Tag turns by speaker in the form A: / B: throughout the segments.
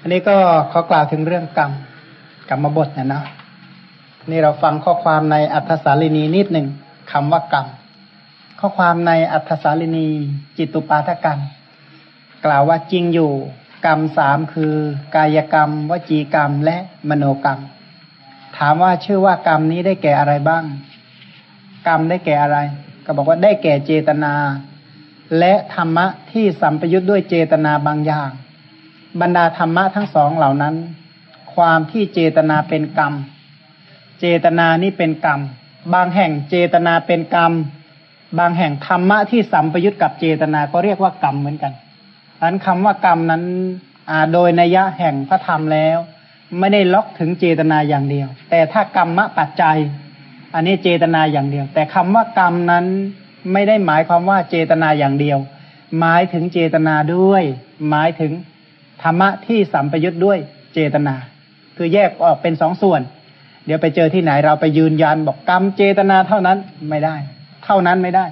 A: อันนี้ก็ขากล่าวถึงเรื่องกรรมกรรมบทเนี่ยนะนี่เราฟังข้อความในอัธสาลีนีนิดหนึ่งคำว่ากรรมข้อความในอัธสาลีนีจิตุปาทกันกล่าวว่าจริงอยู่ กรรมสามคือ กายกรรม วจีกรรม และมโนกรรม ถามว่าชื่อว่ากรรมนี้ได้แก่อะไรบ้าง กรรมได้แก่อะไร ก็บอกว่าได้แก่เจตนา และธรรมะที่สัมปยุทธ์ด้วยเจตนาบางอย่าง บรรดาธรรมะทั้งสองเหล่านั้น ความที่เจตนาเป็นกรรม เจตนานี่เป็นกรรม บางแห่งเจตนาเป็นกรรม บางแห่งธรรมะที่สัมปยุทธ์กับเจตนาก็เรียกว่ากรรมเหมือนกันอันคำว่ากรรมนั้นโดยนัยะแห่งพระธรรมแล้ว ไม่ได้ล็อกถึงเจตนาอย่างเดียว แต่ถ้ากรรมะปัจจัย อันนี้เจตนาอย่างเดียว แต่คำว่ากรรมนั้นไม่ได้หมายความว่าเจตนาอย่างเดียว หมายถึงเจตนาด้วย หมายถึง ธรรมะที่สัมปยุทธ์ด้วยเจตนา คือแยกออกเป็นสองส่วน เดี๋ยวไปเจอที่ไหนเราไปยืนยันบอกกรรมเจตนาเท่านั้นไม่ได้ เท่านั้นไม่ได้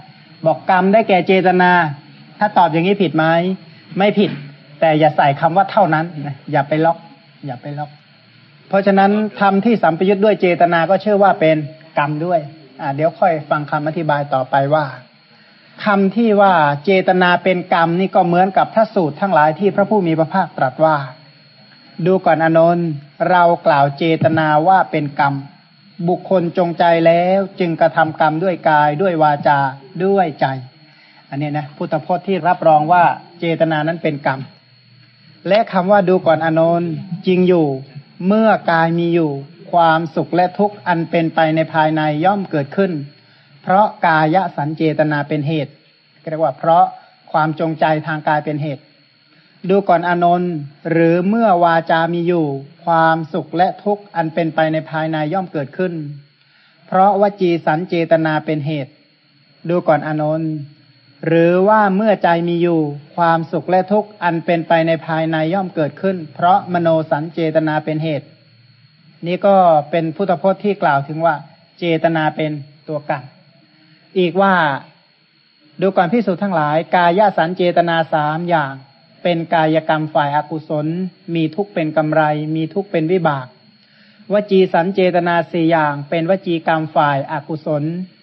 A: บอกกรรมได้แก่เจตนา ถ้าตอบอย่างนี้ผิดไหมไม่ผิด แต่อย่าใส่คำว่าเท่านั้นอย่าไปล็อก อย่าไปล็อก เพราะฉะนั้นทำที่สัมปยุทธ์ด้วยเจตนาก็เชื่อว่าเป็นกรรมด้วยอ่าเดี๋ยวค่อยฟังคำอธิบายต่อไปว่า คำที่ว่าเจตนาเป็นกรรมนี่ก็เหมือนกับพระสูตรทั้งหลายที่พระผู้มีพระภาคตรัสว่า ดูก่อนอนนท์เรากล่าวเจตนาว่าเป็นกรรม บุคคลจงใจแล้วจึงกระทำกรรมด้วยกายด้วยวาจาด้วยใจ อันนี้นะพุทธพจน์ที่รับรองว่าเจตนานั้นเป็นกรรม และคำว่าดูก่อนอนนท์จริงอยู่ เมื่อกายมีอยู่ ความสุขและทุกข์อันเป็นไปในภายในย่อมเกิดขึ้น เพราะกายสันเจตนาเป็นเหตุเรียกว่า เพราะความจงใจทางกายเป็นเหตุ ดูก่อนอนนท์หรือเมื่อวาจามีอยู่ ความสุขและทุกข์อันเป็นไปในภายในย่อมเกิดขึ้น เพราะวจีสันเจตนาเป็นเหตุ ดูก่อนอนนท์หรือว่าเมื่อใจมีอยู่ ความสุขและทุกข์อันเป็นไปในภายในย่อมเกิดขึ้น เพราะมโนสัญเจตนาเป็นเหตุ นี่ก็เป็นพุทธพจน์ที่กล่าวถึงว่า เจตนาเป็นตัวกัน อีกว่า ดูก่อนพิสูจน์ทั้งหลาย กายสันเจตนาสามอย่าง เป็นกายกรรมฝ่ายอากุศล มีทุกเป็นกำไร มีทุกเป็นวิบาก วจีสันเจตนาสี่อย่าง เป็นวจีกรรมฝ่ายอากุศล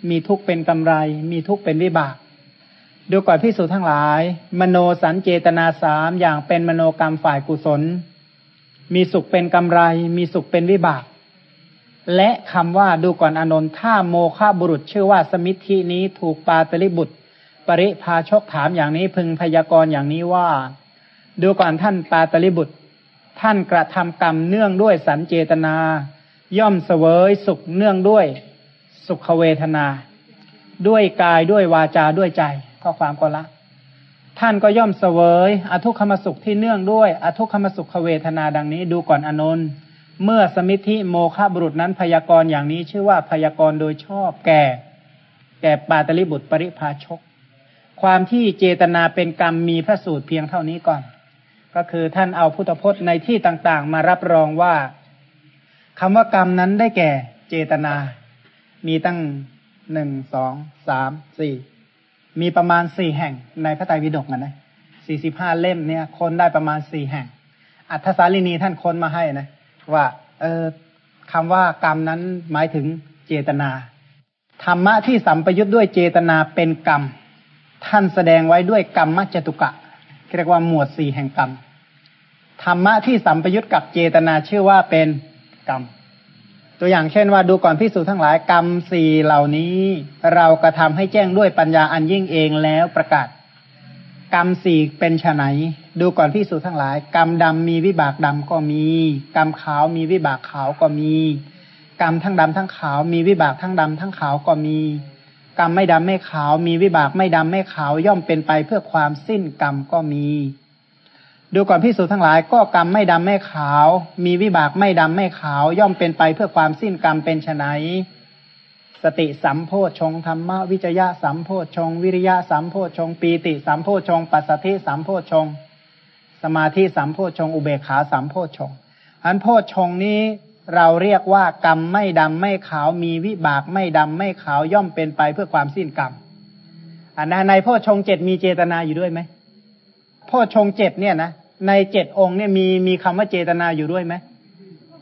A: มีทุกเป็นกำไร มีทุกเป็นวิบาก ดูก่อนพิสูจน์ทั้งหลาย มโนสันเจตนาสามอย่างเป็นมโนกรรมฝ่ายกุศล มีสุขเป็นกำไร มีสุขเป็นวิบาก และคำว่าดูก่อนอนนท์ถ้าโมฆะบุรุษชื่อว่าสมิทธินี้ถูกปาตลิบุตร ปริพาชกถามอย่างนี้พึงพยากรณ์อย่างนี้ว่า ดูก่อนท่านปาตลิบุตร ท่านกระทำกรรมเนื่องด้วยสันเจตนา ย่อมเสวยสุขเนื่องด้วยสุขเวทนา ด้วยกายด้วยวาจาด้วยใจข้อความก็ละ ท่านก็ย่อมเสวย อทุกขมสุขที่เนื่องด้วย อทุกขมสุขเวทนาดังนี้ ดูก่อนอนนท์ เมื่อสมิธิโมฆะบุรุษนั้นพยากรณ์อย่างนี้ชื่อว่าพยากรณ์โดยชอบแก่ แก่ปาตลิบุตรปริภาชก ความที่เจตนาเป็นกรรมมีพระสูตรเพียงเท่านี้ก่อน ก็คือท่านเอาพุทธพจน์ในที่ต่างๆ มารับรองว่าคำว่ากรรมนั้นได้แก่เจตนา มีตั้งหนึ่งสองสามสี่มีประมาณสี่แห่งในพระไตรปิฎกนะสี่สิบห้าเล่มเนี่ยค้นได้ประมาณสี่แห่ง อัทธสาลีนีท่านค้นมาให้นะ ว่า เออคำว่ากรรมนั้นหมายถึงเจตนาธรรมะที่สัมปยุทธ์ด้วยเจตนาเป็นกรรม ท่านแสดงไว้ด้วยกรรมมัจตุกะเรียกว่าหมวดสี่แห่งกรรมธรรมะที่สัมปยุทธ์กับเจตนาชื่อว่าเป็นกรรม ตัวอย่างเช่นว่าดูก่อนพิสูจทั้งหลายกรรมสี่เหล่านี้ เรากระทาให้แจ้งด้วยปัญญาอันยิ่งเองแล้วประกาศ กรรมสี่เป็นไนดูก่อนพิสูจทั้งหลาย กรรมดำมีวิบากดำก็มี กรรมขาวมีวิบากขาวก็มี กรรมทั้งดำทั้งขาวมีวิบากทั้งดำทั้งขาวก็มี กรรมไม่ดำไม่ขาว มีวิบากไม่ดำไม่ขาวย่อมเป็นไปเพื่อความสิ้นกรรมก็มี ดูก่อนพิสูจนทั้งหลาย ก็กรรมไม่ดำไม่ขาว มีวิบากไม่ดำไม่ขาว ย่อมเป็นไปเพื่อความสิ้นกรรมเป็นไน สติสัมโพชงธรรมวิจยะสัมโพชงวิริยะสัมโพชงปีติสัมโพชงปัสสติสัมโพชงสมาธิสัมโพชงอุเบกขาสัมโพชงอันโพชงนี้เราเรียกว่ากรรมไม่ดำไม่ขาวมีวิบากไม่ดำไม่ขาวย่อมเป็นไปเพื่อความสิ้นกรรมอันในโพชงเจ็ดมีเจตนาอยู่ด้วยไหมโพชงเจ็ดเนี่ยนะในเจ็ดองค์เนี่ยมีมีคำว่าเจตนาอยู่ด้วยไหม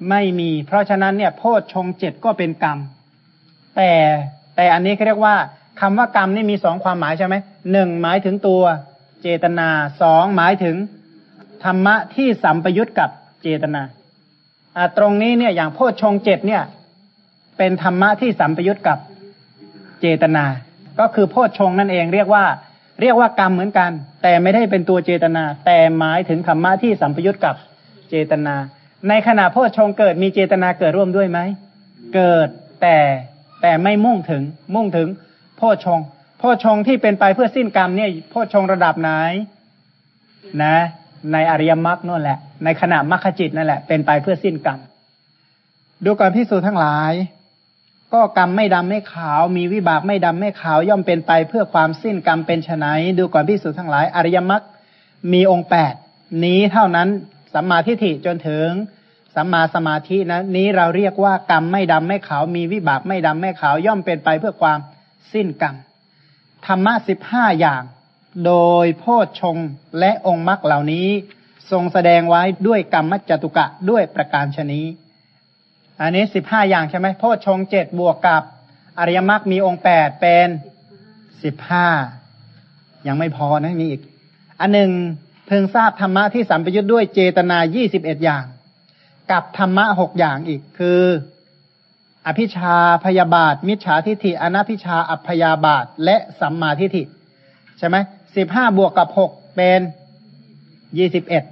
A: ไม่มี เพราะฉะนั้นเนี่ยโพชฌงเจ็ดก็เป็นกรรม แต่แต่อันนี้เขาเรียกว่าคำว่ากรรมนี่มีสองความหมายใช่ไหมหนึ่งหมายถึงตัวเจตนาสองหมายถึงธรรมะที่สัมปยุตกับเจตนาอ่าตรงนี้เนี่ยอย่างโพชฌงเจ็ดเนี่ย เป็นธรรมะที่สัมปยุตกับเจตนา ก็คือโพชฌงนั่นเองเรียกว่า เรียกว่ากรรมเหมือนกัน แต่ไม่ได้เป็นตัวเจตนา แต่หมายถึงธรรมะที่สัมปยุตกับเจตนา ในขณะโพชฌงเกิดมีเจตนาเกิดร่วมด้วยไหมเกิดแต่ แต่ไม่มุ่งถึง มุ่งถึงโพชฌงโพชงที่เป็นไปเพื่อสิ้นกรรมเนี่ยโพชงระดับไหน นะ ในอริยมรรคนั่นแหละ ในขณะมรรคจิตนั่นแหละ เป็นไปเพื่อสิ้นกรรมดูก่อนพิสูจทั้งหลาย ก็กรรมไม่ดำไม่ขาว มีวิบากไม่ดำไม่ขาว ย่อมเป็นไปเพื่อความสิ้นกรรมเป็นไฉนดูก่อนพิสูจทั้งหลาย อริยมรรคมีองค์แปดนี้เท่านั้นสัมมาทิฏฐิจนถึง สัมมาสมาธินะนี้เราเรียกว่ากรรมไม่ดำไม่ขาวมีวิบากไม่ดำไม่ขาวย่อมเป็นไปเพื่อความสิ้นกรรมธรรมะสิบห้าอย่าง โดยโพชฌงและองค์มรรคเหล่านี้ ทรงแสดงไว้ด้วยกรรมมัจจตุกะด้วยประการชนี้ อันนี้สิบห้าอย่างใช่ไหมโพชฌงเจ็ดบวกกับ อริยมรรคมีองค์แปดเป็นสิบห้ายังไม่พอนะมีอีก อันหนึ่งเพิ่งทราบธรรมะที่สัมปยุทธ์ด้วยเจตนายี่สิบเอ็ดอย่าง กับธรรมะหกอย่างอีกคืออภิชาพยาบาท มิจฉาทิฏฐิอนัพิชาอัพยาบาท และสัมมาทิฏฐิ ใช่ไหมสิบห้าบวกกับหกเป็นยี่สิบเอ็ด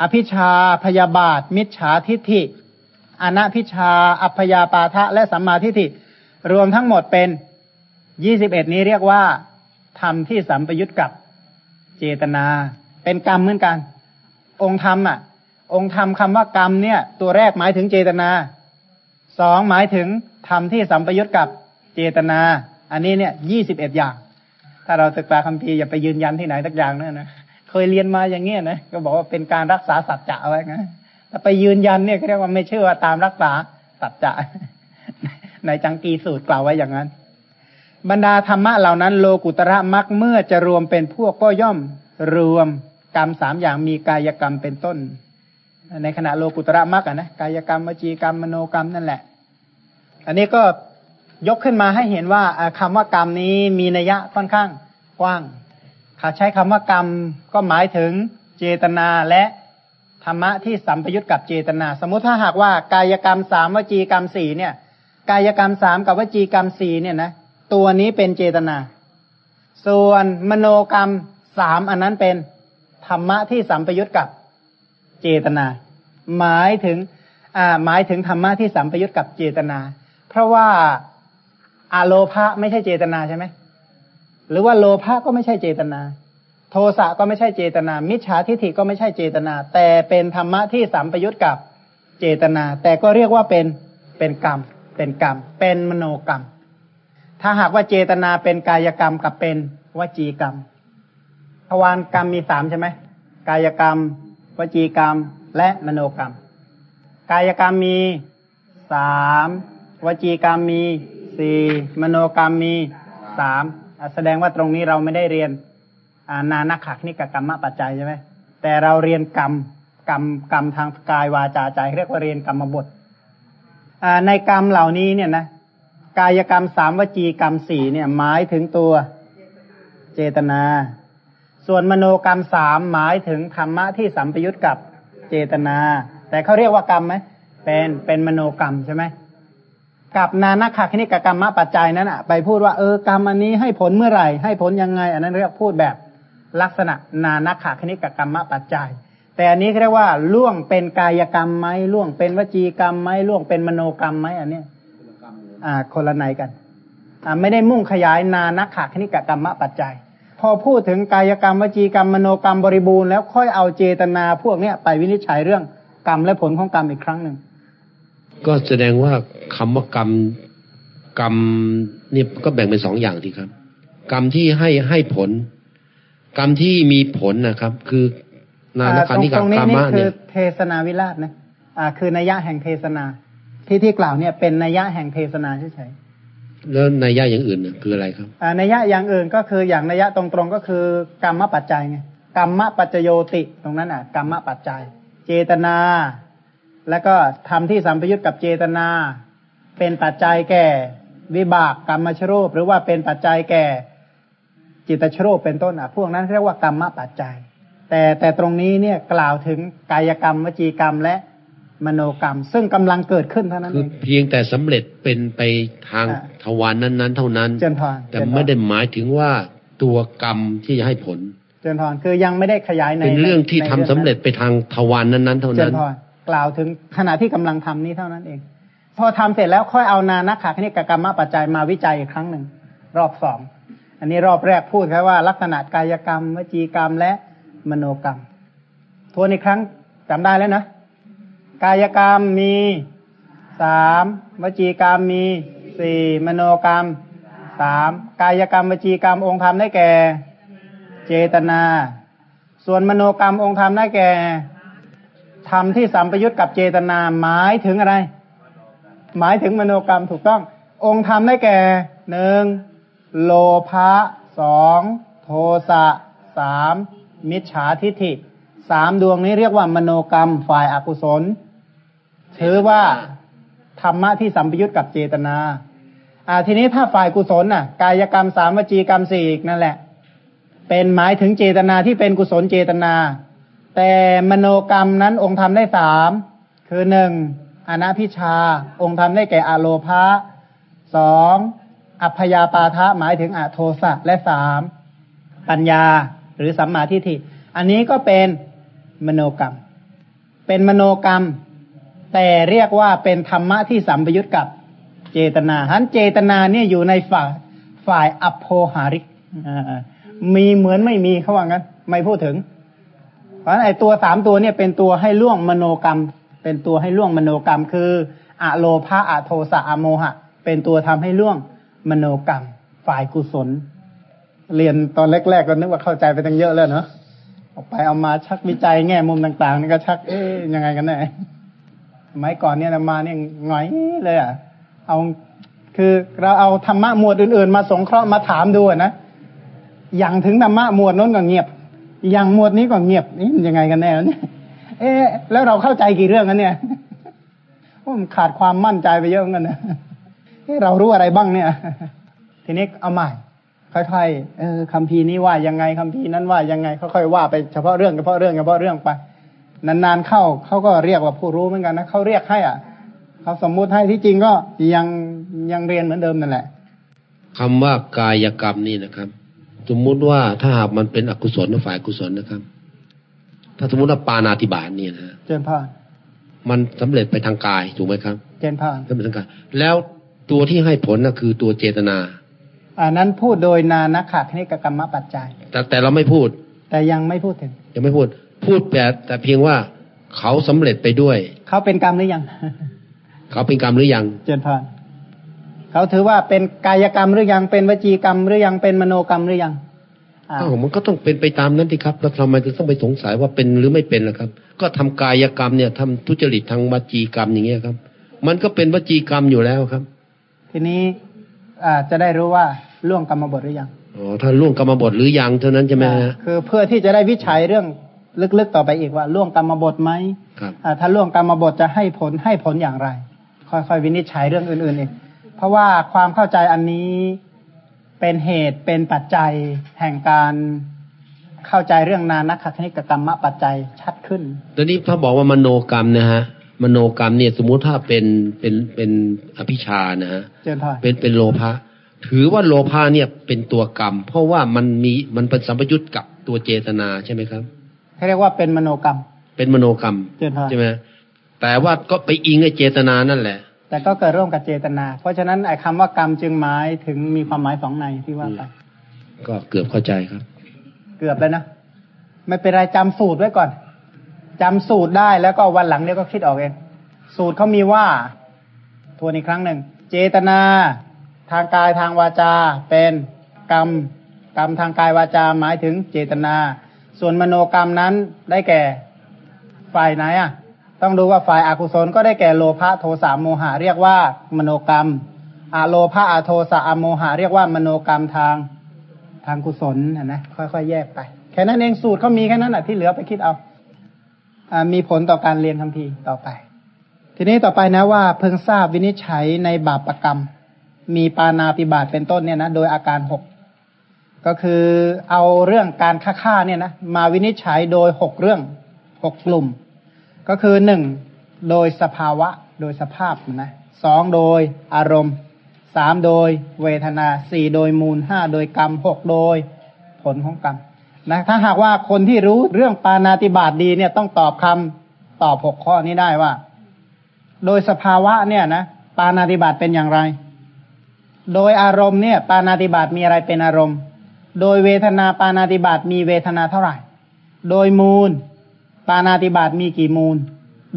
A: อภิชาพยาบาท มิจฉาทิฏฐิอนัพิชาอัพยาปาทะและสัมมาทิฏฐิ รวมทั้งหมดเป็นยี่สิบเอ็ดนี้เรียกว่าธรรมที่สัมปยุตกับเจตนา เป็นกรรมเหมือนกัน องค์ธรรมอะ องค์ธรรมคำว่ากรรมเนี่ย ตัวแรกหมายถึงเจตนาสองหมายถึงธรรมที่สัมปยุตกับเจตนา อันนี้เนี่ยยี่สิบเอ็ดอย่าง ถ้าเราศึกษาคำพีอย่าไปยืนยันที่ไหนสักอย่างนั่นนะเคยเรียนมาอย่างเงี้ยนะก็บอกว่าเป็นการรักษาสัจจะไว้นะถ้าไปยืนยันเนี่ยเรียกว่าไม่เชื่อตามรักษาสัจจะในจังกีสูตรกล่าวไว้อย่างนั้น บรรดาธรรมะเหล่านั้นโลกุตระมักเมื่อจะรวมเป็นพวกก็ย่อมรวมกรรมสามอย่างมีกายกรรมเป็นต้น ในขณะโลกุตระมักอะนะกายกรรมวจีกรรมมโนกรรมนั่นแหละ อันนี้ก็ยกขึ้นมาให้เห็นว่าคำว่ากรรมนี้มีนัยยะค่อนข้างกว้างขาใช้คำว่ากรรมก็หมายถึงเจตนาและธรรมะที่สัมปยุตกับเจตนา สมมุติถ้าหากว่ากายกรรมสามวจีกรรมสี่เนี่ย กายกรรมสามกับวจีกรรมสี่เนี่ยนะตัวนี้เป็นเจตนา ส่วนมโนกรรมสามอันนั้นเป็นธรรมะที่สัมปยุตกับ เจตนา หมายถึงอ่าหมายถึงธรรมะที่สัมปยุตกับเจตนา เพราะว่าอาโลภะไม่ใช่เจตนาใช่ไหมหรือว่าโลภะก็ไม่ใช่เจตนา โทสะก็ไม่ใช่เจตนา มิจฉาทิฏฐิก็ไม่ใช่เจตนา แต่เป็นธรรมะที่สัมปยุตกับเจตนา แต่ก็เรียกว่าเป็นเป็นกรรม เป็นกรรม เป็นมโนกรรม ถ้าหากว่าเจตนาเป็นกายกรรมกับเป็นวจีกรรมทวารกรรมมีสามใช่ไหมกายกรรม วจีกรรม และมโนกรรม กายกรรมมีสามวจีกรรมมีสี่มโนกรรมมีสามแสดงว่าตรงนี้เราไม่ได้เรียนนานักขักนิกกรรมปัจจัยใช่ไหมแต่เราเรียนกรรมกรรมกรรมทางกายวาจาใจเรียกว่าเรียนกรรมบทในกรรมเหล่านี้เนี่ยนะกายกรรมสามวจีกรรมสี่เนี่ยหมายถึงตัวเจตนา ส่วนมโนกรรมสามหมายถึงธรรมะที่สัมปยุตกับเจตนา แต่เขาเรียกว่ากรรมไหมเป็นเป็นมโนกรรมใช่ไหมกับนานาคาคณิกกรรมปัจจัยนั้นอะไปพูดว่าเออกรรมอันนี้ให้ผลเมื่อไหร่ ให้ผลยังไง อันนั้นเรียกพูดแบบลักษณะนานาคาคณิกกรรมปัจจัย แต่อันนี้เรียกว่าล่วงเป็นกายกรรมไหมล่วงเป็นวจีกรรมไหมล่วงเป็นมโนกรรมไหมอันเนี้ยอ่าคนละไหนกันอ่าไม่ได้มุ่งขยายนานาคาคณิกกรรมปัจจัย พอพูดถึงกายกรรมวจีกรรมมโนกรรมบริบูรณ์แล้วค่อยเอาเจตนาพวกเนี้ยไปวินิจฉัยเรื่องกรรมและผลของกรรมอีกครั้งหนึ่ง
B: ก็แสดงว่าคำว่ากรรมกรรมนี่ก็แบ่งเป็นสองอย่างทีครับ กรรมที่ให้ให้ผล กรรมที่มีผลนะครับ คือนานาคานิกรรมะ
A: เนี่ยคือเทศนาวิราชนะอ่าคือนัยยะแห่งเทศนาที่ที่กล่าวเนี่ยเป็นนัยยะแห่งเทศนาเฉย
B: ๆ แล้วนัยยะอย่างอื่นคืออะไรครับ
A: นัยยะอย่างอื่นก็คืออย่างนัยยะตรงๆก็คือกรรมปัจจัยไงกรรมปัจจโยติตรงนั้นอะกรรมปัจจัย เจตนา แล้วก็ทำที่สัมปยุตกับเจตนา เป็นปัจจัยแก่ วิบากกรรมชรูป หรือว่าเป็นปัจจัยแก่จิตชรูปเป็นต้นอะ พวกนั้นเรียกว่ากรรมปัจจัย แต่แต่ตรงนี้เนี่ยกล่าวถึงกายกรรมวจีกรรมและ มโนกรรม ซึ่งกำลังเกิดขึ้นเท่านั้น
B: คื
A: เอ
B: องเพียงแต่สำเร็จเป็นไปทาง
A: อ่า
B: ทวารนั้น ๆ เท่านั้น
A: เจนพร
B: แต่ไม่ได้หมายถึงว่าตัวกรรมที่จะให้ผล
A: เจนพรคือยังไม่ได้ขยายใน
B: เป็นเรื่องที่
A: ใน
B: ทำสำเร็จไปทางทวารนั้นๆ เท่า
A: เจ
B: นั้นน
A: พรกล่าวถึงขณะที่กำลังทำนี้เท่านั้นเอง พอทำเสร็จแล้วค่อยเอานานักขาคณิกกรรมปัจจัยมาวิจัยอีกครั้งหนึ่งรอบสองอันนี้รอบแรกพูดแค่ว่า ลักษณะกายกรรม วจีกรรมและมโนกรรมทวนอีกครั้งจำได้แล้วนะ กายกรรมมีสามวจีกรรมมีสี่มโนกรรมสามกายกรรมวจีกรรมองค์ธรรมได้แก่ เจตนา ส่วนมโนกรรมองค์ธรรมได้แก่ธรรมที่สัมปยุตกับเจตนาหมายถึงอะไร หมายถึงมโนกรรมถูกต้อง องค์ธรรมได้แก่หนึ่งโลภะสองโทสะสามมิจฉาทิฏฐิสามดวงนี้เรียกว่ามโนกรรมฝ่ายอากุศล ถือว่าธรรมะที่สัมปยุตกับเจตนา อ่า ทีนี้ถ้าฝ่ายกุศลน่ะ กายกรรมสามวจีกรรมสี่อีกนั่นแหละ เป็นหมายถึงเจตนาที่เป็นกุศลเจตนา แต่มโนกรรมนั้นองค์ธรรมได้สามคือหนึ่งอนาพิชา องค์ธรรมได้แก่อโลภะสองอัพยาปาทะหมายถึงอโทสะและสามปัญญาหรือสัมมาทิฏฐิ อันนี้ก็เป็นมโนกรรม เป็นมโนกรรม แต่เรียกว่าเป็นธรรมะที่สัมปยุตกับเจตนาฮันเจตนาเนี่ยอยู่ในฝ่ายฝ่ายอโพหาริกมีเหมือนไม่มีเขาว่างั้น ไม่พูดถึง เพราะนั้นไอ้ตัวสามตัวเนี่ยเป็นตัวให้ล่วงมโนกรรม เป็นตัวให้ล่วงมโนกรรม คืออะโลภะอะโทสะอะโมหะ เป็นตัวทำให้ล่วงมโนกรรม ฝ่ายกุศล เรียนตอนแรก ๆ ก็นึกว่าเข้าใจไปตั้งเยอะแล้วเนาะออกไปเอามาชักวิจัยแง่มุมต่าง ๆ นี่ก็ชักเอ๊ยยังไงกันแน่ สมัยก่อนเนี่ยนะมาเนี่ยหงอยเลยอะ เอาคือเราเอาธรรมะหมวดอื่นๆ มาสงเคราะห์มาถามดูนะอย่างถึงธรรมะหมวดนู้นก็เงียบ อย่างหมวดนี้ก็เงียบนี่มันยังไงกันแน่เนี่ยเอ๊แล้วเราเข้าใจกี่เรื่องกันเนี่ยโอ้มันขาดความมั่นใจไปเยอะเหมือนกันนะเรารู้อะไรบ้างเนี่ย ทีนี้เอาใหม่ค่อยๆเออคำพีร์นี้ว่ายังไงคำพีร์นั้นว่ายังไงค่อยๆว่าไปเฉพาะเรื่องเฉพาะเรื่องเฉพาะเรื่องไป นานๆเข้าเขาก็เรียกว่าผู้รู้เหมือนกันนะเขาเรียกให้อะเขาสมมุติให้ที่จริงก็ยังยังเรียนเหมือนเดิมนั่นแหละ
B: คำว่ากายกรรมนี่นะครับ สมมุติว่าถ้าหากมันเป็นอกุศลฝ่ายกุศลนะครับ ถ้าสมมติว่าปานาติบาตเนี่ยนะฮะ
A: เจนพาน
B: มันสำเร็จไปทางกายถูกไหมครับ
A: เจนพาน
B: สำเร็จทางกายแล้วตัวที่ให้ผลน่ะคือตัวเจตนา
A: อันนั้นพูดโดยนานักขะคณิกกรรมปัจจัย
B: แต่แต่เราไม่พูด
A: แต่ยังไม่พูดถึง
B: ยังไม่พูด พูดแต่แต่เพียงว่าเขาสำเร็จไปด้วย
A: เขาเป็นกรรมหรือยัง
B: เขาเป็นกรรมหรือยัง
A: เจนพานเขาถือว่าเป็นกายกรรมหรือยัง เป็นวจีกรรมหรือยัง เป็นมโนกรรมหรือยังอ่า
B: อ้าวมันก็ต้องเป็นไปตามนั้นที่ครับ แล้วทำไมถึงต้องไปสงสัยว่าเป็นหรือไม่เป็นล่ะครับ ก็ทำกายกรรมเนี่ยทำทุจริตทางวจีกรรมอย่างเงี้ยครับ มันก็เป็นวจีกรรมอยู่แล้วครับ
A: ทีนี้อ่าจะได้รู้ว่าล่วงกรรมบทหรือยัง
B: อ๋อ ถ้าล่วงกรรมบทหรือยังเท่านั้นใช่ไหมฮะ
A: คือเพื่อที่จะได้วิจัยเรื่อง ลึกๆต่อไปอีกว่าล่วงกรรมบทไหม
B: ครับ
A: อ่าถ้าล่วงกรรมบทจะให้ผลให้ผลอย่างไร ค่อยๆวินิจฉัยเรื่องอื่นๆอีกเพราะว่าความเข้าใจอันนี้เป็นเหตุเป็นปัจจัยแห่งการเข้าใจเรื่องนานักขคณิกกรรมปัจจัยชัดขึ้น
B: ตอนนี้ถ้าบอกว่ามโนกรรมนะฮะมโนกรรมเนี่ยสมมุติถ้าเป็นเป็นเป็นอภิชานะฮะ
A: เจนพร
B: เป็นเป็นโลภะถือว่าโลภะเนี่ยเป็นตัวกรรม เพราะว่ามันมีมันเป็นสัมปยุตกับตัวเจตนาใช่ไหมครับ
A: เขาเรียกว่าเป็นมโนกรรม
B: เป็นมโนกรรม
A: เจนพร
B: ใช่ไหมแต่ว่าก็ไปอิงไอ้เจตนานั่นแหละ
A: แต่ก็เกิดร่วมกับเจตนา เพราะฉะนั้นไอ้คำว่ากรรมจึงหมายถึงมีความหมายสองในที่ว่าไป
B: ก็เกือบเข้าใจครับ
A: เกือบแล้วนะไม่เป็นไรจำสูตรไว้ก่อนจำสูตรได้แล้วก็วันหลังเดี๋ยวก็คิดออกเองสูตรเขามีว่าทวนอีกครั้งหนึ่งเจตนาทางกายทางวาจาเป็นกรรม กรรมทางกายวาจาหมายถึงเจตนา ส่วนมโนกรรมนั้นได้แก่ฝ่ายไหนอะ ต้องดูว่าฝ่ายอากุศลก็ได้แก่โลภะโทสะโมหะเรียกว่ามโนกรรมอะโลภะอะโทสะอะโมหะเรียกว่ามโนกรรมทางทางกุศลนะนะค่อยๆแยกไป แค่นั้นเองสูตรเขามีแค่นั้นแหะที่เหลือไปคิดเอาอมีผลต่อการเรียนคำพีต่อไป ทีนี้ต่อไปนะว่าเพิ่งทราบวินิจฉัยในบาปรกรรม มีปานาติบาตเป็นต้นเนี่ยนะโดยอาการหก ก็คือเอาเรื่องการฆ่าฆ่าเนี่ยนะมาวินิจฉัยโดยหกเรื่องหกกลุ่ม ก็คือหนึ่งโดยสภาวะโดยสภาพนะสองโดยอารมณ์สามโดยเวทนาสี่โดยมูลห้าโดยกรรมหกโดยผลของกรรมนะถ้าหากว่าคนที่รู้เรื่องปานาติบาตดีเนี่ยต้องตอบคำตอบหกข้อนี้ได้ว่า โดยสภาวะเนี่ยนะปานาติบาตเป็นอย่างไร โดยอารมณ์เนี่ย ปานาติบาตมีอะไรเป็นอารมณ์ โดยเวทนาปานาติบาตมีเวทนาเท่าไหร่ โดยมูล ปานาติบาตมีกี่มูล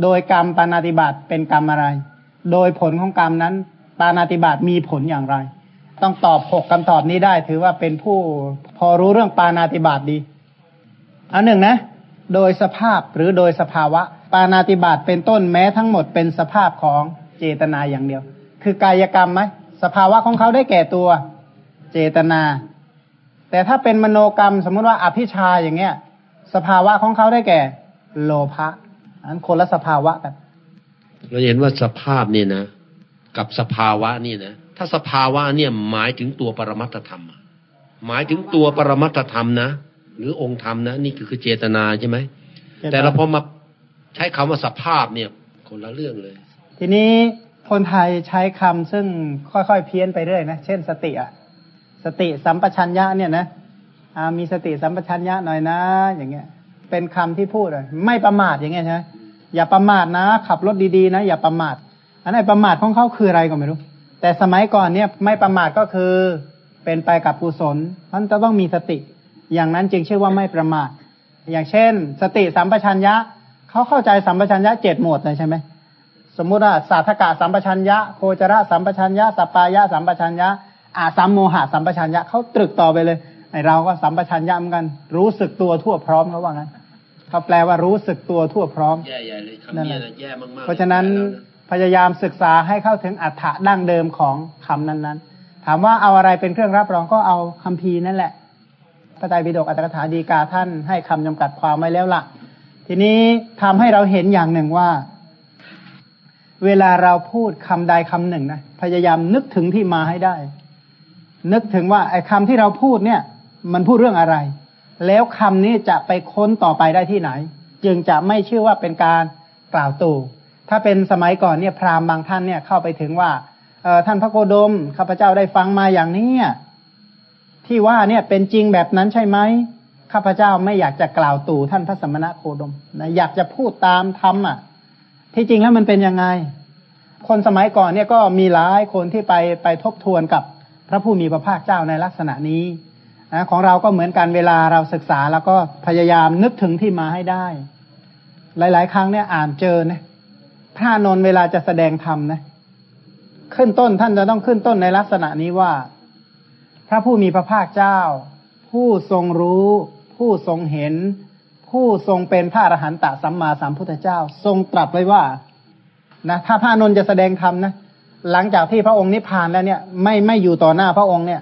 A: โดยกรรมปานาติบาตเป็นกรรมอะไร โดยผลของกรรมนั้น ปานาติบาตมีผลอย่างไร ต้องตอบหกคำตอบนี้ได้ ถือว่าเป็นผู้พอรู้เรื่องปานาติบาตดีอันหนึ่งนะ โดยสภาพหรือโดยสภาวะ ปานาติบาตเป็นต้นแม้ทั้งหมดเป็นสภาพของเจตนาอย่างเดียว คือกายกรรมไหมสภาวะของเขาได้แก่ตัว เจตนา แต่ถ้าเป็นมโนกรรม สมมติว่าอภิชาอย่างเงี้ย สภาวะของเขาได้แก่ โลภะอันคนละสภาวะกัน
B: เราเห็นว่าสภาพเนี่ยนะกับสภาวะนี่นะถ้าสภาวะเนี่ยหมายถึงตัวปรมัตถธรรม หมายถึงตัวปรมัตถธรรมนะหรือองค์ธรรมนะนี่คือคือเจตนาใช่ไหมแต่เราพอมาใช้คำว่าสภาพเนี่ย คนละเรื่องเลย
A: ทีนี้คนไทยใช้คำซึ่งค่อยๆเพี้ยนไปเรื่อยนะเช่นสติอะ สติสัมปชัญญะเนี่ยนะมีสติสัมปชัญญะหน่อยนะ อย่างเงี้ย เป็นคำที่พูดอะไม่ประมาทอย่างเงี้ยใช่ไหมอย่าประมาทนะ ขับรถดีๆนะ อย่าประมาท อันไหนประมาทของเขาคืออะไรก็ไม่รู้ แต่สมัยก่อนเนี่ยไม่ประมาทก็คือเป็นไปกับกุศลมันจะต้องมีสติ อย่างนั้นจึงชื่อว่าไม่ประมาท อย่างเช่น สติสัมปชัญญะเขาเข้าใจสัมปชัญญะเจ็ดหมวดเลยใช่ไหมสมมุติว่าสาธกะสัมปชัญญะโคจรสัมปชัญญะสปปายะสัมปชัญญะ อาสัมโมหะสัมปชัญญะเขาตรึกต่อไปเลยไอเราก็สัมปชัญญะเหมือนกัน รู้สึกตัวทั่วพร้อมเขาว่างั้นเขาแปลว่ารู้สึกตัวทั่วพร้อม
B: แย่ใหญ่เลยคำ
A: นั่น
B: นี้
A: แหละ
B: นะแย่มากๆ
A: เพราะฉะนั้นพยายามศึกษาให้เข้าถึงอัฏฐะดั้งเดิมของคำนั้นๆ ถามว่าเอาอะไรเป็นเครื่องรับรองก็เอาคัมภีร์นั่นแหละพระไตรปิฎกอัตถกถาดีกาท่านให้คำจำกัดความไว้แล้วละ่ะ ทีนี้ทำให้เราเห็นอย่างหนึ่งว่า เวลาเราพูดคำใดคำหนึ่งนะพยายามนึกถึงที่มาให้ได้ นึกถึงว่าไอ้คำที่เราพูดเนี่ย มันพูดเรื่องอะไร แล้วคำนี้จะไปค้นต่อไปได้ที่ไหน จึงจะไม่ชื่อว่าเป็นการกล่าวตู่ถ้าเป็นสมัยก่อนเนี่ยพราหมณ์บางท่านเนี่ยเข้าไปถึงว่าท่านพระโคดมข้าพเจ้าได้ฟังมาอย่างนี้ที่ว่าเนี่ยเป็นจริงแบบนั้นใช่ไหมข้าพเจ้าไม่อยากจะกล่าวตู่ท่านพระสมณะโคดมนะอยากจะพูดตามธรรมอะ ที่จริงแล้วมันเป็นยังไง คนสมัยก่อนเนี่ยก็มีหลายคนที่ไปไปทบทวนกับ พระผู้มีพระภาคเจ้าในลักษณะนี้นะของเราก็เหมือนกันเวลาเราศึกษาแล้วก็พยายามนึกถึงที่มาให้ได้ หลาย ๆ ครั้งเนี่ยอ่านเจอนะพระนนเวลาจะแสดงธรรมนะขึ้นต้นท่านจะต้องขึ้นต้นในลักษณะนี้ว่า พระผู้มีพระภาคเจ้า ผู้ทรงรู้ ผู้ทรงเห็น ผู้ทรงเป็นพระอรหันตสัมมาสัมพุทธเจ้า ทรงตรัสไว้ว่านะถ้าพระนนจะแสดงธรรมนะ หลังจากที่พระองค์นิพพานแล้วเนี่ย ไม่ไม่อยู่ต่อหน้าพระองค์เนี่ย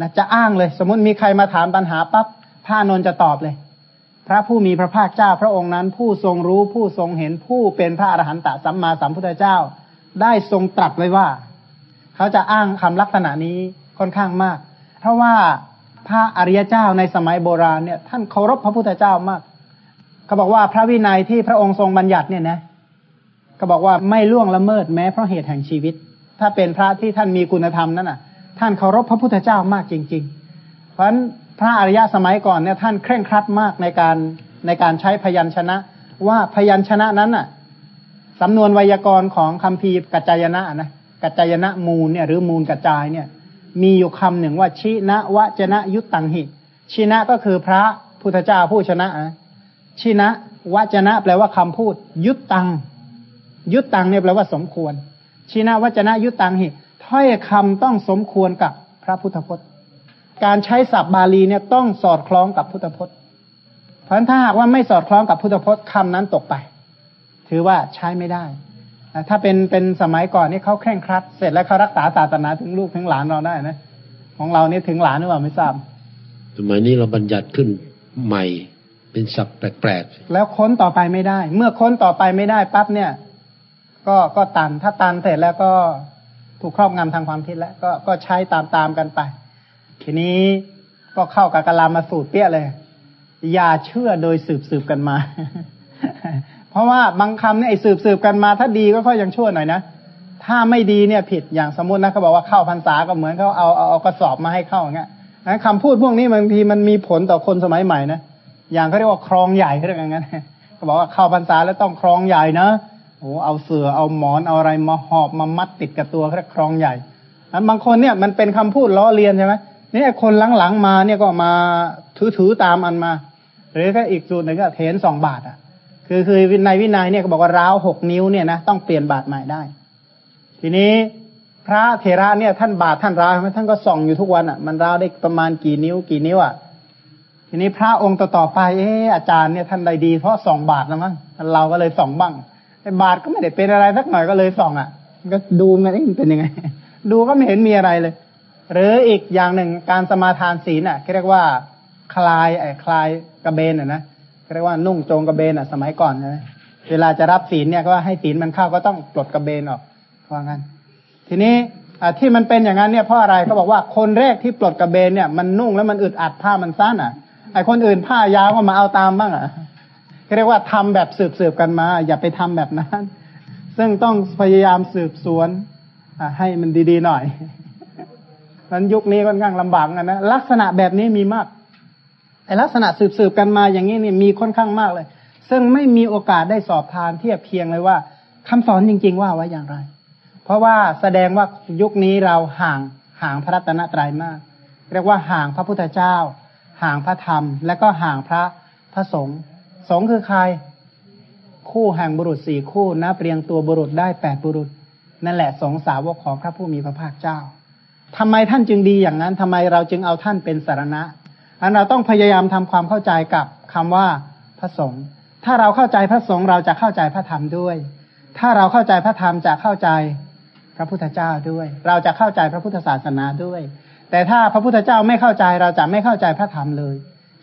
A: นะจะอ้างเลย สมมติมีใครมาถามปัญหาปั๊บพระนนจะตอบเลย พระผู้มีพระภาคเจ้าพระองค์นั้น ผู้ทรงรู้ผู้ทรงเห็นผู้เป็นพระอรหันตสัมมาสัมพุทธเจ้า ได้ทรงตรัสไว้ว่า เขาจะอ้างคำลักษณะนี้ค่อนข้างมาก เพราะว่าพระอริยเจ้าในสมัยโบราณเนี่ย ท่านเคารพพระพุทธเจ้ามาก เขาบอกว่าพระวินัยที่พระองค์ทรงบัญญัติเนี่ยนะ ก็บอกว่าไม่ล่วงละเมิดแม้เพราะเหตุแห่งชีวิต ถ้าเป็นพระที่ท่านมีคุณธรรมนั่นน่ะ ท่านเคารพพระพุทธเจ้ามากจริง ๆ เพราะฉะนั้นพระอริยะสมัยก่อนเนี่ยท่านเคร่งครัดมากในการในการใช้พยัญชนะ ว่าพยัญชนะนั้นน่ะสำนวนไวยากรณ์ของคัมภีกัจจายนะนะกัจจายนะมูลเนี่ยหรือมูลกระจายเนี่ย มีอยู่คำหนึ่งว่าชินะวจนะยุตตังหิชินะก็คือพระพุทธเจ้าผู้ชนะนะชินะวจนะแปลว่าคำพูด ยุตตัง ยุตตังเนี่ยแปลว่าสมควรชินะวจนะยุตตังหิถ้อยคำต้องสมควรกับพระพุทธพจน์ การใช้ศัพท์บาลีเนี่ยต้องสอดคล้องกับพุทธพจน์ เพราะฉะนั้นถ้าหากว่าไม่สอดคล้องกับพุทธพจน์คำนั้นตกไป ถือว่าใช้ไม่ได้ถ้าเป็นเป็นสมัยก่อนนี่เขาเคร่งครัด เสร็จแล้วเขารักษาศาสนาถึงลูกถึงหลานเราได้นะ ของเรานี่ถึงหลานหรือเปล่าไม่ทราบ
B: สมัยนี้เราบัญญัติขึ้นใหม่เป็นศัพท์แปลก
A: ๆแล้วค้นต่อไปไม่ได้ เมื่อค้นต่อไปไม่ได้ปั๊บเนี่ย ก็ก็ตัน ถ้าตันเสร็จแล้วก็ถูกครอบงำทางความคิดแล้ว ก็ก็ใช้ตามตามกันไป ทีนี้ก็เข้ากับกะลามาสูตรเปี้ยเลย อย่าเชื่อโดยสืบสืบกันมา เพราะว่าบางคำเนี่ยไอ้สืบสืบกันมา ถ้าดีก็ค่อยยังชั่วหน่อยนะถ้าไม่ดีเนี่ยผิดอย่างสมมตินะเขาบอกว่าเข้าพรรษาก็เหมือนเขาเอาเอาเอากระสอบมาให้เข้าอย่างเงี้ยคำพูดพวกนี้บางทีมันมีผลต่อคนสมัยใหม่นะอย่างเขาเรียกว่าครองใหญ่เขาเรียกอย่างนั้นเขาบอกว่าเข้าพรรษาแล้วต้องครองใหญ่นะ โอ้เอาเสือเอาหมอนเอาอะไรมาหอบมามัดติดกับตัวเขาเรียกครองใหญ่บางคนเนี่ยมันเป็นคำพูดล้อเลียนใช่ไหมนี่คนหลังๆมาเนี่ยก็มาถือๆตามอันมา หรือก็อีกสูตรหนึ่งก็เทนสองบาทอะ คือคือในวินัยเนี่ยก็บอกว่าร้าวหกนิ้วเนี่ยนะต้องเปลี่ยนบาทใหม่ได้ ทีนี้พระเทระเนี่ยท่านบาทท่านราวท่านก็ส่องอยู่ทุกวันอะ มันราวได้ประมาณกี่นิ้วกี่นิ้วอะทีนี้พระองค์ต่อๆไปเอออาจารย์เนี่ยท่านใดดีเพราะสองบาทแล้วมั้งเราก็เลยส่องบ้าง บาทก็ไม่ได้เป็นอะไรสักหน่อยก็เลยส่องอะก็ดูมันเป็นยังไง ดูก็ไม่เห็นมีอะไรเลย หรืออีกอย่างหนึ่งการสมาทานศีลอะเรียกว่า คลายไอ้คลายกระเบนอะนะเรียกว่านุ่งโจงกระเบนอะ สมัยก่อนนะเวลาจะรับศีลเนี่ยก็ให้ศีลมันเข้าก็ต้องปลดกระเบนออกว่างั้น ทีนี้ที่มันเป็นอย่างนั้นเนี่ยเพราะอะไรเขาบอกว่าคนแรกที่ปลดกระเบนเนี่ยมันนุ่งแล้วมันอึดอัดผ้ามันสั้นอะไอคนอื่นผ้ายาวก็มาเอาตามบ้างอะ เรียกว่าทำแบบสืบสืบกันมา อย่าไปทำแบบนั้น ซึ่งต้องพยายามสืบสวนให้มันดีๆหน่อยมันยุคนี้ค่อนข้างลำบากกันนะลักษณะแบบนี้มีมากแต่ลักษณะสืบสืบกันมาอย่างนี้เนี่ยมีค่อนข้างมากเลย ซึ่งไม่มีโอกาสได้สอบทานเทียบเคียงเลยว่าคำสอนจริง ๆ ว่าไว้อย่างไร เพราะว่าแสดงว่ายุคนี้เราห่างห่างพระรัตนตรัยมาก เรียกว่าห่างพระพุทธเจ้า ห่างพระธรรม และก็ห่างพระพระสงฆ์ สองคือใคร คู่แห่งบุรุษสี่คู่นะเปรียงตัวบุรุษได้แปดบุรุษ นั่นแหละสองสาวกของพระผู้มีพระภาคเจ้าทำไมท่านจึงดีอย่างนั้นทำไมเราจึงเอาท่านเป็นสารณะ อันเราต้องพยายามทำความเข้าใจกับคำว่าพระสงฆ์ถ้าเราเข้าใจพระสงฆ์เราจะเข้าใจพระธรรมด้วย ถ้าเราเข้าใจพระธรรมจะเข้าใจพระพุทธเจ้าด้วย เราจะเข้าใจพระพุทธศาสนาด้วย แต่ถ้าพระพุทธเจ้าไม่เข้าใจเราจะไม่เข้าใจพระธรรมเลย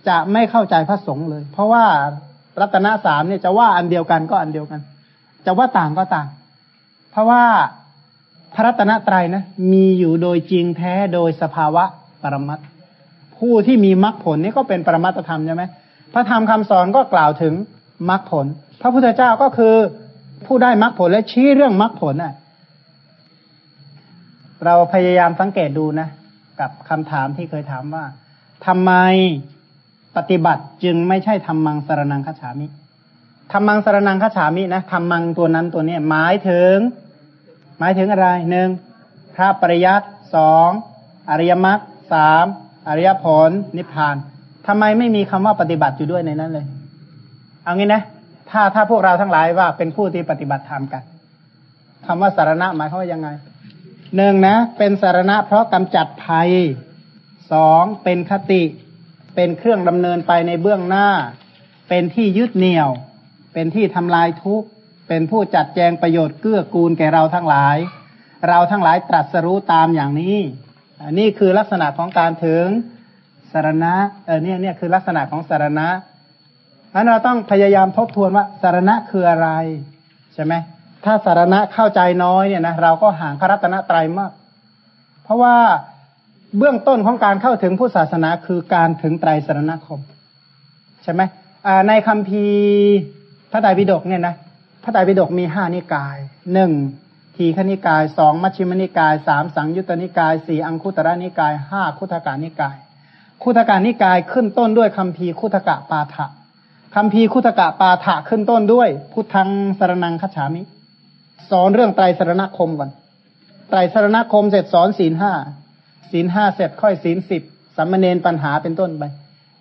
A: จะไม่เข้าใจพระสงฆ์เลย เพราะว่า รัตนสามเนี่ยจะว่าอันเดียวกันก็อันเดียวกัน จะว่าต่างก็ต่าง เพราะว่าพระรัตนตรัยนะมีอยู่โดยจริงแท้โดยสภาวะปรมัตผู้ที่มีมรรคผลนี่ก็เป็นปรมัตธรรมใช่ไหมพระธรรมคำสอนก็กล่าวถึงมรรคผล พระพุทธเจ้าก็คือผู้ได้มรรคผลและชี้เรื่องมรรคผลอะ เราพยายามสังเกตดูนะ กับคำถามที่เคยถามว่าทำไม ปฏิบัติจึงไม่ใช่ทำมังสารนังคฉามิทำมังสารนังคฉามินะทำมังตัวนั้นตัวนี้หมายถึง หมายถึงอะไรหนึ่งพระปริยัติสองอริยมรรคสามอริยผลนิพพานทำไมไม่มีคำว่าปฏิบัติอยู่ด้วยในนั้นเลย เอางี้นะ ถ้าถ้าพวกเราทั้งหลายว่าเป็นผู้ที่ปฏิบัติธรรมกันคำว่าสารณะหมายความว่ายังไงหนึ่งนะ เป็นสารณะเพราะกำจัดภัยสองเป็นคติ เป็นเครื่องดำเนินไปในเบื้องหน้า เป็นที่ยึดเหนี่ยว เป็นที่ทำลายทุกข์ เป็นผู้จัดแจงประโยชน์เกื้อกูลแก่เราทั้งหลาย เราทั้งหลายตรัสรู้ตามอย่างนี้อันนี้คือลักษณะของการถึงสารณะเออเนี่ยเนี่ยคือลักษณะของสารณะเพราะเราต้องพยายามทบทวนว่าสารณะคืออะไรใช่ไหมถ้าสารณะเข้าใจน้อยเนี่ยนะเราก็ห่างพระรัตนตรัยมาก เพราะว่า เบื้องต้นของการเข้าถึงผู้ศาสนาคือการถึงไตรสรณคม ใช่ไหมในคำพีพระไตรปิฎกเนี่ยนะพระไตรปิฎกมีห้านิกายหนึ่งทีฆนิกายสองมัชฌิมนิกายสามสังยุตตนิกายสี่อังคุตระนิกายห้าคุถการนิกาย คุถการนิกายขึ้นต้นด้วยคำพีคุถกะปาฐะคำพีคุถกะปาฐะขึ้นต้นด้วย พุทธังสรนังคัจฉามิ สอนเรื่องไตรสรณคมก่อนไตรสรณคมเสร็จสอนศีลห้า ศีลห้าเสร็จค่อยศีลสิบสัมมเนนปัญหาเป็นต้นไป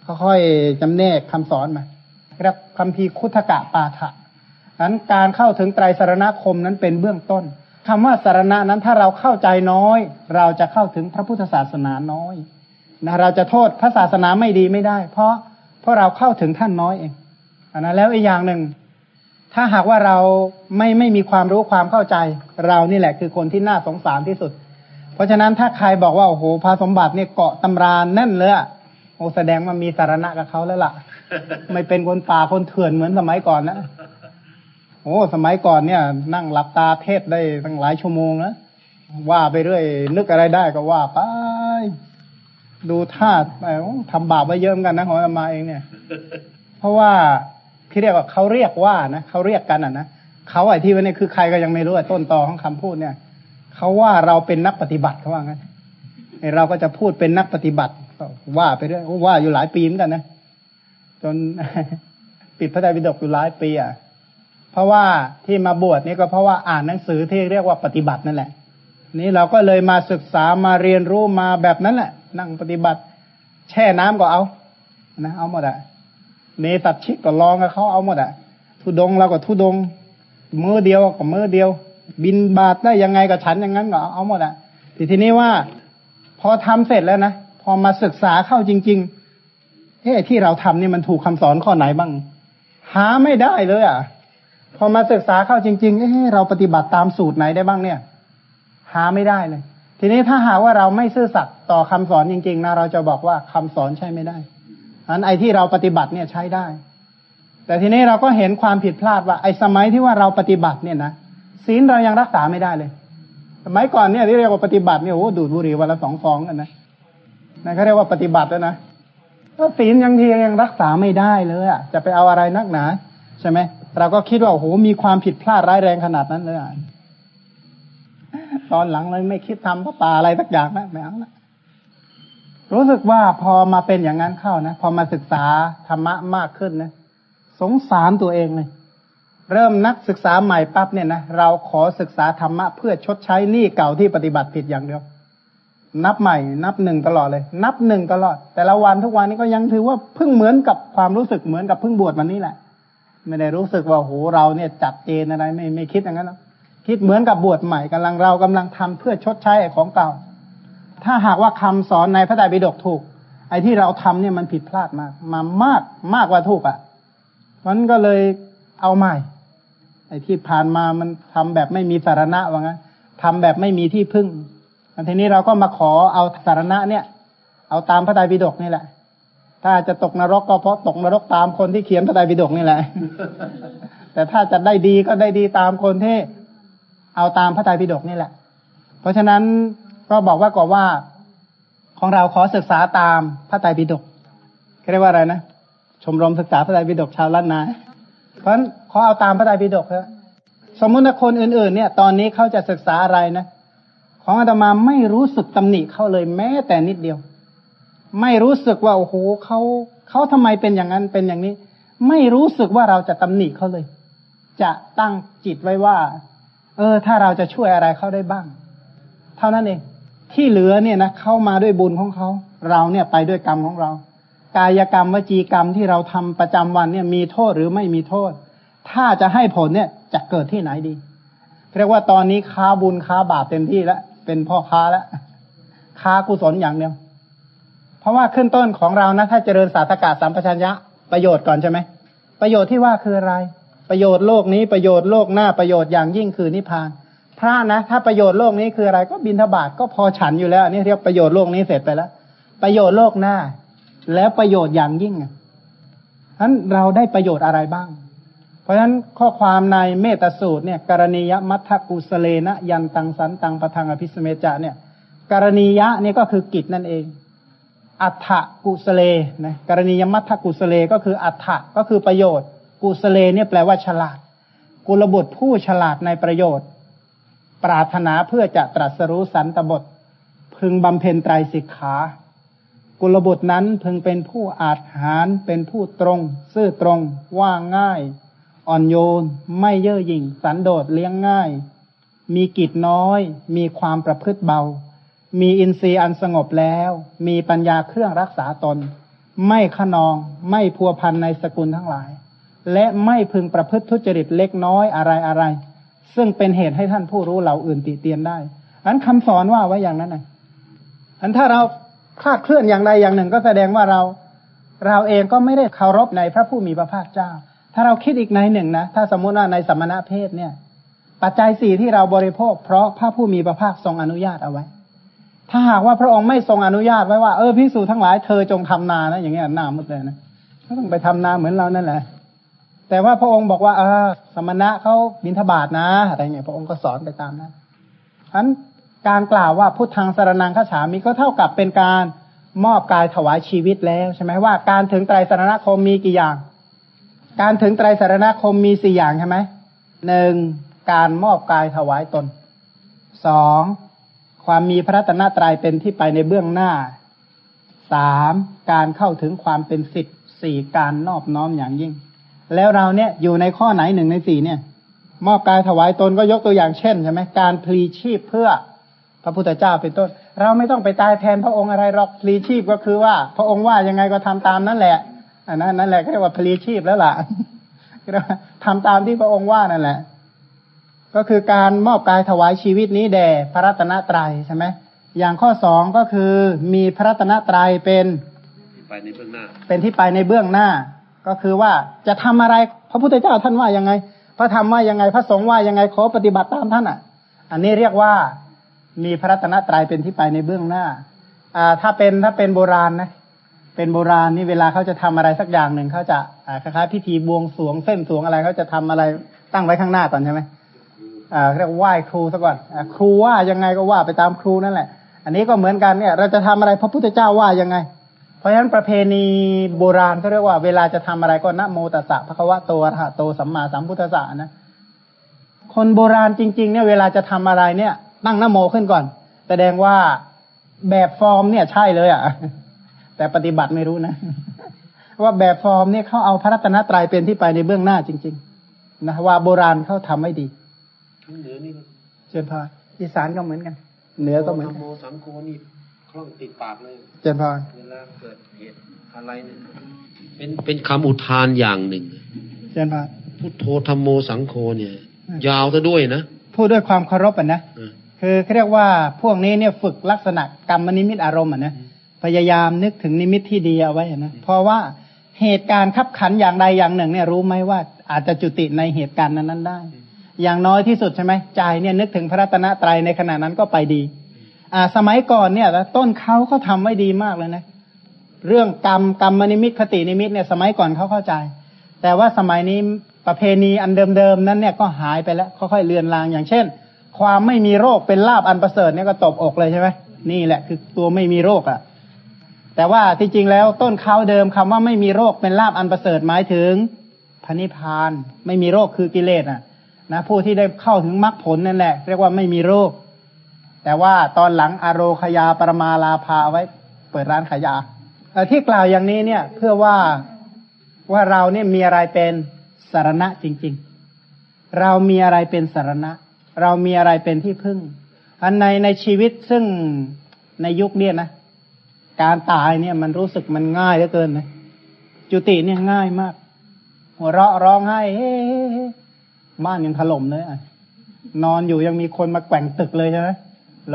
A: ค่อยๆจำแนกคำสอนมาครับคำพีคุถกะปาฐะนั้นการเข้าถึงไตรสารณคมนั้นเป็นเบื้องต้นคำว่าสารณะนั้นถ้าเราเข้าใจน้อย เราจะเข้าถึงพระพุทธศาสนาน้อยนะเราจะโทษพระศาสนาไม่ดีไม่ได้ เพราะเพราะเราเข้าถึงท่านน้อยเองอนะแล้วอีกอย่างหนึ่ง ถ้าหากว่าเราไม่ไม่มีความรู้ความเข้าใจ เรานี่แหละคือคนที่น่าสงสารที่สุด เพราะฉะนั้นถ้าใครบอกว่าโอ้โหพระสมบัติเนี่ยเกาะตำราแน่นเลยโอ้แสดงว่ามีสารณะกับเขาแล้วล่ะ ไม่เป็นคนป่าคนเถื่อนเหมือนสมัยก่อนนะโอ้สมัยก่อนเนี่ย นั่งหลับตาเทศได้ตั้งหลายชั่วโมงนะว่าไปเรื่อยนึกอะไรได้ก็ว่าไปดูท่าทำบาปไว้เยอะกันนะของอามาเองเนี่ย เพราะว่าที่เรียกว่าเขาเรียกว่านะเขาเรียกกันอะนะเขาไอ้ที่วันนี้คือใครก็ยังไม่รู้ต้นตอของคำพูดเนี่ย เขาว่าเราเป็นนักปฏิบัติเขาว่างั้นเราก็จะพูดเป็นนักปฏิบัติว่าไปเรื่อยว่าอยู่หลายปีเหมือนกันนะจนปิดพระไตรปิฎกอยู่หลายปีอะเพราะว่าที่มาบวชนี่ก็เพราะว่าอ่านหนังสือที่เรียกว่าปฏิบัตินั่นแหละ นี่เราก็เลยมาศึกษามาเรียนรู้มาแบบนั้นแหละ นั่งปฏิบัติ แช่น้ำก็เอานะเอาหมดอะเนตัดชิกก็ลองกับเขาเอาหมดอะทุดงเราก็ทุดงมือเดียวกับมือเดียว บินบาทได้ยังไงกับฉันอย่างนั้นก็เอาหมดอะทีทีนี้ว่า พอทำเสร็จแล้วนะพอมาศึกษาเข้าจริง ๆเฮ้ที่เราทำนี่มันถูกคำสอนข้อไหนบ้าง หาไม่ได้เลยอะ พอมาศึกษาเข้าจริง ๆเฮ้เราปฏิบัติตามสูตรไหนได้บ้างเนี่ย หาไม่ได้เลย ทีนี้ถ้าหาว่าเราไม่ซื่อสัตย์ต่อคำสอนจริง ๆนะเราจะบอกว่าคำสอนใช่ไม่ได้อันไอที่เราปฏิบัติเนี่ยใช้ได้ แต่ทีนี้เราก็เห็นความผิดพลาดว่าไอสมัยที่ว่าเราปฏิบัติเนี่ยนะ ศีลเรายังรักษาไม่ได้เลยสมัยก่อนเนี่ยที่เรียกว่าปฏิบัติเนี่ยโอ้ดูดบุหรี่วันละสองฟองกันนะนั่นเขาเรียกว่าปฏิบัติแล้วนะก็ศีลยังทียังรักษาไม่ได้เลยอะจะไปเอาอะไรนักหนา ใช่ไหมเราก็คิดว่าโอ้โหมีความผิดพลาดร้ายแรงขนาดนั้นเลยอะตอนหลังเลยไม่คิดทำพระป่าอะไรสักอย่างนะไม่เอาละรู้สึกว่าพอมาเป็นอย่างนั้นเข้านะพอมาศึกษาธรรมะมากขึ้นนะสงสารตัวเองเลย เริ่มนักศึกษาใหม่ปั๊บเนี่ยนะเราขอศึกษาธรรมะเพื่อชดใช้หนี้เก่าที่ปฏิบัติผิดอย่างเดียว นับใหม่ นับหนึ่งตลอดเลย นับหนึ่งตลอด แต่ละวันทุกวันนี้ก็ยังถือว่าเพิ่งเหมือนกับความรู้สึกเหมือนกับเพิ่งบวชวันนี้แหละ ไม่ได้รู้สึกว่าโหเราเนี่ยจัดเจนอะไรไม่ไม่คิดอย่างนั้นหรอกคิดเหมือนกับบวชใหม่กำลังเรากำลังทำเพื่อชดใช้ของเก่า ถ้าหากว่าคำสอนในพระไตรปิฎกถูก ไอ้ที่เราทำเนี่ยมันผิดพลาดมาก มามากมากกว่าถูกอะ่ะมันก็เลยเอาใหม่ ไอ้ที่ผ่านมามันทำแบบไม่มีสารณะว่างั้นทำแบบไม่มีที่พึ่งทีนี้เราก็มาขอเอาสารณะเนี่ย เอาตามพระไตรปิฎกนี่แหละ ถ้าจะตกนรกก็เพราะตกนรกตามคนที่เขียนพระไตรปิฎกนี่แหละ แต่ถ้าจะได้ดีก็ได้ดีตามคนที่เอาตามพระไตรปิฎกนี่แหละ เพราะฉะนั้นก็บอกว่าก่อว่าของเราขอศึกษาตามพระไตรปิฎกเรียกว่าอะไรนะ ชมรมศึกษาพระไตรปิฎกชาวล้านนา เพราะฉะนั้นขอเอาตามพระไตรปิฎกเถอะสมมุติคนอื่นๆ เนี่ย ตอนนี้เขาจะศึกษาอะไรนะ ของอาตมาไม่รู้สึกตำหนิเขาเลยแม้แต่นิดเดียว ไม่รู้สึกว่าโอ้โหเขาเขาทำไมเป็นอย่างนั้นเป็นอย่างนี้ ไม่รู้สึกว่าเราจะตำหนิเขาเลย จะตั้งจิตไว้ว่า เออ ถ้าเราจะช่วยอะไรเขาได้บ้าง เท่านั้นเองที่เหลือเนี่ยนะเข้ามาด้วยบุญของเขา เราเนี่ยไปด้วยกรรมของเรา กายกรรมวจีกรรมที่เราทำประจำวันเนี่ยมีโทษหรือไม่มีโทษ ถ้าจะให้ผลเนี่ยจะเกิดที่ไหนดี เรียกว่าตอนนี้ค้าบุญค้าบาปเต็มที่แล้วเป็นพ่อค้าแล้วค้ากุศลอย่างเดียว เพราะว่าขึ้นต้นของเรานะถ้าเจริญสาธกาสัมปชัญญะประโยชน์ก่อนใช่ไหมประโยชน์ที่ว่าคืออะไร ประโยชน์โลกนี้ประโยชน์โลกหน้าประโยชน์อย่างยิ่งคือนิพพาน พระนะ ถ้าประโยชน์โลกนี้คืออะไรก็บินทบาทก็พอฉันอยู่แล้วนี่เรียกประโยชน์โลกนี้เสร็จไปแล้ว ประโยชน์โลกหน้า แล้วประโยชน์อย่างยิ่งนั้นเราได้ประโยชน์อะไรบ้าง เพราะฉะนั้นข้อความในเมตสูตรเนี่ยกรณียมัทธกุสเลนะยันตังสันตังปะทังอภิสเมจะเนี่ยกรณียะนี่ก็คือกิจนั่นเอง อัฏฐกุสเลนะกรณียมัทธกุสเลก็คืออัฏฐก็คือประโยชน์ กุสเลเนี่ยแปลว่าฉลาด กุลบุตรผู้ฉลาดในประโยชน์ ปรารถนาเพื่อจะตรัสรู้สันตบท พึงบำเพ็ญไตรสิกขา กุลบุตรนั้นพึงเป็นผู้อาจหารเป็นผู้ตรง ซื่อตรงว่าง่าย อ่อนโยน ไม่เย่อหยิ่ง สันโดษเลี้ยงง่าย มีกิจน้อย มีความประพฤติเบา มีอินทรีย์อันสงบแล้ว มีปัญญาเครื่องรักษาตน ไม่ขนอง ไม่พัวพันในสกุลทั้งหลาย และไม่พึงประพฤติทุจริตเล็กน้อยอะไรอะไร ซึ่งเป็นเหตุให้ท่านผู้รู้เหล่าอื่นติเตียนได้อันคำสอนว่าไว้อย่างนั้นนะอันถ้าเรา คลาดเคลื่อนอย่างใดอย่างหนึ่งก็แสดงว่าเรา เราเองก็ไม่ได้เคารพในพระผู้มีพระภาคเจ้า ถ้าเราคิดอีกในหนึ่งนะถ้าสมมติว่าในสมณะเพศเนี่ย ปัจจัยสี่ที่เราบริโภค เพราะพระผู้มีพระภาคทรงอนุญาตเอาไว้ ถ้าหากว่าพระองค์ไม่ทรงอนุญาตไว้ว่าเออพิสูจทั้งหลายเธอจงทำนานะอย่างเงี้ยหน้ามืดเลยนะก็ต้องไปทำนาเหมือนเรานั่นแหละแต่ว่าพระองค์บอกว่าเออสมณะเขาบินทบาทนะอะไรเงี้ยพระองค์ก็สอนไปตามนั้นฉะนั้น การกล่าวว่าพุทธังสารนังข้าฉามิก็เท่ากับเป็นการมอบกายถวายชีวิตแล้วใช่ไหมว่าการถึงไตรสารณคมมีกี่อย่าง การถึงไตรสารณคมมีสี่อย่างใช่ไหมหนึ่งการมอบกายถวายตนสองความมีพระตนะตรัยเป็นที่ไปในเบื้องหน้าสามการเข้าถึงความเป็นสิทธิ์สี่การนอบน้อมอย่างยิ่ง แล้วเราเนี่ยอยู่ในข้อไหนหนึ่งในสี่เนี่ย มอบกายถวายตนก็ยกตัวอย่างเช่นใช่ไหมการพลีชีพเพื่อ พระพุทธเจ้าเป็นต้น เราไม่ต้องไปตายแทนพระองค์อะไรหรอกพลีชีพก็คือว่า พระองค์ว่ายังไงก็ทำตามนั่นแหละอันนั้นนั่นแหละเรียกว่าพลีชีพแล้วล่ะทำตามที่พระองค์ว่านั่นแหละ ก็คือการมอบกายถวายชีวิตนี้แด่พระรัตนตรัยใช่ไหมอย่างข้อสองก็คือมีพระรัตนตรัยเป็น
B: ไปในเบื้องหน้า
A: เป็นที่ไปในเบื้องหน้า ก็คือว่าจะทำอะไรพระพุทธเจ้าท่านว่ายังไง พระธรรมว่ายังไงพระสงฆ์ว่ายังไงขอปฏิบัติตามท่านอะ อันนี้เรียกว่า มีพระรัตนตรัยเป็นที่ไปในเบื้องหน้า อ่า ถ้าเป็นถ้าเป็นโบราณนะ เป็นโบราณนี่เวลาเขาจะทำอะไรสักอย่างหนึ่งเขาจะคล้ายๆพิธีบวงสรวงเส้นสวงอะไรเขาจะทำอะไรตั้งไว้ข้างหน้าก่อนใช่ไหมอ่าเรียกไหว้ครูซะก่อนอครูว่ายังไงก็ว่าไปตามครูนั่นแหละ อันนี้ก็เหมือนกันเนี่ย เราจะทำอะไรพระพุทธเจ้าว่ายังไง เพราะฉะนั้นประเพณีโบราณเขาเรียกว่าเวลาจะทำอะไรก็นะโมตัสสะพระควะโตอะระหะโตสัมมาสัมพุทธัสสะนะคนโบราณจริง ๆ เนี่ยเวลาจะทำอะไรเนี่ย ตั้งนโมขึ้นก่อน แสดงว่าแบบฟอร์มเนี่ยใช่เลยอะ แต่ปฏิบัติไม่รู้นะ ว่าแบบฟอร์มเนี่ยเขาเอาพระรัตนตรัยเป็นที่ไปในเบื้องหน้าจริง ๆ นะว่าโบราณเขาทำไม่ดี
B: เหนือนี่
A: เจนพาอีสานก็เหมือนกัน เหนือก็เหมือนกัน
B: โมสังโคนี่คล่องติดปากเลย
A: เจนพา
B: เวลาเกิดเหตุอะไรเนี่ยเป็นเป็นคำอุทานอย่างหนึ่ง
A: เจนพา
B: พุทโธธรรมโมสังโฆเนี่ย ยาวซะด้วยนะ
A: พูดด้วยความเคารพอะนะ คือเรียกว่าพวกนี้เนี่ยฝึกลักษณะกรรมนิมิตอารมณ์อะนะพยายามนึกถึงนิมิตที่ดีเอาไว้นะเพราะว่าเหตุการณ์ขับขันอย่างใดอย่างหนึ่ง เนี่ยรู้ไหมว่าอาจจะจุติในเหตุการณ์นั้นๆได้ อย่างน้อยที่สุดใช่ไหมใจเนี่ยนึกถึงพระรัตนตรัยในขณะนั้นก็ไปดี อ่า สมัยก่อนเนี่ยต้นเขาเขาทาไว้ดีมากเลยนะเรื่องกรรมกรรมนิมิตคตินิมิตเนี่ย สมัยก่อนเขาเข้าใจ แต่ว่าสมัยนี้ประเพณีอันเดิมๆนั้นเนี่ยก็หายไปแล้วค่อยๆเลือนลางอย่างเช่น ความไม่มีโรคเป็นลาบอันประเสริฐเนี่ยก็ตบอกเลยใช่ไหมนี่แหละคือตัวไม่มีโรคอะ่ะ แต่ว่าที่จริงแล้วต้นเขาเดิมคำว่าไม่มีโรคเป็นลาบอันประเสริฐหมายถึงพระนิพพาน ไม่มีโรคคือกิเลสอะนะผู้ที่ได้เข้าถึงมรรคผลนั่นแหละ เรียกว่าไม่มีโรค แต่ว่าตอนหลังอโรคยาปรมาลาภาไว้ เปิดร้านขายยาที่กล่าวอย่างนี้เนี่ย เพื่อว่าว่าเราเนี่ยมีอะไรเป็นสารณะจริง ๆ เรามีอะไรเป็นสารณะ เรามีอะไรเป็นที่พึ่ง อันในในชีวิตซึ่งในยุคเนี้ยนะ การตายเนี่ยมันรู้สึกมันง่ายเหลือเกินนะจุติเนี่ยง่ายมาก หัวเราะร้องไห้เฮ้บ้านยังถล่มเลยอะนอนอยู่ยังมีคนมาแกว่งตึกเลยใช่ไหม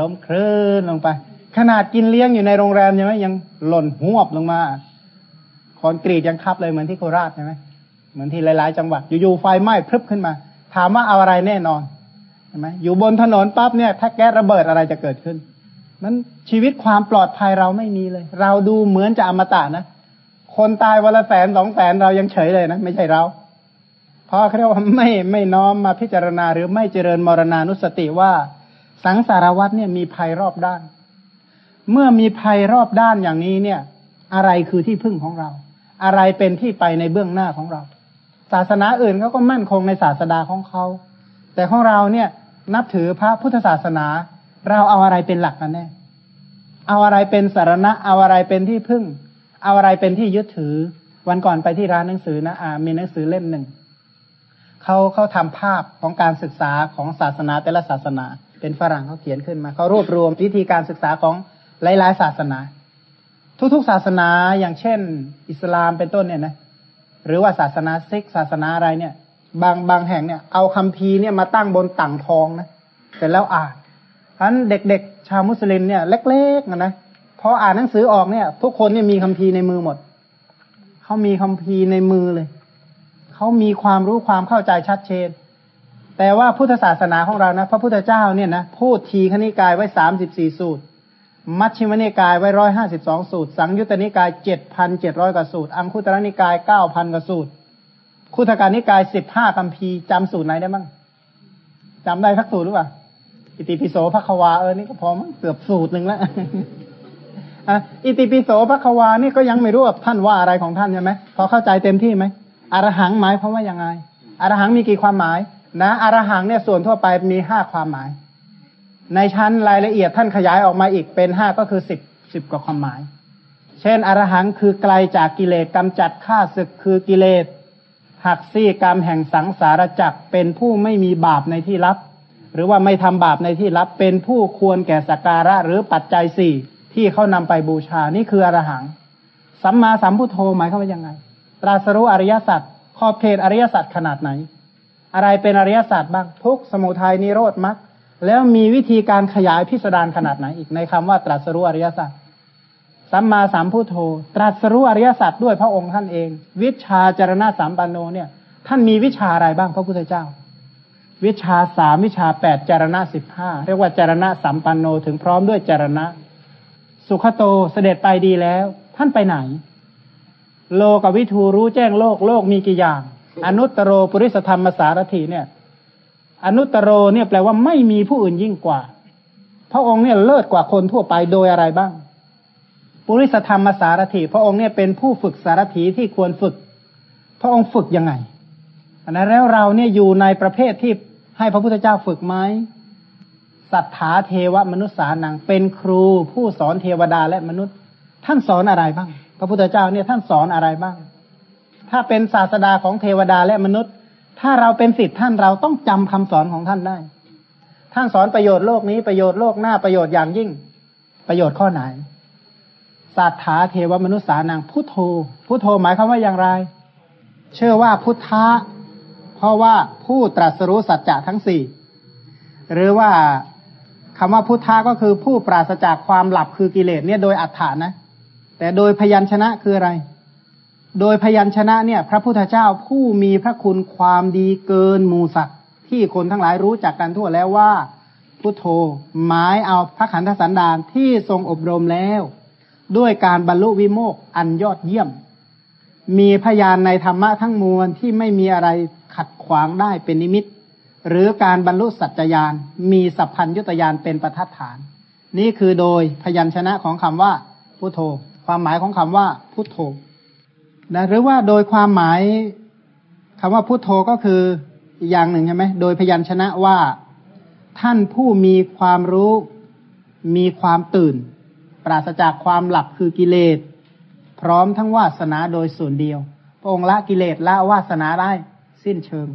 A: ล้มคลื่นลงไป ขนาดกินเลี้ยงอยู่ในโรงแรมใช่ไหมยังหล่นหวบลงมาคอนกรีตยังทับเลยเหมือนที่โคราชใช่ไหมเหมือนที่หลาย ๆ จังหวัดอยู่ๆไฟไหม้พรึบขึ้นมา ถามว่าเอาอะไรแน่นอน ใช่ไหมอยู่บนถนนปั๊บเนี่ย ถ้าแก๊สระเบิดอะไรจะเกิดขึ้นนั้นชีวิตความปลอดภัยเราไม่มีเลย เราดูเหมือนจะอมตะนะคนตายวันละแสนสองแสนเรายังเฉยเลยนะไม่ใช่เราเพราะเขาเรียกว่าไม่ไม่น้อมมาพิจารณาหรือไม่เจริญมรณานุสติว่าสังสารวัตเนี่ยมีภัยรอบด้าน เมื่อมีภัยรอบด้านอย่างนี้เนี่ย อะไรคือที่พึ่งของเรา อะไรเป็นที่ไปในเบื้องหน้าของเรา ศาสนาอื่นเขาก็มั่นคงในศาสดาของเขาแต่ของเราเนี่ย นับถือพระพุทธศาสนา เราเอาอะไรเป็นหลักกันแน่ เอาอะไรเป็นสารณะ เอาอะไรเป็นที่พึ่ง เอาอะไรเป็นที่ยึดถือ วันก่อนไปที่ร้านหนังสือนะอ่ามีหนังสือเล่มหนึ่งเขาเขาทำภาพของการศึกษาของศาสนาแต่ละศาสนา เป็นฝรั่งเขาเขียนขึ้นมาเขารวบรวมวิธีการศึกษาของหลายๆศาสนา ทุกๆศาสนาอย่างเช่น อิสลามเป็นต้นเนี่ยนะหรือว่าศาสนาซิกศาสนาอะไรเนี่ย บางบางแห่งเนี่ย เอาคำพีเนี่ยมาตั้งบนต่างทองนะเสร็จแล้วอ่านฉะนั้นเด็กๆ ชาวมุสลิมเนี่ยเล็กๆนะพออ่านหนังสือออกเนี่ย ทุกคนเนี่ยมีคำพีในมือหมดเขามีคำพีในมือเลยเขามีความรู้ความเข้าใจชัดเจน แต่ว่าพุทธศาสนาของเรานะ พระพุทธเจ้าเนี่ยนะพูดทีคณิกายไว้สามสิบสี่สูตร มัชฌิมนิกายไว้ร้อยห้าสิบสองสูตร สังยุตตนิกายเจ็ดพันเจ็ดร้อยกว่าสูตร อังคุตรนิกายเก้าพันกว่าสูตร คุถการนิกายสิบห้าคำพีจำสูตรไหนได้บ้งจำได้ทักสูตรหรือเปล่าอิติปิโสพระควาเออนี่ก็พอมั้งเกือบสูตรหนึ่งแล้วอิติปิโสพระควานี่ก็ยังไม่รู้ว่าท่านว่าอะไรของท่านใช่ไหมพอเข้าใจเต็มที่ไหมอรหังหมายเพราะว่ายังไงอรหังมีกี่ความหมาย นะอรหังเนี่ยส่วนทั่วไปมีห้าความหมาย ในชั้นรายละเอียดท่านขยายออกมาอีกเป็นห้าก็คือสิบสิบกว่าความหมาย เช่น อรหังคือไกลจากกิเลสกำจัดฆ่าศึกคือกิเลส หักซี่กรรมแห่งสังสารจักเป็นผู้ไม่มีบาปในที่ลับ หรือว่าไม่ทำบาปในที่ลับ เป็นผู้ควรแก่สักการะหรือปัจจัยสี่ที่เขานำไปบูชานี่คืออรหัง สัมมาสัมพุทโธหมายเขาว่ายังไงตรัสรู้อริยสัจขอบเขตอริยสัจขนาดไหน อะไรเป็นอริยสัจบ้างทุกสมุทัยนิโรธมรรคแล้วมีวิธีการขยายพิสดารขนาดไหนอีกในคำว่าตรัสรู้อริยสัจ สัมมาสัมพุทโธ ตรัสรู้อริยสัจด้วยพระองค์ท่านเอง วิชาจารณะสามปันโนเนี่ย ท่านมีวิชาอะไรบ้างพระพุทธเจ้า วิชาสามวิชาแปดจารณะสิบห้าเรียกว่าจารณะสัมปันโนถึงพร้อมด้วยจารณะ สุขโตเสด็จไปดีแล้ว ท่านไปไหน โลกวิทูรู้แจ้งโลกโลกมีกี่อย่าง อนุตตรโรปุริสธรรมสารถีเนี่ย อนุตตรโรเนี่ยแปลว่าไม่มีผู้อื่นยิ่งกว่า พระองค์เนี่ยเลิศกว่าคนทั่วไปโดยอะไรบ้าง ปุริสธรรมสารถีพระองค์เนี่ยเป็นผู้ฝึกสารถีที่ควรฝึก พระองค์ฝึกยังไงอันนั้นแล้วเราเนี่ยอยู่ในประเภทที่ให้พระพุทธเจ้าฝึกไหมสัทธาเทวมนุษย์สานังเป็นครูผู้สอนเทวดาและมนุษย์ ท่านสอนอะไรบ้าง พระพุทธเจ้าเนี่ยท่านสอนอะไรบ้าง ถ้าเป็นศาสดาของเทวดาและมนุษย์ ถ้าเราเป็นสิทธิ์ท่านเราต้องจำคำสอนของท่านได้ ท่านสอนประโยชน์โลกนี้ประโยชน์โลกหน้าประโยชน์อย่างยิ่ง ประโยชน์ข้อไหน สัทธาเทวมนุษย์สานังพุทโธ พุทโธหมายความว่าอย่างไร เชื่อว่าพุทธะ เพราะว่าผู้ตรัสรู้สัจจะทั้งสี่ หรือว่าคำว่าพุทธะก็คือผู้ปราศจากความหลับคือกิเลสเนี่ยโดยอัฏฐานนะ แต่โดยพยัญชนะคืออะไร โดยพยัญชนะเนี่ย พระพุทธเจ้าผู้มีพระคุณความดีเกินมูสัตว์ที่คนทั้งหลายรู้จักกันทั่วแล้วว่าพุทโธหมายเอาพระขันธสันดานที่ทรงอบรมแล้ว ด้วยการบรรลุวิโมกอันยอดเยี่ยม มีพยานในธรรมะทั้งมวลที่ไม่มีอะไรขัดขวางได้เป็นนิมิต หรือการบรรลุสัจจยานมีสัพพัญยุตยานเป็นประทัดฐาน นี่คือโดยพยัญชนะของคำว่าพุทโธ ความหมายของคำว่าพุทโธนะหรือว่าโดยความหมายคำว่าพุทโธก็คืออย่างหนึ่งใช่ไหมโดยพยัญชนะว่าท่านผู้มีความรู้มีความตื่น ปราศจากความหลับคือกิเลส พร้อมทั้งวาสนาโดยส่วนเดียว พระองค์ละกิเลสละวาสนาได้สิ้นเชิง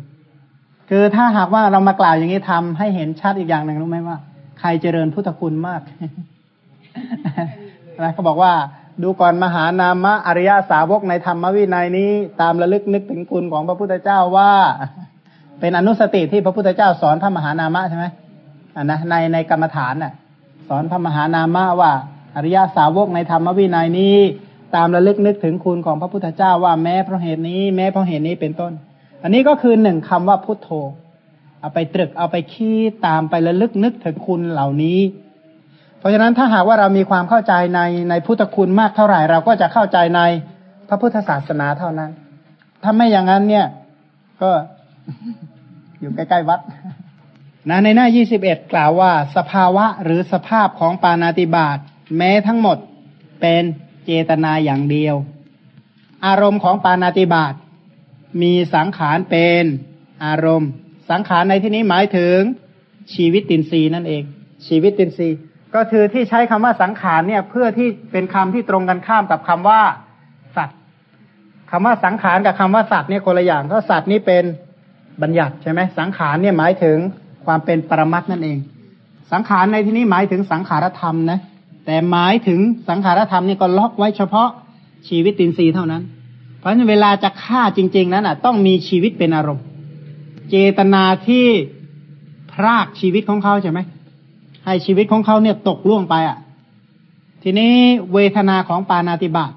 A: คือถ้าหากว่าเรามากล่าวอย่างนี้ทำให้เห็นชัดอีกอย่างหนึ่งรู้ไหมว่า ใครเจริญพุทธคุณมากนะเขาบอกว่าดูก่อนมหานามะอริยสาวกในธรรมวินัยนี้ ตามระลึกนึกถึงคุณของพระพุทธเจ้าว่า เป็นอนุสติที่พระพุทธเจ้าสอนพระมหานามะใช่ไหมอ่านะในในกรรมฐานน่ะ สอนพระมหานามะว่า อริยสาวกในธรรมวินัยนี้ ตามระลึกนึกถึงคุณของพระพุทธเจ้าว่าแม้เพราะเหตุนี้ แม้เพราะเหตุนี้เป็นต้น อันนี้ก็คือหนึ่งคำว่าพุทโธ เอาไปตรึกเอาไปคิดตามไประลึกนึกถึงคุณเหล่านี้ เพราะฉะนั้นถ้าหากว่าเรามีความเข้าใจในในพุทธคุณมากเท่าไหร่ เราก็จะเข้าใจในพระพุทธศาสนาเท่านั้น ถ้าไม่อย่างนั้นเนี่ย ก็อยู่ใกล้ๆวัดนะในหน้ายี่สิบเอ็ดกล่าวว่า สภาวะหรือสภาพของปานาติบาต แม้ทั้งหมดเป็นเจตนาอย่างเดียว อารมณ์ของปานาติบาตมีสังขารเป็นอารมณ์ สังขารในที่นี้หมายถึงชีวิตตินรีนั่นเอง ชีวิตตินรีก็คือที่ใช้คำว่าสังขารเนี่ย เพื่อที่เป็นคำที่ตรงกันข้ามกับคำว่า สัตว์คำว่าสังขารกับคำว่าสัตว์เนี่ยคนละอย่างเพราะสัตว์นี่เป็นบัญญัติใช่ไหมสังขารเนี่ยหมายถึงความเป็นปรมัตนั่นเอง สังขารในที่นี้หมายถึงสังขารธรรมนะ แต่หมายถึงสังขารธรรมนี่ก็ล็อกไว้เฉพาะชีวิตตินรีเท่านั้น เพราะฉะนั้นเวลาจะฆ่าจริง ๆ นั้นอะ ต้องมีชีวิตเป็นอารมณ์ เจตนาที่พรากชีวิตของเขาใช่ไหมให้ชีวิตของเขาเนี่ยตกล่วงไปอะ ทีนี้เวทนาของปานาติบาต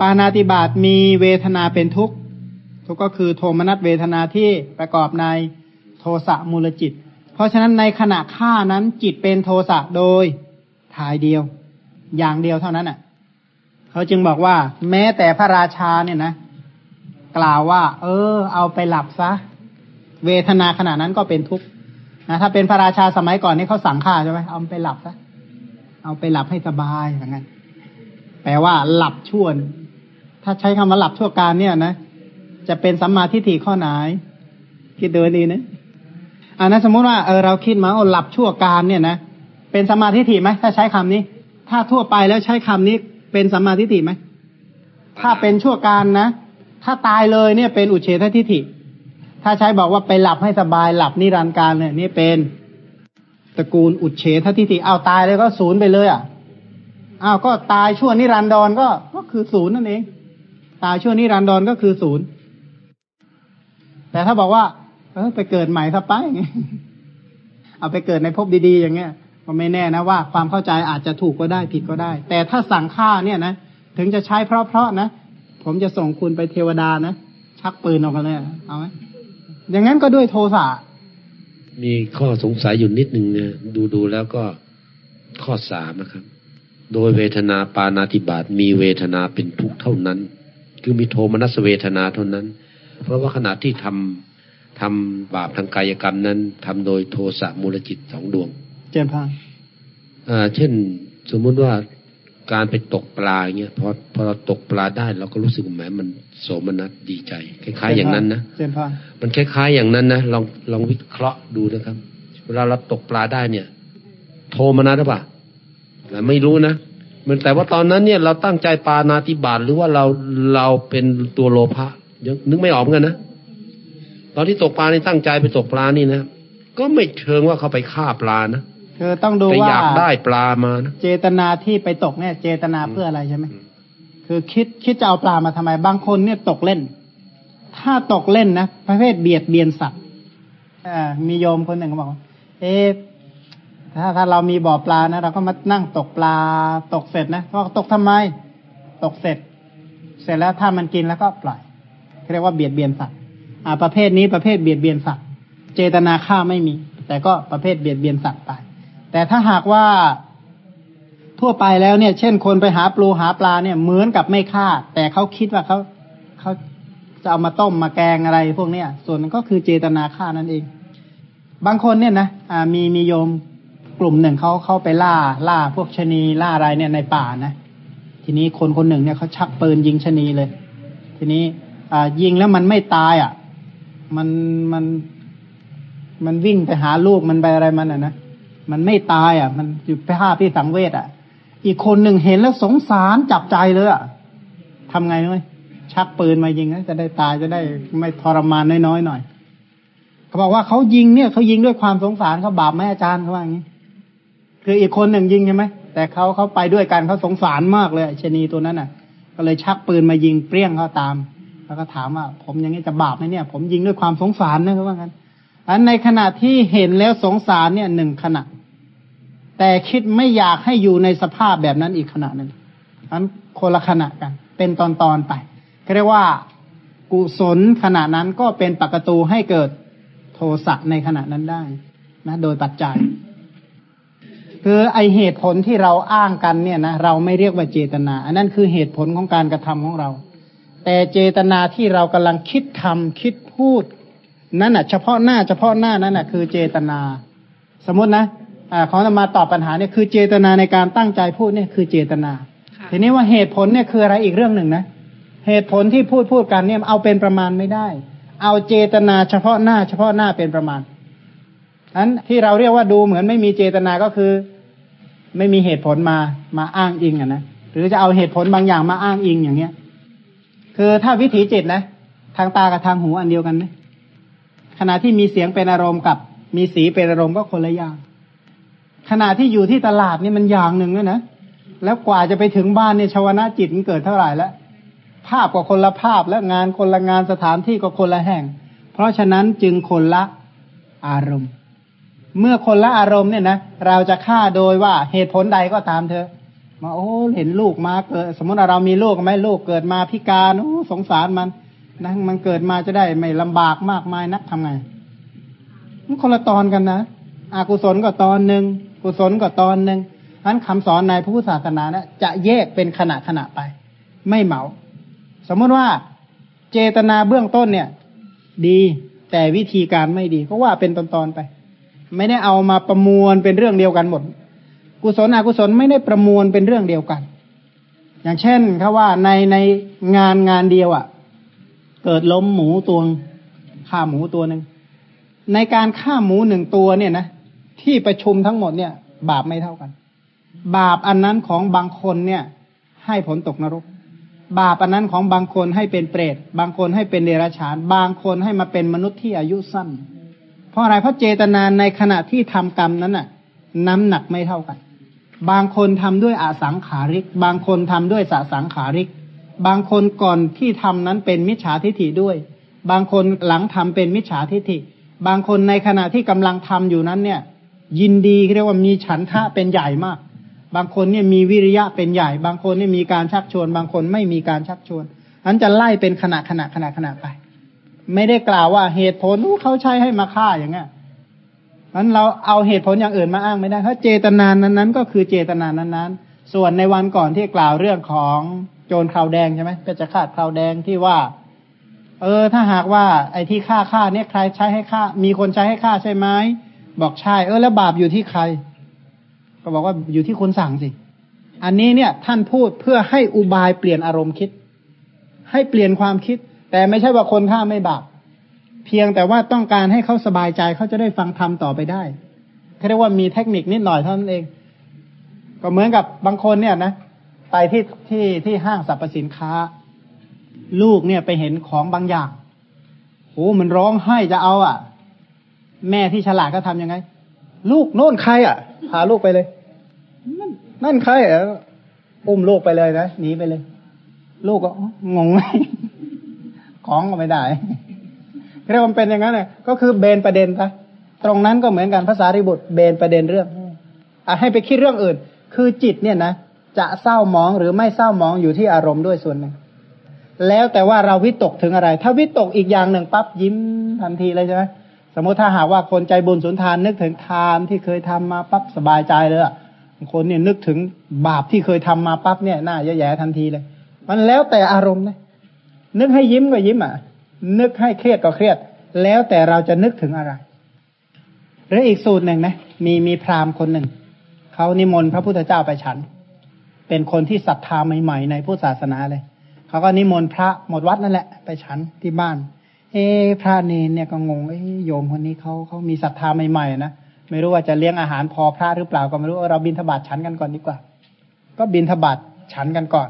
A: ปานาติบาตมีเวทนาเป็นทุกข์ทุกข์ก็คือโทมนัสเวทนาที่ประกอบในโทสะมูลจิต เพราะฉะนั้นในขณะฆ่านั้นจิตเป็นโทสะโดยายเดียว อย่างเดียวเท่านั้นอะ เขาจึงบอกว่า แม้แต่พระราชาเนี่ยนะกล่าวว่า เออ เอาไปหลับซะ เวทนาขณะนั้นก็เป็นทุกข์นะถ้าเป็นพระราชาสมัยก่อนนี่เขาสั่งฆ่าใช่ไหมเอาไปหลับซะเอาไปหลับให้สบายอย่างนั้นแปลว่าหลับชั่วถ้าใช้คำว่าหลับชั่วการเนี่ยนะจะเป็นสัมมาทิฏฐิข้อไหนคิดดูดีนะอันนั้นสมมติว่าเออเราคิดมาโอ้หลับชั่วการเนี่ยนะ เป็นสัมมาทิฏฐิไหมถ้าใช้คำนี้ ถ้าทั่วไปแล้วใช้คำนี้ เป็นสัมมาทิฏฐิไหมถ้าเป็นชั่วการนะ ถ้าตายเลยเนี่ยเป็นอุเฉททิฏฐิ ถ้าใช้บอกว่าไปหลับให้สบายหลับนิรันดร์การเนี่ยนี่เป็นตระกูลอุเฉททิฏฐิเอาตายเลยก็ศูนย์ไปเลยอะอ้าวก็ตายชั่วนิรันดรก็ก็คือศูนย์นั่นเอง ตายชั่วนิรันดรก็คือศูนย์แต่ถ้าบอกว่า เออไปเกิดใหม่ซะไปเอาไปเกิดในภพดีๆอย่างเงี้ย ก็ไม่แน่นะว่า ความเข้าใจอาจจะถูกก็ได้ผิดก็ได้ แต่ถ้าสั่งฆ่าเนี่ยนะถึงจะใช้เพราะๆนะ ผมจะส่งคุณไปเทวดานะ ชักปืนออกมาเลยเอาไหมอย่างนั้นก็ด้วยโทสะ
B: มีข้อสงสัยอยู่นิดหนึ่งเนี่ยดูดูแล้วก็ข้อสามนะครับ โดยเวทนาปานาติบาตมีเวทนาเป็นทุกข์เท่านั้น คือมีโทมนัสเวทนาเท่านั้น เพราะว่าขณะที่ทำทำบาปทางกายกรรมนั้นทำโดยโทสะมูลจิตสองดวง
A: เจนพัง
B: อ่า เช่น สมมุติว่าการไปตกปลาเงี้ยพอพอเราตกปลาได้เราก็รู้สึกแหมมันโสมนัสดีใจ คล้ายๆ อย่างนั้นนะ
A: เจนพัง
B: มันคล้ายๆ อย่างนั้นนะลองลองวิเคราะห์ดูนะครับ เวลาเราตกปลาได้เนี่ย โทมนัสหรือเปล่าแต่ไม่รู้นะมันแต่ว่าตอนนั้นเนี่ยเราตั้งใจปานาติบาตหรือว่าเราเราเป็นตัวโลภะยังนึกไม่ออกเหมือนกันนะตอนที่ตกปลานี่ตั้งใจไปตกปลานี่นะก็ไม่เชิงว่าเขาไปฆ่าปลานะ
A: คือต้องดู
B: แต่
A: ว่า
B: อยากได้ปลามานะ
A: เจตนาที่ไปตกเนี่ย เจตนาเพื่ออะไรใช่ไหมคือคิดคิดจะเอาปลามาทำไมบางคนเนี่ยตกเล่น ถ้าตกเล่นนะประเภทเบียดเบียนสัตว์อ่ามีโยมคนหนึ่งเขาบอกว่าเอ๊ะถ้าถ้าเรามีบ่อปลานะเราก็มานั่งตกปลาตกเสร็จนะก็ตกทำไม ตกเสร็จ เสร็จแล้วถ้ามันกินแล้วก็ปล่อยเรียกว่าเบียดเบียนสัตว์อ่า ประเภทนี้ประเภทเบียดเบียนสัตว์เจตนาฆ่าไม่มี แต่ก็ประเภทเบียดเบียนสัตว์ไป แต่ถ้าหากว่าทั่วไปแล้วเนี่ย เช่นคนไปหาปลูหาปลาเนี่ยเหมือนกับไม่ฆ่า แต่เขาคิดว่าเขาเขาจะเอามาต้มมาแกงอะไรพวกเนี้ยส่วนนั้นก็คือเจตนาฆ่านั่นเอง บางคนเนี่ยนะอ่ามีมีโยมกลุ่มหนึ่งเขาเข้าไปล่าล่าพวกชะนีล่าอะไรเนี่ยในป่านะทีนี้คนคนหนึ่งเนี่ยเขาชักปืนยิงชะนีเลย ทีนี้ อ่ายิงแล้วมันไม่ตายอะ มันมันมันวิ่งไปหาลูกมันไปอะไรมันอะนะ มันไม่ตายอะ มันอยู่ภาพที่สังเวชอะ อีกคนหนึ่งเห็นแล้วสงสารจับใจเลยอะทำไงนุ้ยชักปืนมายิงนะจะได้ตายจะได้ไม่ทรมานน้อยๆหน่อยเขาบอกว่าเขายิงเนี่ยเขายิงด้วยความสงสารเขาบาปไหมอาจารย์เขาว่าอย่างนี้ คืออีกคนหนึ่งยิงใช่ไหมแต่เขาเขาไปด้วยกันเขาสงสารมากเลยชนีตัวนั้นอะ ก็เลยชักปืนมายิงเปรี้ยงเขาตาม แล้วก็ถามว่า ผมอย่างนี้จะบาปไหมเนี่ย ผมยิงด้วยความสงสารนะเขาว่างั้น อันในขณะที่เห็นแล้วสงสารเนี่ยหนึ่งขณะ แต่คิดไม่อยากให้อยู่ในสภาพแบบนั้นอีกขณะหนึ่งอันคนละขณะกัน เป็นตอนตอนๆไปเรียกว่ากุศลขณะนั้นก็เป็นปกตูให้เกิดโทสะในขณะนั้นได้นะ โดยปัจจัย คือไอเหตุผลที่เราอ้างกันเนี่ยนะเราไม่เรียกว่าเจตนา อันนั้นคือเหตุผลของการกระทำของเรา แต่เจตนาที่เรากำลังคิดทำคิดพูด นั่นน่ะเฉพาะหน้าเฉพาะหน้านั่นน่ะคือเจตนา สมมตินะอ่าของจะมาตอบปัญหาเนี่ยคือเจตนาในการตั้งใจพูดเนี่ยคือเจตนา
C: ค่ะ
A: ทีนี้ว่าเหตุผลเนี่ยคืออะไรอีกเรื่องหนึ่งนะเหตุผลที่พูดพูดกันเนี่ยเอาเป็นประมาณไม่ได้ เอาเจตนาเฉพาะหน้าเฉพาะหน้าเป็นประมาณอันที่เราเรียกว่าดูเหมือนไม่มีเจตนาก็คือ ไม่มีเหตุผลมามาอ้างอิงอะนะหรือจะเอาเหตุผลบางอย่างมาอ้างอิงอย่างเงี้ย คือถ้าวิถีจิตนะ ทางตากับทางหูอันเดียวกันไหม ขณะที่มีเสียงเป็นอารมณ์กับ มีสีเป็นอารมณ์ก็คนละอย่าง ขณะที่อยู่ที่ตลาดนี่มันอย่างหนึ่งเลยนะแล้วกว่าจะไปถึงบ้านเนี่ยชาวนะจิตมันเกิดเท่าไหร่แล้วภาพก็คนละภาพและงานคนละงานสถานที่ก็คนละแห่ง เพราะฉะนั้นจึงคนละอารมณ์ เมื่อคนละอารมณ์เนี่ยนะเราจะฆ่าโดยว่าเหตุผลใดก็ตามเธอมาโอ้เห็นลูกมาเกิด สมมติว่าเรามีลูกไหมลูกเกิดมาพิการโอ้สงสารมัน นะมันเกิดมาจะได้ไม่ลำบากมากมายนักทำไงมันคนละตอนกันนะอากุศลก็ตอนหนึ่งกุศลก็ตอนหนึ่งนั้นคำสอนในพระพุทธศาสนานะจะแยกเป็นขณะขณะไป ไม่เหมา สมมติว่าเจตนาเบื้องต้นเนี่ย ดีแต่วิธีการไม่ดีเพราะว่าเป็นตอนๆไป ไม่ได้เอามาประมวลเป็นเรื่องเดียวกันหมด กุศลอกุศลไม่ได้ประมวลเป็นเรื่องเดียวกัน อย่างเช่นเขาว่าในในงานงานเดียวอะ่ะ เกิดล้มหมูตัวฆ่าหมูตัวหนึ่งในการฆ่าหมูหนึ่งตัวเนี่ยนะที่ประชุมทั้งหมดเนี่ย บาปไม่เท่ากัน บาปอันนั้นของบางคนเนี่ย ให้ผลตกนรก บาปอันนั้นของบางคนให้เป็นเปรตบางคนให้เป็นเดรัจฉาน บางคนให้มาเป็นมนุษย์ที่อายุสั้น เพราะอะไรเพราะเจตนาในขณะที่ทำกรรมนั้นน่ะ น้ำหนักไม่เท่ากัน บางคนทำด้วยอาสังขาริก บางคนทำด้วยสสังขาริก บางคนก่อนที่ทำนั้นเป็นมิจฉาทิฏฐิด้วย บางคนหลังทำเป็นมิจฉาทิฏฐิ บางคนในขณะที่กำลังทำอยู่นั้นเนี่ย ยินดีเรียกว่ามีฉันทะเป็นใหญ่มาก บางคนเนี่ยมีวิริยะเป็นใหญ่ บางคนเนี่ยมีการชักชวน บางคนไม่มีการชักชวนอันจะไล่เป็นขณะขณะขณะขณะไป ไม่ได้กล่าวว่าเหตุผลเขาใช้ให้มาฆ่าอย่างเงี้ยนั้นเราเอาเหตุผลอย่างอื่นมาอ้างไม่ได้เพราะเจตนานั้นนั้นก็คือเจตนานั้นนั้นส่วนในวันก่อนที่กล่าวเรื่องของ โจรคราวแดงใช่ไหมเพชฌฆาตคราวแดงที่ว่า เออ ถ้าหากว่า ไอ้ที่ฆ่าฆ่าเนี่ยใครใช้ให้ฆ่า มีคนใช้ให้ฆ่าใช่ไหมบอกใช่ เออ แล้วบาปอยู่ที่ใคร ก็บอกว่าอยู่ที่คนสั่งสิ อันนี้เนี่ย ท่านพูดเพื่อให้อุบายเปลี่ยนอารมณ์คิด ให้เปลี่ยนความคิด แต่ไม่ใช่ว่าคนฆ่าไม่บาปเพียงแต่ว่าต้องการให้เขาสบายใจเขาจะได้ฟังธรรมต่อไปได้เขาเรียกว่ามีเทคนิคนิดหน่อยเท่านั้นเอง ก็เหมือนกับบางคนเนี่ยนะ ไปที่ที่ที่ห้างสรรพสินค้า ลูกเนี่ยไปเห็นของบางอย่างโอ้มันร้องไห้จะเอาอะ แม่ที่ฉลาดก็ทํำยังไง ลูกโน่นใครอะ พาลูกไปเลยนั่นนั่นใครอะอุ้มลูกไปเลยนะหนีไปเลย ลูกก็งงของก็ไม่ได้เรียกว่าเป็นอย่างนั้นเลยก็คือเบนประเด็นไปตรงนั้นก็เหมือนกันภาษาริบุตรเบนประเด็นเรื่องอให้ไปคิดเรื่องอื่น คือจิตเนี่ยนะ จะเศร้ามองหรือไม่เศร้ามองอยู่ที่อารมณ์ด้วยส่วนหนึ่ง แล้วแต่ว่าเราวิตกถึงอะไร ถ้าวิตกอีกอย่างหนึ่งปั๊บยิ้มทันทีเลยใช่ไหมสมมติถ้าหากว่าคนใจบุญสุนทานนึกถึงทานที่เคยทำมาปั๊บสบายใจเลยอะคนเนี่ยนึกถึงบาปที่เคยทำมาปั๊บเนี่ยหน้าแย่ๆทันทีเลย มันแล้วแต่อารมณ์นะนึกให้ยิ้มก็ยิ้มอะ นึกให้เครียดก็เครียด แล้วแต่เราจะนึกถึงอะไรหรืออีกสูตรหนึ่งนะมีมีพราหมณ์คนหนึ่งเขานิมนต์พระพุทธเจ้าไปฉันเเป็นคนที่ศรัทธาใหม่ๆในพุทธศาสนาเลยเขาก็นิมนต์พระหมดวัดนั่นแหละ ไปฉันที่บ้าน เอ๊พระเนนเนี่ยก็งงเอ๊โยมคนนี้เขาเขามีศรัทธาใหม่ๆนะไม่รู้ว่าจะเลี้ยงอาหารพอพระหรือเปล่าก็ไม่รู้เราบินทบาทฉันกันก่อนดีกว่า ก็บินทบาทฉันกันก่อน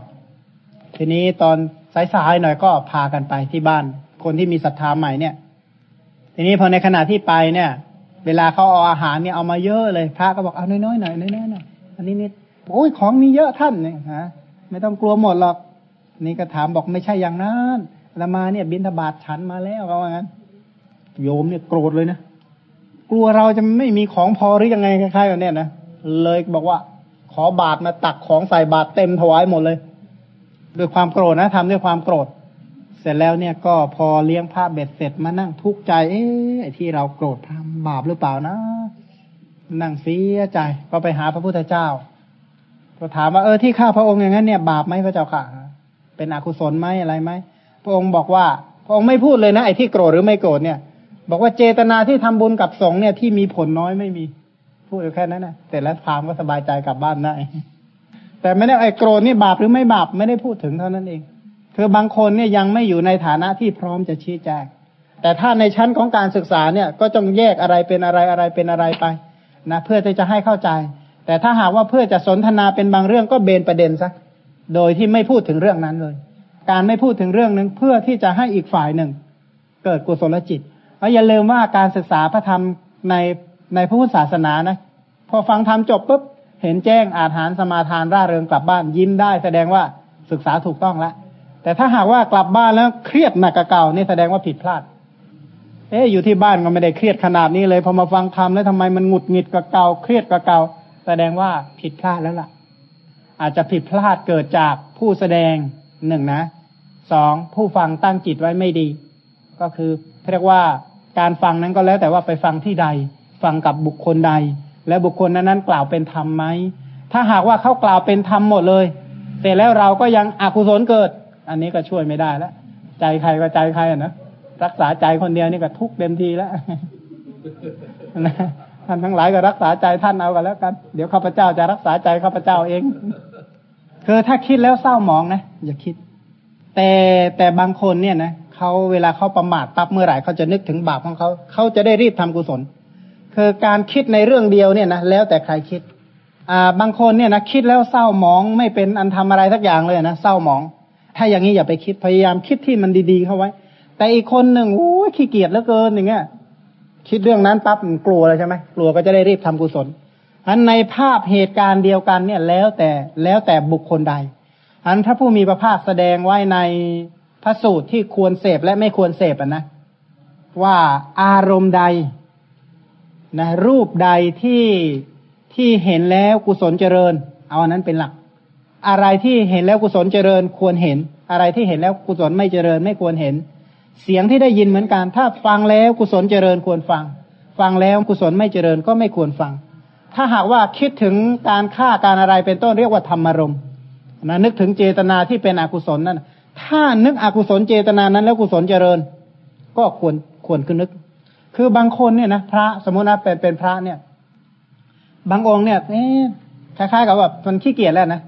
A: ทีนี้ตอนสายๆหน่อยก็พากันไปที่บ้าน คนที่มีศรัทธาใหม่เนี่ย ทีนี้พอในขณะที่ไปเนี่ย เวลาเขาเอาอาหารเนี่ยเอามาเยอะเลย พระก็บอกเอาน้อยๆหน่อยน้อยๆหน่อยอันนี้นิด โอ้ยของมีเยอะท่านเนี่ยฮะไม่ต้องกลัวหมดหรอก นี่ก็ถามบอกไม่ใช่อย่างนั้นละมาเนี่ย บินทบาทฉันมาแล้วเขาว่างั้น โยมเนี่ยโกรธเลยนะกลัวเราจะไม่มีของพอหรือยังไงคล้ายๆกันเนี่ยนะเลยบอกว่า ขอบาทมาตักของใส่บาทเต็มถวายหมดเลยด้วยความโกรธนะทำด้วยความโกรธ เสร็จแล้วเนี่ยก็พอเลี้ยงพระเบ็ดเสร็จมานั่งทุกข์ใจ เอ๊ะที่เราโกรธทำบาปหรือเปล่านะ นั่งเสียใจก็ไปหาพระพุทธเจ้า ก็ถามว่าเออที่ข้าพระองค์อย่างนั้นเนี่ยบาปไหมพระเจ้าค่ะ เป็นอกุศลไหมอะไรไหมพระองค์บอกว่า พระองค์ไม่พูดเลยนะไอ้ที่โกรธหรือไม่โกรธเนี่ย บอกว่าเจตนาที่ทำบุญกับสงฆ์เนี่ยที่มีผลน้อยไม่มี พูดแค่นั้นนะแต่แล้วพามก็สบายใจกลับบ้านได้แต่ไม่ได้ไอ้โกรธนี่บาปหรือไม่บาปไม่ได้พูดถึงเท่านั้นเอง คือบางคนเนี่ยยังไม่อยู่ในฐานะที่พร้อมจะชี้แจงแต่ถ้าในชั้นของการศึกษาเนี่ยก็ต้องแยกอะไรเป็นอะไรอะไรเป็นอะไรไปนะเพื่อที่จะให้เข้าใจ แต่ถ้าหากว่าเพื่อจะสนทนาเป็นบางเรื่องก็เบนประเด็นซะโดยที่ไม่พูดถึงเรื่องนั้นเลย การไม่พูดถึงเรื่องหนึ่งเพื่อที่จะให้อีกฝ่ายหนึ่ง เกิดกุศลจิตเพราอย่าลืมว่าการศึกษาพระธรรมในในพระพุทธศาสนานะ พอฟังธรรมจบปุ๊บเห็นแจ้งอาหารสมาทานร่าเริงกลับบ้านยิ้มได้แสดงว่าศึกษาถูกต้องแล้วแต่ถ้าหากว่ากลับบ้านแล้วเครียดหนักกว่าเก่านี่แสดงว่าผิดพลาด เอ๊อยู่ที่บ้านก็ไม่ได้เครียดขนาดนี้เลยพอมาฟังธรรมแล้วทำไมมันหงุดหงิดกว่าเก่าเครียดกว่าเก่า แสดงว่าผิดพลาดแล้วล่ะ อาจจะผิดพลาดเกิดจากผู้แสดงหนึ่งนะสองผู้ฟังตั้งจิตไว้ไม่ดี ก็คือเรียกว่าการฟังนั้นก็แล้วแต่ว่าไปฟังที่ใด ฟังกับบุคคลใด และบุคคลนั้นนั้นกล่าวเป็นธรรมไหมถ้าหากว่าเขากล่าวเป็นธรรมหมดเลย เสร็จแล้วเราก็ยังอกุศลเกิด อันนี้ก็ช่วยไม่ได้แล้วใจใครก็ใจใครอะนะรักษาใจคนเดียวนี่ก็ทุกเต็มทีแล้ว ท่านทั้งหลายก็รักษาใจท่านเอากันแล้วกัน เดี๋ยวข้าพเจ้าจะรักษาใจข้าพเจ้าเองคือถ้าคิดแล้วเศร้าหมองนะอย่าคิด แต่แต่บางคนเนี่ยนะเขาเวลาเขาประมาทปั๊บเมื่อไหร่เขาจะนึกถึงบาปของเขาเขาจะได้รีบทำกุศล คือการคิดในเรื่องเดียวเนี่ยนะแล้วแต่ใครคิด อ่าบางคนเนี่ยนะคิดแล้วเศร้าหมองไม่เป็นอันทำอะไรสักอย่างเลยนะเศร้าหมอง ถ้าอย่างนี้อย่าไปคิดพยายามคิดที่มันดีๆเข้าไว้ แต่อีกคนหนึ่งโอ้ขี้เกียจเหลือเกินอย่างเงี้ย คิดเรื่องนั้นปั๊บกลัวเลยใช่ไหมกลัวก็จะได้รีบทำกุศลอันในภาพเหตุการณ์เดียวกันเนี่ยแล้วแต่แล้วแต่บุคคลใด อันพระผู้มีพระภาคแสดงไว้ในพระสูตรที่ควรเสพและไม่ควรเสพอะนะว่าอารมณ์ใดนะรูปใดที่ที่เห็นแล้วกุศลเจริญ เอาอันนั้นเป็นหลัก อะไรที่เห็นแล้วกุศลเจริญควรเห็น อะไรที่เห็นแล้วกุศลไม่เจริญไม่ควรเห็น เสียงที่ได้ยินเหมือนกัน ถ้าฟังแล้วกุศลเจริญควรฟัง ฟังแล้วกุศลไม่เจริญก็ไม่ควรฟัง ถ้าหากว่าคิดถึงการฆ่าการอะไรเป็นต้นเรียกว่าธรรมารมณ์นะนึกถึงเจตนาที่เป็นอกุศลนั่นถ้านึกอกุศลเจตนานั้น แล้วกุศลเจริญ ก็ควรควรคือนึก คือบางคนเนี่ยนะพระสมมตินะเป็นเป็นพระเนี่ย บางองค์เนี่ยเอ๊คล้ายๆกับแบบมันขี้เกียจแล้วนะ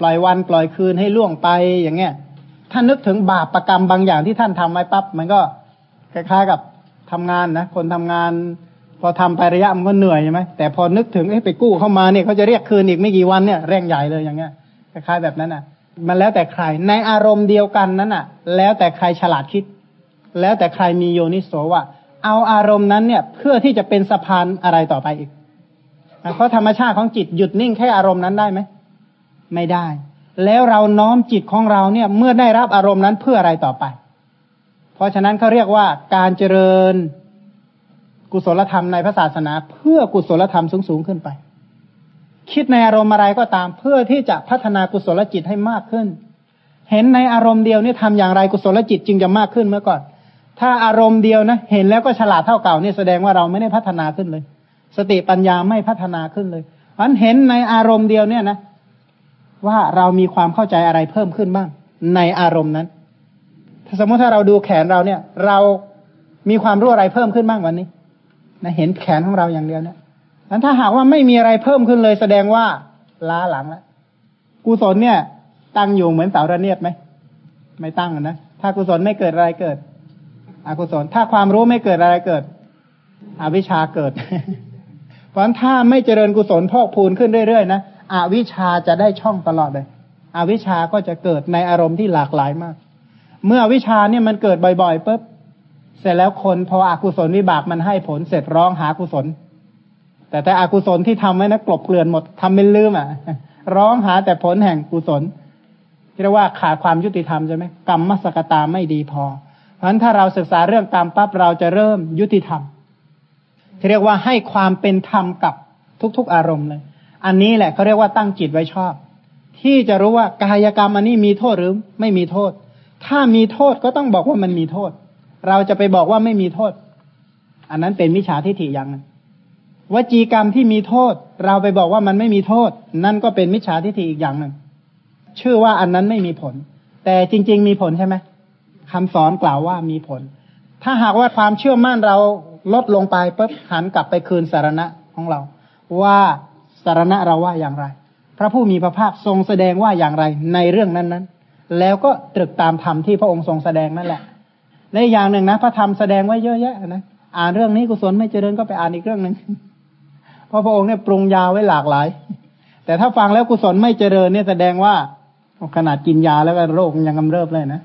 A: ปล่อยวันปล่อยคืนให้ล่วงไปอย่างเงี้ย ถ้านึกถึงบาปประกรรมบางอย่างที่ท่านทำไว้ปั๊บมันก็คล้ายๆกับทำงานนะคนทำงาน พอทำไประยะมันก็เหนื่อยใช่ไหมแต่พอนึกถึงเอ้ไปกู้เข้ามาเนี่ยเขาจะเรียกคืนอีกไม่กี่วันเนี่ยแรงใหญ่เลยอย่างเงี้ยคล้ายๆแบบนั้นอะ มันแล้วแต่ใครในอารมณ์เดียวกันนั้นอะ แล้วแต่ใครฉลาดคิด แล้วแต่ใครมีโยนิโสว่าเอาอารมณ์นั้นเนี่ยเพื่อที่จะเป็นสะพานอะไรต่อไปอีกเพราะธรรมชาติของจิตหยุดนิ่งแค่อารมณ์นั้นได้ไหมไม่ได้ แล้วเราน้อมจิตของเราเนี่ย เมื่อได้รับอารมณ์นั้นเพื่ออะไรต่อไป เพราะฉะนั้นเขาเรียกว่าการเจริญกุศลธรรมในพระศาสนา เพื่อกุศลธรรมสูงๆขึ้นไป คิดในอารมณ์อะไรก็ตามเพื่อที่จะพัฒนากุศลจิตให้มากขึ้น เห็นในอารมณ์เดียวนี่ทำอย่างไรกุศลจิตจึงจะมากขึ้นเมื่อก่อน ถ้าอารมณ์เดียวนะ เห็นแล้วก็ฉลาดเท่าเก่าเนี่ยแสดงว่าเราไม่ได้พัฒนาขึ้นเลย สติปัญญาไม่พัฒนาขึ้นเลยอันเห็นในอารมณ์เดียวเนี่ยนะ ว่าเรามีความเข้าใจอะไรเพิ่มขึ้นบ้าง ในอารมณ์นั้น ถ้าสมมติถ้าเราดูแขนเราเนี่ย เรามีความรู้อะไรเพิ่มขึ้นบ้างวันนี้นะเห็นแขนของเราอย่างเดียวเนี่ยนั้นถ้าหากว่าไม่มีอะไรเพิ่มขึ้นเลยแสดงว่าล้าหลังแล้วกุศลเนี่ย ตั้งอยู่เหมือนเสาระเนียดไหมไม่ตั้งนะถ้ากุศลไม่เกิดอะไรเกิด อกุศล ถ้าความรู้ไม่เกิดอะไรเกิด อวิชชาเกิด เพราะถ้าไม่เจริญกุศลพอกพูนขึ้นเรื่อยๆนะ อวิชชาจะได้ช่องตลอดเลย อวิชชาก็จะเกิดในอารมณ์ที่หลากหลายมาก เมื่อวิชาเนี่ยมันเกิดบ่อยๆปุ๊บเสร็จแล้วคนพออกุศลวิบากมันให้ผลเสร็จร้องหากุศล แต่แต่อกุศลที่ทำไว้นะกลบเกลื่อนหมดทำเป็นลืมอะ ร้องหาแต่ผลแห่งกุศลเรียกว่าขาดความยุติธรรมใช่ไหมกรรมมสกตาไม่ดีพอ เพราะฉะนั้นถ้าเราศึกษาเรื่องกรรมปั๊บเราจะเริ่มยุติธรรมที่เรียกว่าให้ความเป็นธรรมกับทุก ๆ อารมณ์เลย อันนี้แหละเขาเรียกว่าตั้งจิตไว้ชอบ ที่จะรู้ว่ากายกรรมอันนี้มีโทษหรือไม่มีโทษ ถ้ามีโทษก็ต้องบอกว่ามันมีโทษ เราจะไปบอกว่าไม่มีโทษ อันนั้นเป็นมิจฉาทิฏฐิอย่างนึงวจีกรรมที่มีโทษ เราไปบอกว่ามันไม่มีโทษ นั่นก็เป็นมิจฉาทิฏฐิอีกอย่างหนึ่งชื่อว่าอันนั้นไม่มีผล แต่จริง ๆ มีผลใช่ไหมคำสอนกล่าวว่ามีผล ถ้าหากว่าความเชื่อมั่นเราลดลงไปปุ๊บหันกลับไปคืนสารณะของเรา ว่า สารณะเราว่าอย่างไร พระผู้มีพระภาคทรงแสดงว่าอย่างไรในเรื่องนั้นๆแล้วก็ตรึกตามธรรมที่พระองค์ทรงแสดงนั่นแหละและอย่างหนึ่งนะ พระธรรมแสดงไว้เยอะแยะนะอ่านเรื่องนี้กุศลไม่เจริญก็ไปอ่านอีกเรื่องหนึ่งเพราะพระองค์เนี่ยปรุงยาไว้หลากหลาย แต่ถ้าฟังแล้วกุศลไม่เจริญเนี่ยแสดงว่าขนาดกินยาแล้วก็โรคยังกำเริบเลยนะ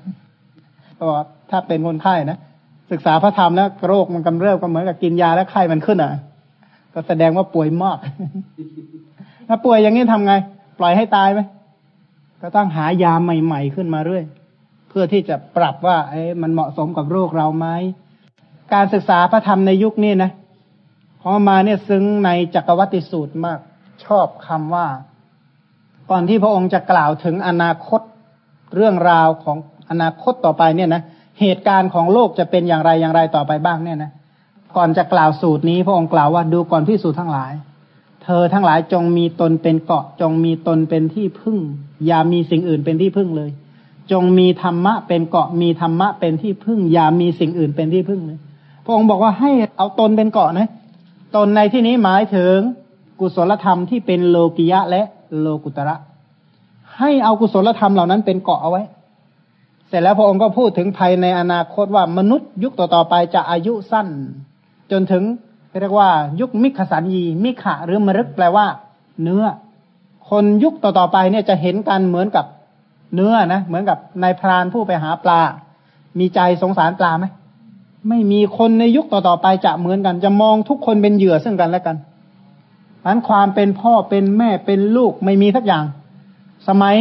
A: ก็ถ้าเป็นคนไข้นะศึกษาพระธรรมแล้วโรคมันกำเริบก็เหมือนกับกินยาแล้วไข้มันขึ้นอะ ก็แสดงว่าป่วยมาก ถ้าป่วยอย่างนี้ทำไง ปล่อยให้ตายไหมก็ต้องหายาใหม่ ๆ ขึ้นมาเรื่อย เพื่อที่จะปรับว่าเอ้มันเหมาะสมกับโรคเราไหม การศึกษาพระธรรมในยุคนี้นะพอมาเนี่ยซึ้งในจักรวัติสูตรมาก ชอบคำว่า ก่อนที่พระองค์จะกล่าวถึงอนาคตเรื่องราวของอนาคตต่อไปเนี่ยนะเหตุการณ์ของโลกจะเป็นอย่างไรอย่างไรต่อไปบ้างเนี่ยนะ ก่อนจะกล่าวสูตรนี้ พระองค์กล่าวว่าดูก่อนพิสูจน์ทั้งหลายเเธอทั้งหลายจงมีตนเป็นเกาะ จงมีตนเป็นที่พึ่ง อย่ามีสิ่งอื่นเป็นที่พึ่งเลย จงมีธรรมะเป็นเกาะมีธรรมะเป็นที่พึ่ง อย่ามีสิ่งอื่นเป็นที่พึ่งเลยพระองค์บอกว่าให้เอาตนเป็นเกาะนะตนในที่นี้หมายถึงกุศลธรรมที่เป็นโลกิยะและโลกุตระ ให้เอากุศลธรรมเหล่านั้นเป็นเกาะเอาไว้ เสร็จแล้วพระองค์ก็พูดถึงภัยในอนาคตว่ามนุษย์ยุคต่อๆไปจะอายุสั้น จนถึงเรียกว่า ยุคมิขสันยี มิขะหรือมรึกแปลว่า เนื้อ คนยุคต่อๆไปเนี่ยจะเห็นกันเหมือนกับเนื้อนะเหมือนกับนายพรานผู้ไปหาปลา มีใจสงสารปลาไหมไม่มีคนในยุคต่อๆไปจะเหมือนกัน จะมองทุกคนเป็นเหยื่อซึ่งกันและกันนั้นความเป็นพ่อเป็นแม่เป็นลูกไม่มีสักอย่าง สมัย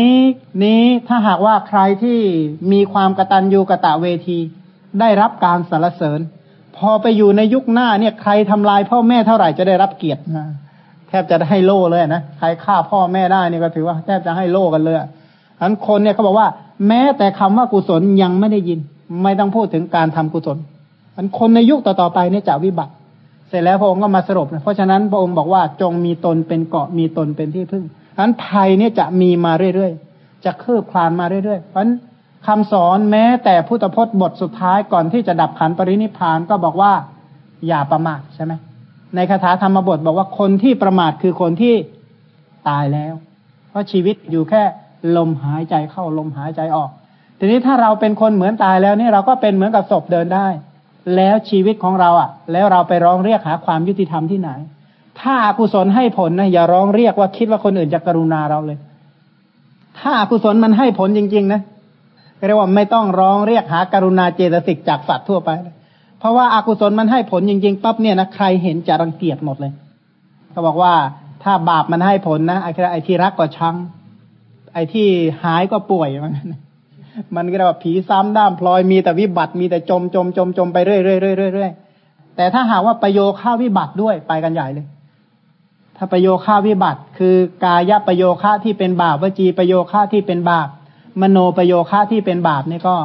A: นี้ถ้าหากว่าใครที่มีความกระตัญญูกะตะเวที ได้รับการสรรเสริญ พอไปอยู่ในยุคหน้าเนี่ย ใครทำลายพ่อแม่เท่าไหร่จะได้รับเกียรตินะแทบจะให้โล่เลยนะใครฆ่าพ่อแม่ได้นี่ก็ถือว่าแทบจะให้โล่กันเลยอันคนเนี่ยเขาบอกว่า แม้แต่คำว่ากุศลยังไม่ได้ยิน ไม่ต้องพูดถึงการทำกุศลอันคนในยุคต่อๆไปเนี่ยจะวิบัติ เสร็จแล้วพระองค์ก็มาสรุปนะเพราะฉะนั้นพระองค์บอกว่าจงมีตนเป็นเกาะมีตนเป็นที่พึ่งอันภัยเนี่ยจะมีมาเรื่อยๆจะคืบคลานมาเรื่อยๆเพราะนั้น คำสอนแม้แต่พุทธพจน์บทสุดท้ายก่อนที่จะดับขันปรินิพานก็บอกว่าอย่าประมาทใช่ไหมในคาถาธรรมบทบอกว่าคนที่ประมาทคือคนที่ตายแล้ว เพราะชีวิตอยู่แค่ลมหายใจเข้าลมหายใจออก ทีนี้ถ้าเราเป็นคนเหมือนตายแล้วนี่เราก็เป็นเหมือนกับศพเดินได้ แล้วชีวิตของเราอะ แล้วเราไปร้องเรียกหาความยุติธรรมที่ไหน ถ้าอากุศลให้ผลนะอย่าร้องเรียกว่าคิดว่าคนอื่นจะกรุณาเราเลย ถ้าอากุศลมันให้ผลจริงๆนะ เรียกว่าไม่ต้องร้องเรียกหาการุณาเจตสิกจากสัตว์ทั่วไป เพราะว่าอากุศลมันให้ผลจริงๆปั๊บเนี่ยนะใครเห็นจะรังเกียจหมดเลยเขาบอกว่าถ้าบาปมันให้ผลนะไอ้ที่รักก็ชัง ไอ้ที่หายก็ป่วยมันมันก็เรียกว่าผีซ้ำด้ามพลอยมีแต่วิบัติมีแต่จมจมจมจมไปเรื่อยเรื่อยเรื่อยเรื่อยแต่ถ้าหากว่าประโยค่าวิบัติด้วยไปกันใหญ่เลย ถ้าประโยค่าวิบัติ คือกายประโยค่าที่เป็นบาปวจีประโยค่าที่เป็นบาป มโนประโยค่าที่เป็นบาปนี่ก็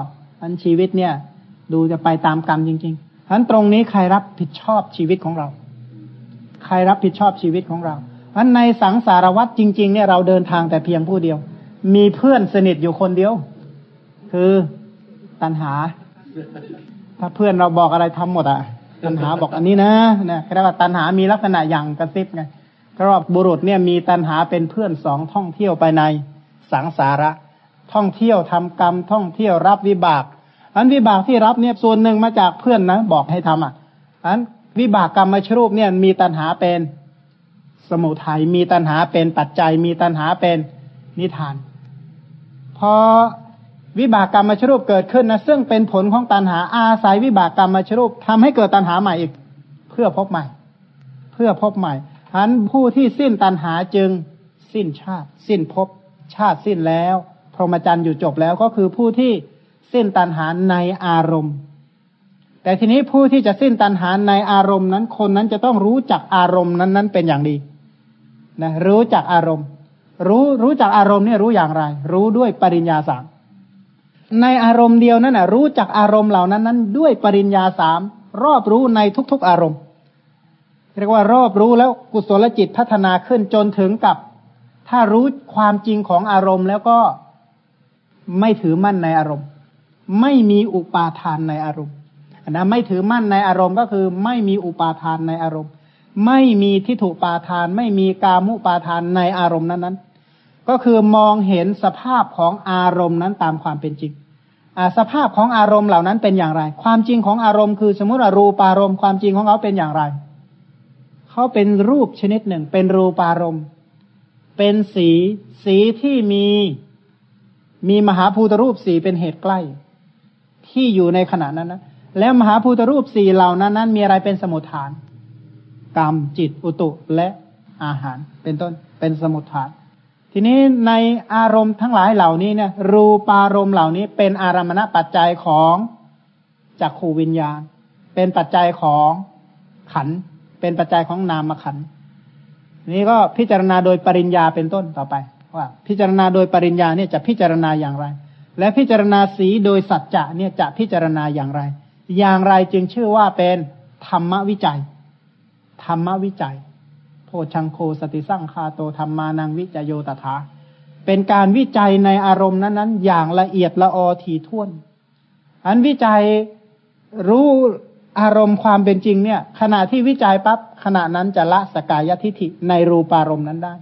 A: อันชีวิตเนี่ย ดูจะไปตามกรรมจริงๆฉะนั้นตรงนี้ใครรับผิดชอบชีวิตของเรา ใครรับผิดชอบชีวิตของเราเพราะในสังสารวัตรจริง ๆ เนี่ยเราเดินทางแต่เพียงผู้เดียว มีเพื่อนสนิทอยู่คนเดียว คือตัณหา ถ้าเพื่อนเราบอกอะไรทำหมดอะตัณหาบอกอันนี้นะเนี่ยเรียกว่าตัณหามีลักษณะอย่างกระซิบไงเพราะบุรุษเนี่ยมีตัณหาเป็นเพื่อนสองท่องเที่ยวไปในสังสาระ ท่องเที่ยวทำกรรม ท่องเที่ยวรับวิบาก อันวิบากที่รับเนี่ยส่วนหนึ่งมาจากเพื่อนนะบอกให้ทำอะอันวิบากกรรมมาชรูปเนี่ยมีตัณหาเป็นสมุทัยมีตัณหาเป็นปัจจัย มีตัณหาเป็นนิทานพอวิบากกรรมมาชรูปเกิดขึ้นนะซึ่งเป็นผลของตัณหาอาศัยวิบากกรรมมาชรูปทำให้เกิดตัณหาใหม่อีก เพื่อพบใหม่ เพื่อพบใหม่อันผู้ที่สิ้นตัณหาจึงสิ้นชาติ สิ้นภพชาติสิ้นแล้ว รหมจรรย์อยู่จบแล้วก็คือผู้ที่สิ้นตัณหาในอารมณ์ แต่ทีนี้ผู้ที่จะสิ้นตัณหาในอารมณ์นั้น คนนั้นจะต้องรู้จักอารมณ์นั้นนั้นเป็นอย่างดีนะรู้จักอารมณ์ รู้รู้จักอารมณ์เนี่ยรู้อย่างไร รู้ด้วยปริญญาสามในอารมณ์เดียวนั่นนะรู้จักอารมณ์เหล่านั้นนั้น ด้วยปริญญาสามรอบรู้ในทุก ๆอารมณ์เรียกว่ารอบรู้แล้วกุศลจิตพัฒนาขึ้นจนถึงกับ ถ้ารู้ความจริงของอารมณ์แล้วก็ ไม่ถือมั่นในอารมณ์ ไม่มีอุปาทานในอารมณ์นะไม่ถือมั่นในอารมณ์ก็คือ ไม่มีอุปาทานในอารมณ์ ไม่มีทิฏฐุปาทาน ไม่มีกามุปาทานในอารมณ์นั้นนั้นก็คือมองเห็นสภาพของอารมณ์นั้นตามความเป็นจริงสภาพของอารมณ์เหล่านั้นเป็นอย่างไร ความจริงของอารมณ์คือสมมติว่ารูปารมณ์ความจริงของเขาเป็นอย่างไร เขาเป็นรูปชนิดหนึ่ง เป็นรูปารมณ์ เป็นสี สีที่มี มีมหาภูตรูปสี่เป็นเหตุใกล้ ที่อยู่ในขณะนั้นนะแล้วมหาภูตรูปสี่เหล่านั้นนั้น มีอะไรเป็นสมุทฐาน กรรมจิตอุตุและอาหารเป็นต้นเป็นสมุทฐาน ทีนี้ในอารมณ์ทั้งหลายเหล่านี้เนี่ย รูปารมณ์เหล่านี้เป็นอารมณปัจจัยของจักขูวิญญาณ เป็นปัจจัยของขัน เป็นปัจจัยของนามขัน นี้ก็พิจารณาโดยปริญญาเป็นต้นต่อไป ว่าพิจารณาโดยปริญญาเนี่ยจะพิจารณาอย่างไร และพิจารณาสีโดยสัจจะเนี่ยจะพิจารณาอย่างไร อย่างไรจึงชื่อว่าเป็นธรรมวิจัย ธรรมวิจัย โพชังโคสติสั่งคาโตธรรมานังวิจโยตถาเป็นการวิจัยในอารมณ์นั้นๆ อย่างละเอียดละออทีท่วน อันวิจัยรู้อารมณ์ความเป็นจริงเนี่ย ขณะที่วิจัยปั๊บขณะนั้นจะละสกายทิฐิในรูปารมณ์นั้นได้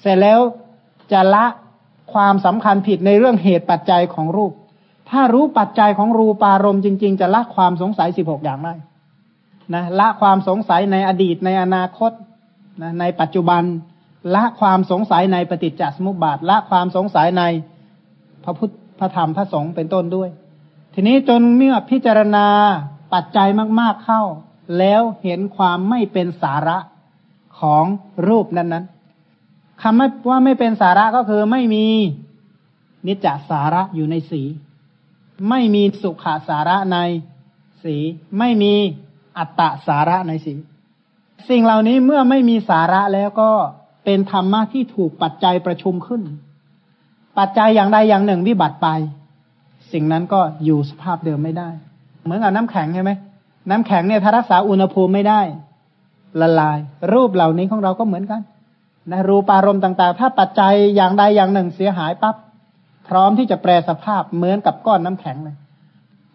A: เสร็จแล้ว จะละความสำคัญผิดในเรื่องเหตุปัจจัยของรูป ถ้ารู้ปัจจัยของรูปารมณ์จริง ๆ จะละความสงสัยสิบหกอย่างได้นะละความสงสัยในอดีตในอนาคตนะในปัจจุบัน ละความสงสัยในปฏิจจสมุปบาท ละความสงสัยในพระพุทธพระธรรมพระสงฆ์เป็นต้นด้วย ทีนี้จนเมื่อพิจารณาปัจจัยมาก ๆเข้า แล้วเห็นความไม่เป็นสาระของรูปนั้นๆ คำว่าไม่เป็นสาระก็คือไม่มีนิจจสาระอยู่ในสี ไม่มีสุขาสาระในสี ไม่มีอัตตสาระในสี สิ่งเหล่านี้เมื่อไม่มีสาระแล้วก็เป็นธรรมะที่ถูกปัจจัยประชุมขึ้น ปัจจัยอย่างใดอย่างหนึ่งวิบัติไป สิ่งนั้นก็อยู่สภาพเดิมไม่ได้ เหมือนกับน้ำแข็งใช่ไหมน้ำแข็งเนี่ยถ้ารักษาอุณหภูมิไม่ได้ ละลาย รูปเหล่านี้ของเราก็เหมือนกัน นะรูปารมณ์ต่างๆ ถ้าปัจจัยอย่างใดอย่างหนึ่งเสียหายปับ๊บพร้อมที่จะแปลสภาพเหมือนกับก้อนน้ำแข็งเลย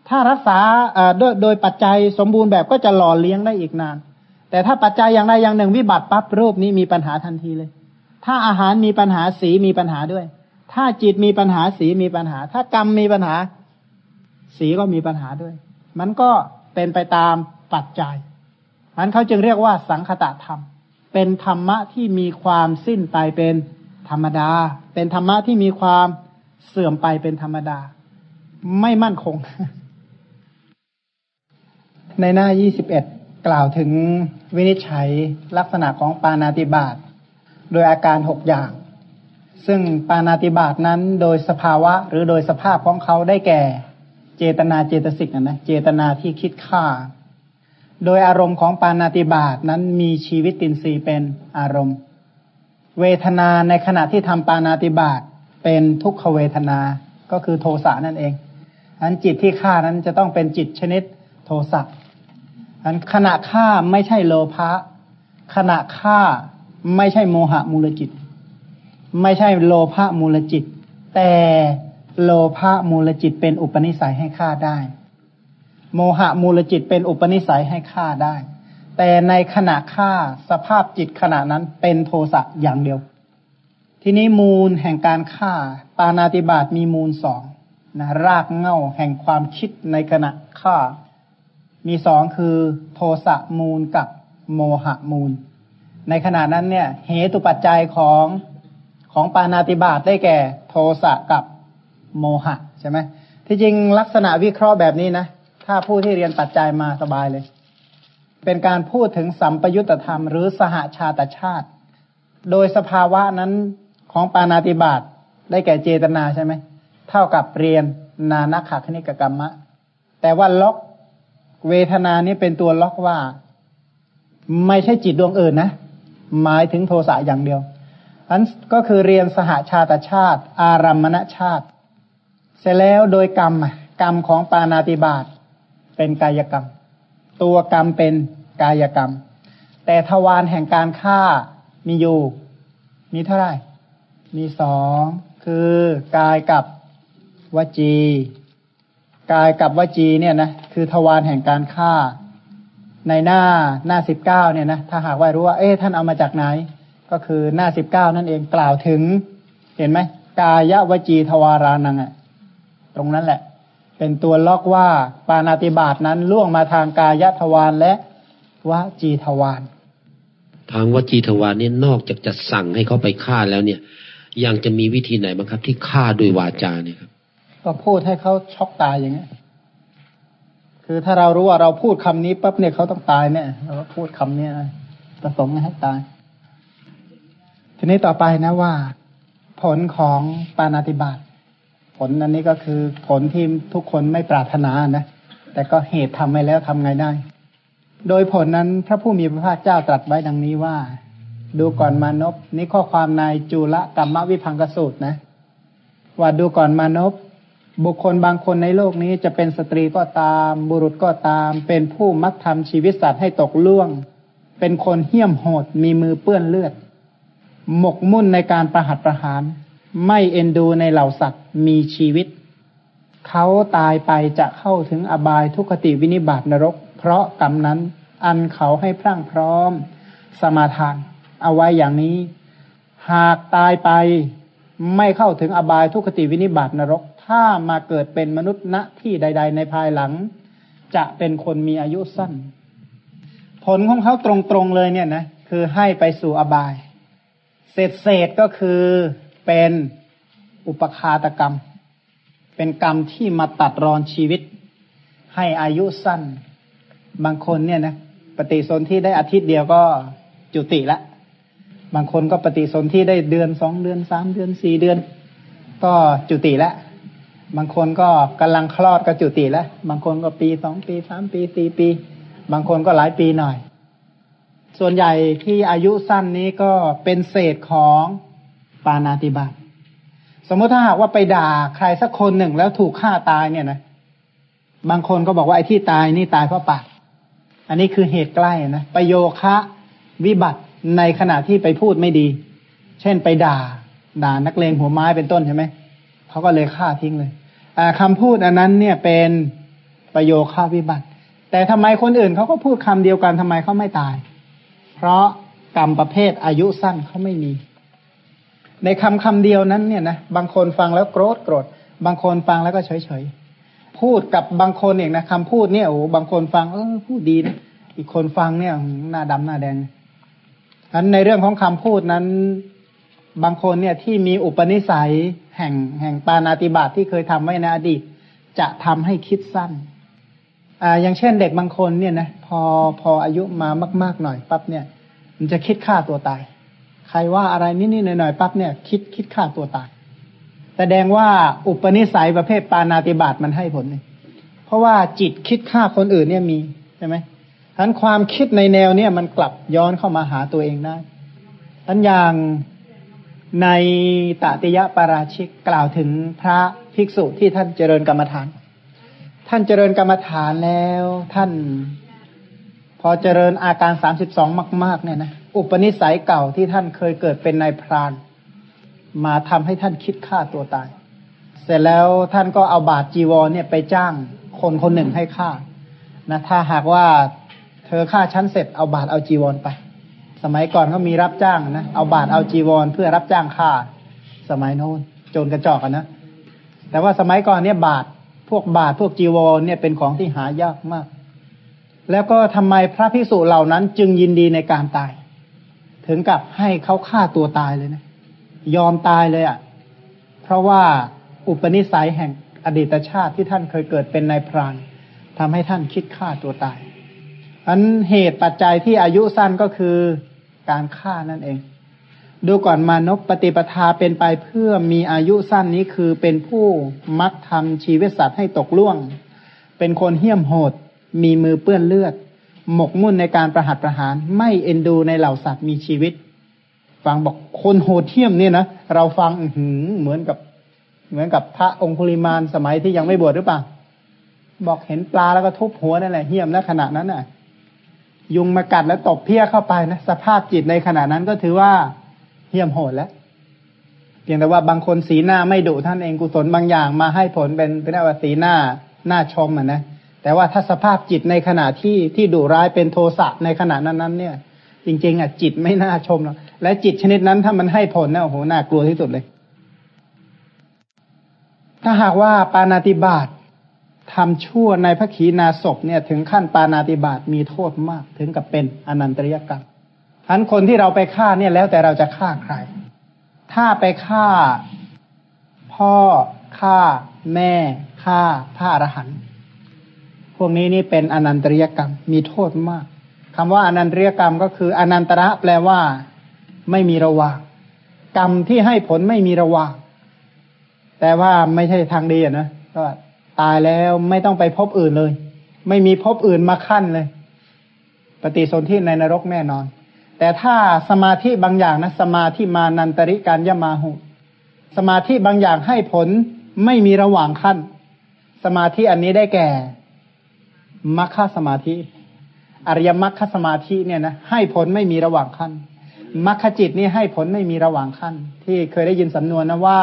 A: ถ้ารักษาโดยโดยปัจจัยสมบูรณ์แบบก็จะหล่อเลี้ยงได้อีกนาน แต่ถ้าปัจจัยอย่างใดอย่างหนึ่งวิบัติปั๊บรูปนี้มีปัญหาทันทีเลย ถ้าอาหารมีปัญหาสีมีปัญหาด้วย ถ้าจิตมีปัญหาสีมีปัญหา ถ้ากรรมมีปัญหา สีก็มีปัญหาด้วย มันก็เป็นไปตามปัจจัยนั้นเขาจึงเรียกว่าสังคตะธรรม เป็นธรรมะที่มีความสิ้นไปเป็นธรรมดา เป็นธรรมะที่มีความเสื่อมไปเป็นธรรมดา ไม่มั่นคง ในหน้า 21 กล่าวถึงวินิจฉัยลักษณะของปานาติบาตโดยอาการหกอย่าง ซึ่งปานาติบาตนั้นโดยสภาวะหรือโดยสภาพของเขาได้แก่ เจตนาเจตสิกนะเจตนาที่คิดฆ่า โดยอารมณ์ของปานาติบาตนั้นมีชีวิตตินทรีย์เป็นอารมณ์ เวทนาในขณะที่ทำปานาติบาตเป็นทุกขเวทนาก็คือโทสะนั่นเองอันจิตที่ฆ่านั้นจะต้องเป็นจิตชนิดโทสะอันขณะฆ่าไม่ใช่โลภะขณะฆ่าไม่ใช่โมหะมูลจิต ไม่ใช่โลภะมูลจิต แต่โลภะมูลจิตเป็นอุปนิสัยให้ฆ่าได้ โมหะมูลจิตเป็นอุปนิสัยให้ฆ่าได้ แต่ในขณะฆ่าสภาพจิตขณะนั้นเป็นโทสะอย่างเดียว ทีนี้มูลแห่งการฆ่า ปานาติบาตมีมูลสองนะรากเง่าแห่งความคิดในขณะฆ่า มีสองคือ โทสะมูลกับโมหะมูล ในขณะนั้นเนี่ย เหตุปัจจัยของของปานาติบาตได้แก่ โทสะกับโมหะใช่ไหมที่จริงลักษณะวิเคราะห์แบบนี้นะ ถ้าผู้ที่เรียนปัจจัยมาสบายเลย เป็นการพูดถึงสัมปยุตธรรม หรือสหาชาตชาติ โดยสภาวะนั้นของปานาติบาตได้แก่เจตนาใช่ไหม เท่ากับเรียนนานักขคณิกกรรมะ แต่ว่าล็อกเวทนานี้เป็นตัวล็อกว่า ไม่ใช่จิตดวงอื่นนะ หมายถึงโทสะอย่างเดียวอันก็คือเรียนสหาชาตชาติ อารัมมณชาติ เสร็จแล้วโดยกรรมกรรมของปานาติบาต เป็นกายกรรม ตัวกรรมเป็นกายกรรม แต่ทวารแห่งการฆ่ามีอยู่ มีเท่าไหร่ มีสองคือกายกับวจี กายกับวจีเนี่ยนะคือทวารแห่งการฆ่า ในหน้าหน้าสิบเก้าเนี่ยนะถ้าหากว่ารู้ว่าเอ๊ะท่านเอามาจากไหน ก็คือหน้าสิบเก้านั่นเองกล่าวถึง เห็นไหมกายวจีทวารานังอะตรงนั้นแหละ เป็นตัวล็อกว่าปานาติบาตนั้นล่วงมาทางกายทวารและวจีทวาร
B: ทางวจีทวารนี่นอกจากจะสั่งให้เขาไปฆ่าแล้วเนี่ย ยังจะมีวิธีไหนบ้างครับ ที่ฆ่าด้วยวาจาเนี่ยครับ
A: ก็พูดให้เขาช็อกตายอย่างเงี้ยคือถ้าเรารู้ว่าเราพูดคำนี้ปั๊บเนี่ยเขาต้องตายเนี่ยเราพูดคำเนี้ยประสงค์ให้ตาย ทีนี้ต่อไปนะว่า ผลของปานาติบาต ผลอันนี้ก็คือผลที่ทุกคนไม่ปรารถนานะ แต่ก็เหตุทำไว้แล้วทำไงได้ โดยผลนั้นพระผู้มีพระภาคเจ้าตรัสไว้ดังนี้ว่า ดูก่อนมานพนี่ข้อความในจุลกรรมวิพังกสูตรนะ ว่าดูก่อนมานพบุคคลบางคนในโลกนี้จะเป็นสตรีก็ตาม บุรุษก็ตาม เป็นผู้มักทำชีวิตสัตว์ให้ตกล่วง เป็นคนเหี้ยมโหดมีมือเปื้อนเลือด หมกมุ่นในการประหัตประหาร ไม่เอ็นดูในเหล่าสัตว์มีชีวิต เขาตายไปจะเข้าถึงอบายทุกขติวินิบาตนรก เพราะกรรมนั้นอันเขาให้พรั่งพร้อมสมาทาน เอาไว้อย่างนี้ หากตายไปไม่เข้าถึงอบายทุกขติวินิบาตนรก ถ้ามาเกิดเป็นมนุษย์ณที่ใด ๆ ในภายหลัง จะเป็นคนมีอายุสั้น ผลของเขาตรงๆเลยเนี่ยนะคือให้ไปสู่อบาย เศษเศษก็คือ เป็นอุปคาตกรรม เป็นกรรมที่มาตัดรอนชีวิต ให้อายุสั้น บางคนเนี่ยนะปฏิสนธิได้อาทิตย์เดียวก็จุติละ บางคนก็ปฏิสนธิได้เดือนสองเดือนสามเดือนสี่เดือน ก็จุติละ บางคนก็กำลังคลอดก็จุติแล้วบางคนก็ปีสองปีสามปีสี่ปี บางคนก็หลายปีหน่อย ส่วนใหญ่ที่อายุสั้นนี้ก็เป็นเศษของ ปานาติบาตสมมติถ้าหากว่าไปด่าใครสักคนหนึ่งแล้วถูกฆ่าตายเนี่ยนะ บางคนก็บอกว่าไอ้ที่ตายนี่ตายเพราะปาก อันนี้คือเหตุใกล้นะประโยคะวิบัติในขณะที่ไปพูดไม่ดี เช่นไปด่า ด่านักเลงหัวไม้เป็นต้นใช่ไหม เขาก็เลยฆ่าทิ้งเลยคำพูดอันนั้นเนี่ยเป็นประโยค่าวิบัติ แต่ทำไมคนอื่นเขาก็พูดคำเดียวกันทำไมเขาไม่ตาย เพราะกรรมประเภทอายุสั้นเขาไม่มี ในคำคำเดียวนั้นเนี่ยนะบางคนฟังแล้วโกรธโกรธบางคนฟังแล้วก็เฉยเฉยพูดกับบางคนเองนะคำพูดเนี่ยโอ้บางคนฟังเออพูดดีนะอีกคนฟังเนี่ยหน้าดำหน้าแดงอันในเรื่องของคำพูดนั้น บางคนเนี่ยที่มีอุปนิสัยแห่งแห่งปานาติบาตที่เคยทำไว้ในอดีต จะทำให้คิดสั้นอ่าอย่างเช่นเด็กบางคนเนี่ยนะพอพออายุมามาก ๆหน่อยปั๊บเนี่ย มันจะคิดฆ่าตัวตาย ใครว่าอะไรนิดๆหน่อยๆปั๊บเนี่ยคิดคิดฆ่าตัวตาย แสดงว่าอุปนิสัยประเภทปานาติบาตมันให้ผลเลยเพราะว่าจิตคิดฆ่าคนอื่นเนี่ยมีใช่ไหมทั้นความคิดในแนวเนี่ยมันกลับย้อนเข้ามาหาตัวเองได้ทั้นอย่างในตติยะปาราชิกกล่าวถึงพระภิกษุที่ท่านเจริญกรรมฐาน ท่านเจริญกรรมฐานแล้วท่าน พอเจริญอาการสามสิบสองมาก ๆ เนี่ยนะ อุปนิสัยเก่าที่ท่านเคยเกิดเป็นนายพราน มาทำให้ท่านคิดฆ่าตัวตาย เสร็จแล้วท่านก็เอาบาตรจีวรเนี่ยไปจ้างคนคนหนึ่งให้ฆ่านะถ้าหากว่าเธอฆ่าฉันเสร็จเอาบาตรเอาจีวรไป สมัยก่อนเขามีรับจ้างนะเอาบาทเอาจีวรเพื่อรับจ้างค่า สมัยโน้นโจรกระจอกกันนะแต่ว่าสมัยก่อนเนี่ยบาทพวกบาทพวกจีวรเนี่ยเป็นของที่หายากมาก แล้วก็ทำไมพระพิสุเหล่านั้นจึงยินดีในการตาย ถึงกับให้เขาฆ่าตัวตายเลยนะ ยอมตายเลยอะ่ะ เพราะว่าอุปนิสัยแห่งอดีตชาติที่ท่านเคยเกิดเป็นนายพรานทำให้ท่านคิดฆ่าตัวตายอันเหตุปัจจัยที่อายุสั้นก็คือการฆ่านั่นเอง ดูก่อนมานพปฏิปทาเป็นไปเพื่อมีอายุสั้นนี้คือเป็นผู้มักทำชีวิตสัตว์ให้ตกล่วง เป็นคนเหี้ยมโหด มีมือเปื้อนเลือด หมกมุ่นในการประหัตประหาร ไม่เอ็นดูในเหล่าสัตว์มีชีวิต ฟังบอกคนโหดเหี้ยมเนี่ยนะเราฟังหืเหมือนกับ เหมือนกับพระองคุลิมานสมัยที่ยังไม่บวชหรือเปล่าบอกเห็นปลาแล้วก็ทุบหัวนั่นแหละเหี้ยมนะขณะนั้นน่ะ ยุงมากัดแล้วตบเพี้ยเข้าไปนะสภาพจิตในขณะนั้นก็ถือว่าเหี้ยมโหดแล้วเพียงแต่ว่าบางคนสีหน้าไม่ดุท่านเองกุศลบางอย่างมาให้ผลเป็นเป็นว่าสีหน้าหน้าชมอะนะ แต่ว่าถ้าสภาพจิตในขณะที่ที่ดุร้ายเป็นโทสะในขณะนั้นนั้นเนี่ย จริง ๆอะจิตไม่น่าชมหรอกและจิตชนิดนั้นถ้ามันให้ผลเนี่ยโอ้โหน่ากลัวที่สุดเลย ถ้าหากว่าปานาติบาตทำชั่วในพระขีณาศพเนี่ย ถึงขั้นปานาติบาตมีโทษมากถึงกับเป็นอนันตริยกรรมทันคนที่เราไปฆ่าเนี่ยแล้วแต่เราจะฆ่าใคร ถ้าไปฆ่าพ่อฆ่าแม่ฆ่าพระอรหันต์ พวกนี้นี่เป็นอนันตริยกรรม มีโทษมากคำว่าอนันตริยกรรมก็คืออนันตระแปลว่าไม่มีระหว่างกรรมที่ให้ผลไม่มีระหว่างแต่ว่าไม่ใช่ทางดีนะก็ตายแล้วไม่ต้องไปพบอื่นเลย ไม่มีพบอื่นมาขั้นเลย ปฏิสนธิในนรกแน่นอน แต่ถ้าสมาธิบางอย่างนะสมาธิมานันตริการยมาหุสมาธิบางอย่างให้ผลไม่มีระหว่างขั้น สมาธิอันนี้ได้แก่ มัคคสมาธิ อริยมรรคสมาธิเนี่ยนะให้ผลไม่มีระหว่างขั้นมรรคจิตนี่ให้ผลไม่มีระหว่างขั้น ที่เคยได้ยินสำนวนนะว่า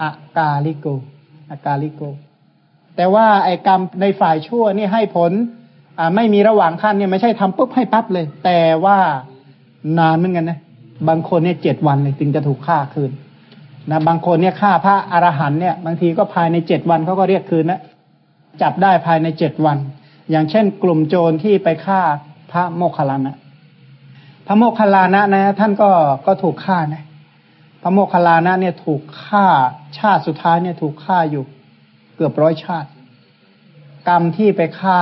A: อากาลิโกอากาลิโก แต่ว่าไอ้กรรมในฝ่ายชั่วนี่ให้ผลไม่มีระหว่างขั้นเนี่ยไม่ใช่ทำปุ๊บให้ปั๊บเลย แต่ว่านานเหมือนกันนะบางคนเนี่ยเจ็ดวันเลยจึงจะถูกฆ่าคืนนะบางคนเนี่ยฆ่าพระอรหันเนี่ย บางทีก็ภายในเจ็ดวันเขาก็เรียกคืนนะ จับได้ภายในเจ็ดวัน อย่างเช่น กลุ่มโจรที่ไปฆ่าพระโมคคัลลานะ พระโมคคัลลานะนะ ท่านก็ก็ถูกฆ่านะ พระโมคคัลลานะเนี่ยถูกฆ่าชาติสุดท้ายเนี่ยถูกฆ่าอยู่เกือบร้อยชาติ กรรมที่ไปฆ่า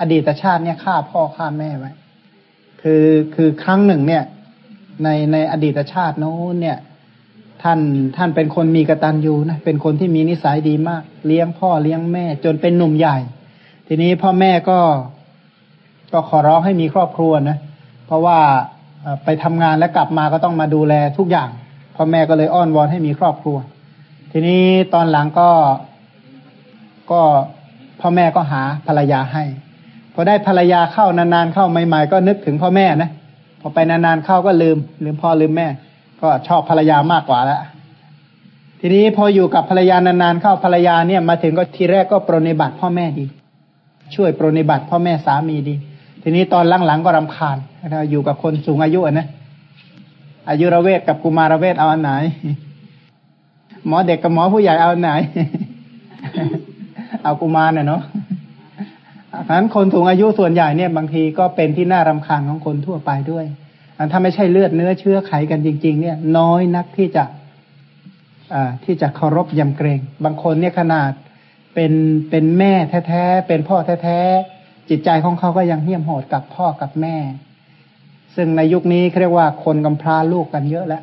A: อดีตชาติเนี่ยฆ่าพ่อฆ่าแม่ไว้ คือคือครั้งหนึ่งเนี่ย ในในอดีตชาติโน้นเนี่ย ท่านท่านเป็นคนมีกระตันยูนะเป็นคนที่มีนิสัยดีมาก เลี้ยงพ่อเลี้ยงแม่ จนเป็นหนุ่มใหญ่ ทีนี้พ่อแม่ก็ก็ขอร้องให้มีครอบครัวนะเพราะว่าไปทำงานแล้วกลับมาก็ต้องมาดูแลทุกอย่างพ่อแม่ก็เลยอ้อนวอนให้มีครอบครัว ทีนี้ตอนหลังก็ก็พ่อแม่ก็หาภรรยาให้พอได้ภรรยาเข้านานๆเข้าใหม่ๆก็นึกถึงพ่อแม่นะพอไปนานๆเข้าก็ลืมลืมพ่อลืมแม่ ก็ชอบภรรยามากกว่าแล้วทีนี้พออยู่กับภรรยานานๆเข้าภรรยาเนี่ยมาถึงก็ทีแรกก็ปรนิบัติพ่อแม่ดี ช่วยปรนิบัติพ่อแม่สามีดี ทีนี้ตอนหลังๆก็รำคาญอยู่กับคนสูงอายุนะอายุรเวทกับกุมารเวทเอาอันไหน หมอเด็กกับหมอผู้ใหญ่เอาอันไหน เอากุมารเนี่ยเนาะฉะนั้นคนสูงอายุส่วนใหญ่เนี่ยบางทีก็เป็นที่น่ารำคาญของคนทั่วไปด้วย ถ้าไม่ใช่เลือดเนื้อเชื้อไขกันจริง ๆ เนี่ย น้อยนักที่จะที่จะเคารพยำเกรง บางคนเนี่ยขนาดเป็นเป็นแม่แท้ๆ เป็นพ่อแท้ๆ จิตใจของเขาก็ยังเหี้ยมโหดกับพ่อกับแม่ ซึ่งในยุคนี้เรียกว่าคนกำพร้าลูกกันเยอะแล้ว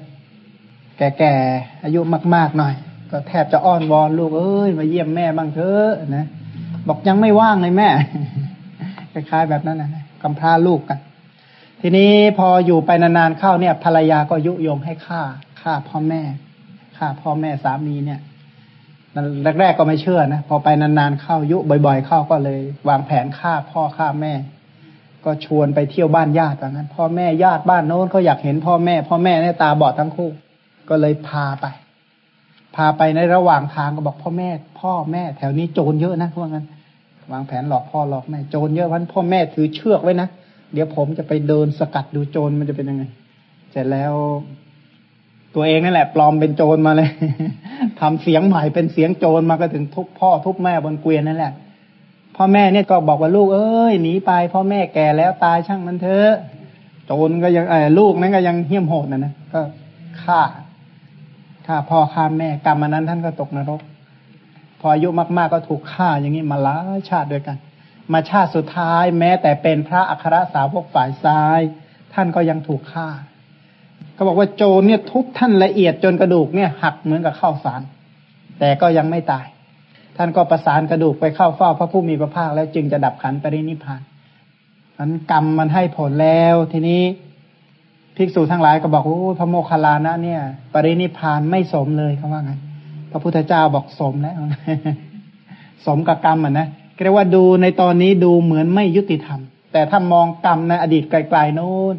A: แก่ๆ อายุมาก ๆ หน่อย ก็แทบจะอ้อนวอนลูกเอ้ย มาเยี่ยมแม่บ้างเถอะนะ บอกยังไม่ว่างเลยแม่ คล้ายๆแบบนั้นนะกำพร้าลูกกัน ทีนี้พออยู่ไปนานๆเข้าเนี่ย ภรรยาก็ยุยงให้ฆ่าฆ่าพ่อแม่ฆ่าพ่อแม่สามีเนี่ยแรกๆก็ไม่เชื่อนะพอไปนานๆเข้ายุบ่อย ๆ เข้าก็เลย วางแผนฆ่าพ่อฆ่าแม่ ก็ชวนไปเที่ยวบ้านญาติตอนนั้น พ่อแม่ญาติบ้านโน้นเขาอยากเห็นพ่อแม่ พ่อแม่เนี่ยตาบอดทั้งคู่ ก็เลยพาไป พาไปในระหว่างทางก็บอกพ่อแม่ พ่อแม่แถวนี้โจรเยอะนะพวกนั้น วางแผนหลอกพ่อหลอกแม่โจรเยอะวันพ่อแม่ถือเชือกไว้นะ เดี๋ยวผมจะไปเดินสกัดดูโจรมันจะเป็นยังไง เสร็จแล้ว ตัวเองนั่นแหละ ปลอมเป็นโจรมาเลยทำเสียงใหม่เป็นเสียงโจรมาก็ถึงทุบพ่อทุบแม่บนเกวียนนั่นแหละ พ่อแม่เนี่ยก็บอกว่าลูกเอ้ยหนีไป พ่อแม่แก่แล้วตายช่างมันเถอะโจรก็ยังไอ้ลูกนั้นก็ยังเหี้ยมโหดนะนะก็ฆ่าฆ่าพ่อฆ่าแม่กรรมนนั้นท่านก็ตกนรก พออายุมากๆก็ถูกฆ่าอย่างนี้มาหลายชาติด้วยกัน มาชาติสุดท้ายแม้แต่เป็นพระอัครสาวกฝ่ายซ้าย ท่านก็ยังถูกฆ่าเขาบอกว่าโจรเนี่ยทุบท่านละเอียดจนกระดูกเนี่ยหักเหมือนกับข้าวสาร แต่ก็ยังไม่ตาย ท่านก็ประสานกระดูกไปเข้าเฝ้าพระผู้มีพระภาคแล้วจึงจะดับขันปรินิพานนั้นกรรมมันให้ผลแล้วทีนี้ภิกษุทั้งหลายก็บอกโอ้พระโมคคัลลานะเนี่ย ปรินิพานไม่สมเลยเขาว่าไงพระพุทธเจ้าบอกสมแล้วสมกับกรรมอะนะ เรียกว่าดูในตอนนี้ดูเหมือนไม่ยุติธรรม แต่ถ้ามองกรรมในอดีตไกลๆโน้น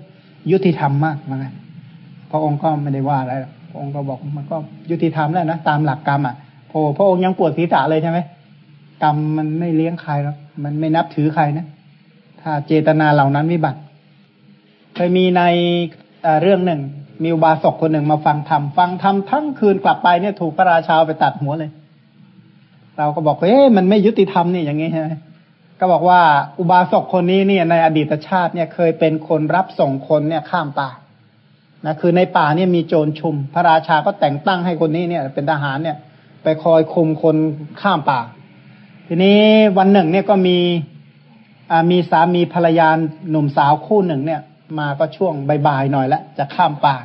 A: ยุติธรรมมากเหมือนกันพระองค์ก็ไม่ได้ว่าอะไรพระองค์ก็บอกมันก็ยุติธรรมแล้วนะตามหลักกรรมอะโอ้พระองค์ยังปวดศีรษะเลยใช่ไหมกรรมมันไม่เลี้ยงใครหรอกมันไม่นับถือใครนะ ถ้าเจตนาเหล่านั้นวิบัติเคยมีในเรื่องหนึ่ง มีอุบาสกคนหนึ่งมาฟังธรรมฟังธรรมทั้งคืนกลับไปเนี่ยถูกพระราชาไปตัดหัวเลย เราก็บอกเอ๊ะมันไม่ยุติธรรมนี่อย่างงี้ใช่ไหมก็บอกว่าอุบาสกคนนี้เนี่ยในอดีตชาติเนี่ยเคยเป็นคนรับส่งคนเนี่ยข้ามป่านะคือในป่าเนี่ยมีโจรชุม พระราชาก็แต่งตั้งให้คนนี้เนี่ยเป็นทหารเนี่ย ไปคอยคุมคนข้ามป่า ทีนี้วันหนึ่งเนี่ยก็มีมีสามีภรรยาหนุ่มสาวคู่หนึ่งเนี่ย มาก็ช่วงบ่ายๆหน่อยแล้วจะข้ามป่า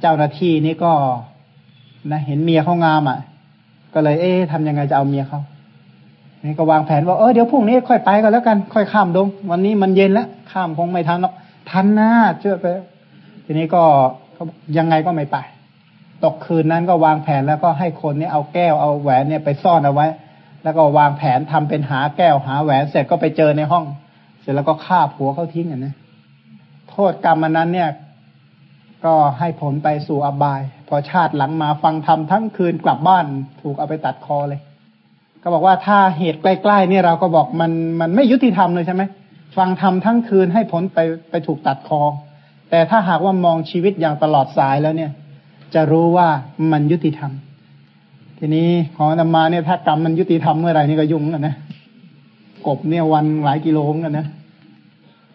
A: เจ้าหน้าที่นี่ก็นะเห็นเมียเขางามอะ ก็เลย เอ๊ะทำยังไงจะเอาเมียเขานี่ก็วางแผนว่าเออเดี๋ยวพรุ่งนี้ค่อยไปก็แล้วกัน ค่อยข้ามดง วันนี้มันเย็นแล้วข้ามคงไม่ทันหรอกทันหน้าเชื่อไป ทีนี้ก็ยังไงก็ไม่ไป ตกคืนนั้นก็วางแผนแล้วก็ให้คนนี้เอาแก้วเอาแหวนเนี่ยไปซ่อนเอาไว้ แล้วก็วางแผนทำเป็นหาแก้วหาแหวนเสร็จก็ไปเจอในห้อง เสร็จแล้วก็ฆ่าผัวเขาทิ้งอะนะโทษกรรมอันนั้นเนี่ย ก็ให้ผลไปสู่อบาย พอชาติหลังมาฟังธรรมทั้งคืนกลับบ้านถูกเอาไปตัดคอเลย ก็บอกว่าถ้าเหตุใกล้ๆเนี่ยเราก็บอกมันมันไม่ยุติธรรมเลยใช่ไหมฟังธรรมทั้งคืนให้ผลไปไปถูกตัดคอ แต่ถ้าหากว่ามองชีวิตอย่างตลอดสายแล้วเนี่ย จะรู้ว่ามันยุติธรรม ทีนี้ของธรรมาเนี่ยถ้ากรรมมันยุติธรรมเมื่อไหร่นี่ก็ยุ่งกันนะกบเนี่ยวันหลายกิโลกันนะ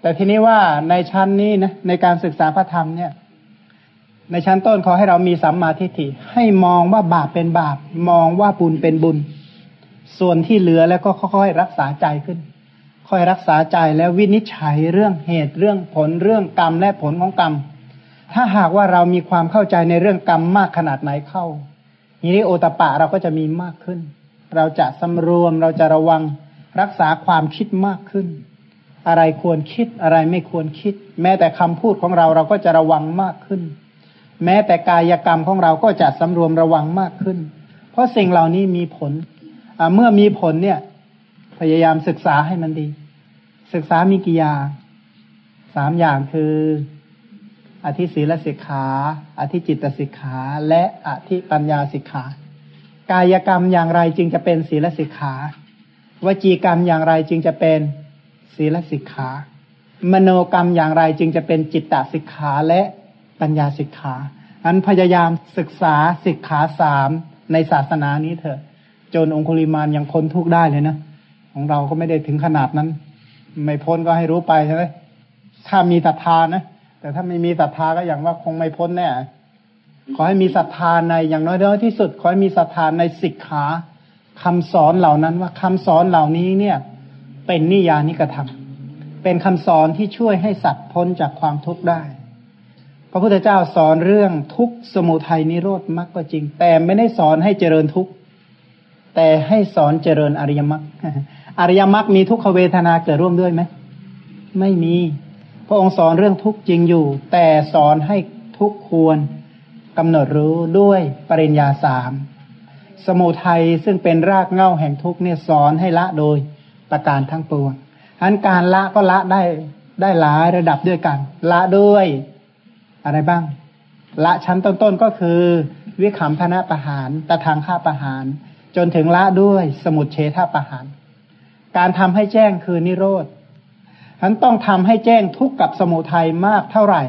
A: แต่ทีนี้ว่าในชั้นนี้นะในการศึกษาพระธรรมเนี่ย ในชั้นต้นขอให้เรามีสัมมาทิฏฐิให้มองว่าบาปเป็นบาป มองว่าบุญเป็นบุญ ส่วนที่เหลือแล้วก็ค่อยๆรักษาใจขึ้น ค่อยรักษาใจแล้ววินิจฉัยเรื่องเหตุเรื่องผลเรื่องกรรมและผลของกรรม ถ้าหากว่าเรามีความเข้าใจในเรื่องกรรมมากขนาดไหนเข้าทีนี้โอตปะเราก็จะมีมากขึ้น เราจะสำรวมเราจะระวังรักษาความคิดมากขึ้น อะไรควรคิดอะไรไม่ควรคิด แม้แต่คำพูดของเราเราก็จะระวังมากขึ้น แม้แต่กายกรรมของเราก็จะสำรวมระวังมากขึ้น เพราะสิ่งเหล่านี้มีผลเมื่อมีผลเนี่ย พยายามศึกษาให้มันดี ศึกษามีกี่อย่างสามอย่างคืออธิศีลสิกขา อธิจิตสิกขา และอธิปัญญาสิกขา กายกรรมอย่างไรจึงจะเป็นศีลสิกขาวจีกรรมอย่างไรจึงจะเป็นศีลสิกขา มโนกรรมอย่างไรจึงจะเป็นจิตตสิกขาและ ปัญญาสิกขาอันพยายามศึกษาสิกขาสามในศาสนานี้เถอะ จนองคุลิมานยังพ้นทุกได้เลยนะ ของเราก็ไม่ได้ถึงขนาดนั้น ไม่พ้นก็ให้รู้ไปใช่ไหมถ้ามีศรัทธานะ แต่ถ้าไม่มีศรัทธาก็อย่างว่าคงไม่พ้นแน่ขอให้มีศรัทธาในอย่างน้อยๆที่สุด ขอให้มีศรัทธาในสิกขาคำสอนเหล่านั้นว่าคำสอนเหล่านี้เนี่ย เป็นนิยานิกระทำเป็นคำสอนที่ช่วยให้สัตว์พ้นจากความทุกข์ได้ ระพุทธเจ้าสอนเรื่องทุกสมุทัยนิโรธมรรคก็จริง แต่ไม่ได้สอนให้เจริญทุกแต่ให้สอนเจริญอริยมรรคอริยมรรคมีทุกขเวทนาเกิดร่วมด้วยไหมไม่มี พระองค์สอนเรื่องทุกจริงอยู่ แต่สอนให้ทุกควรกำหนดรู้ด้วยปริญญาสามสมุทัยซึ่งเป็นรากเหง้าแห่งทุกเนี่ยสอนให้ละโดยประการทั้งปวงอันการละก็ละได้ได้หลายระดับด้วยกัน ละด้วย อะไรบ้าง ละชั้นต้นๆก็คือ วิขำธนะประหารตะทางฆ่าประหาร จนถึงละด้วยสมุดเฉทประหาร การทำให้แจ้งคือนิโรธฉันต้องทำให้แจ้งทุกข์กับสมุทัยมากเท่าไหร่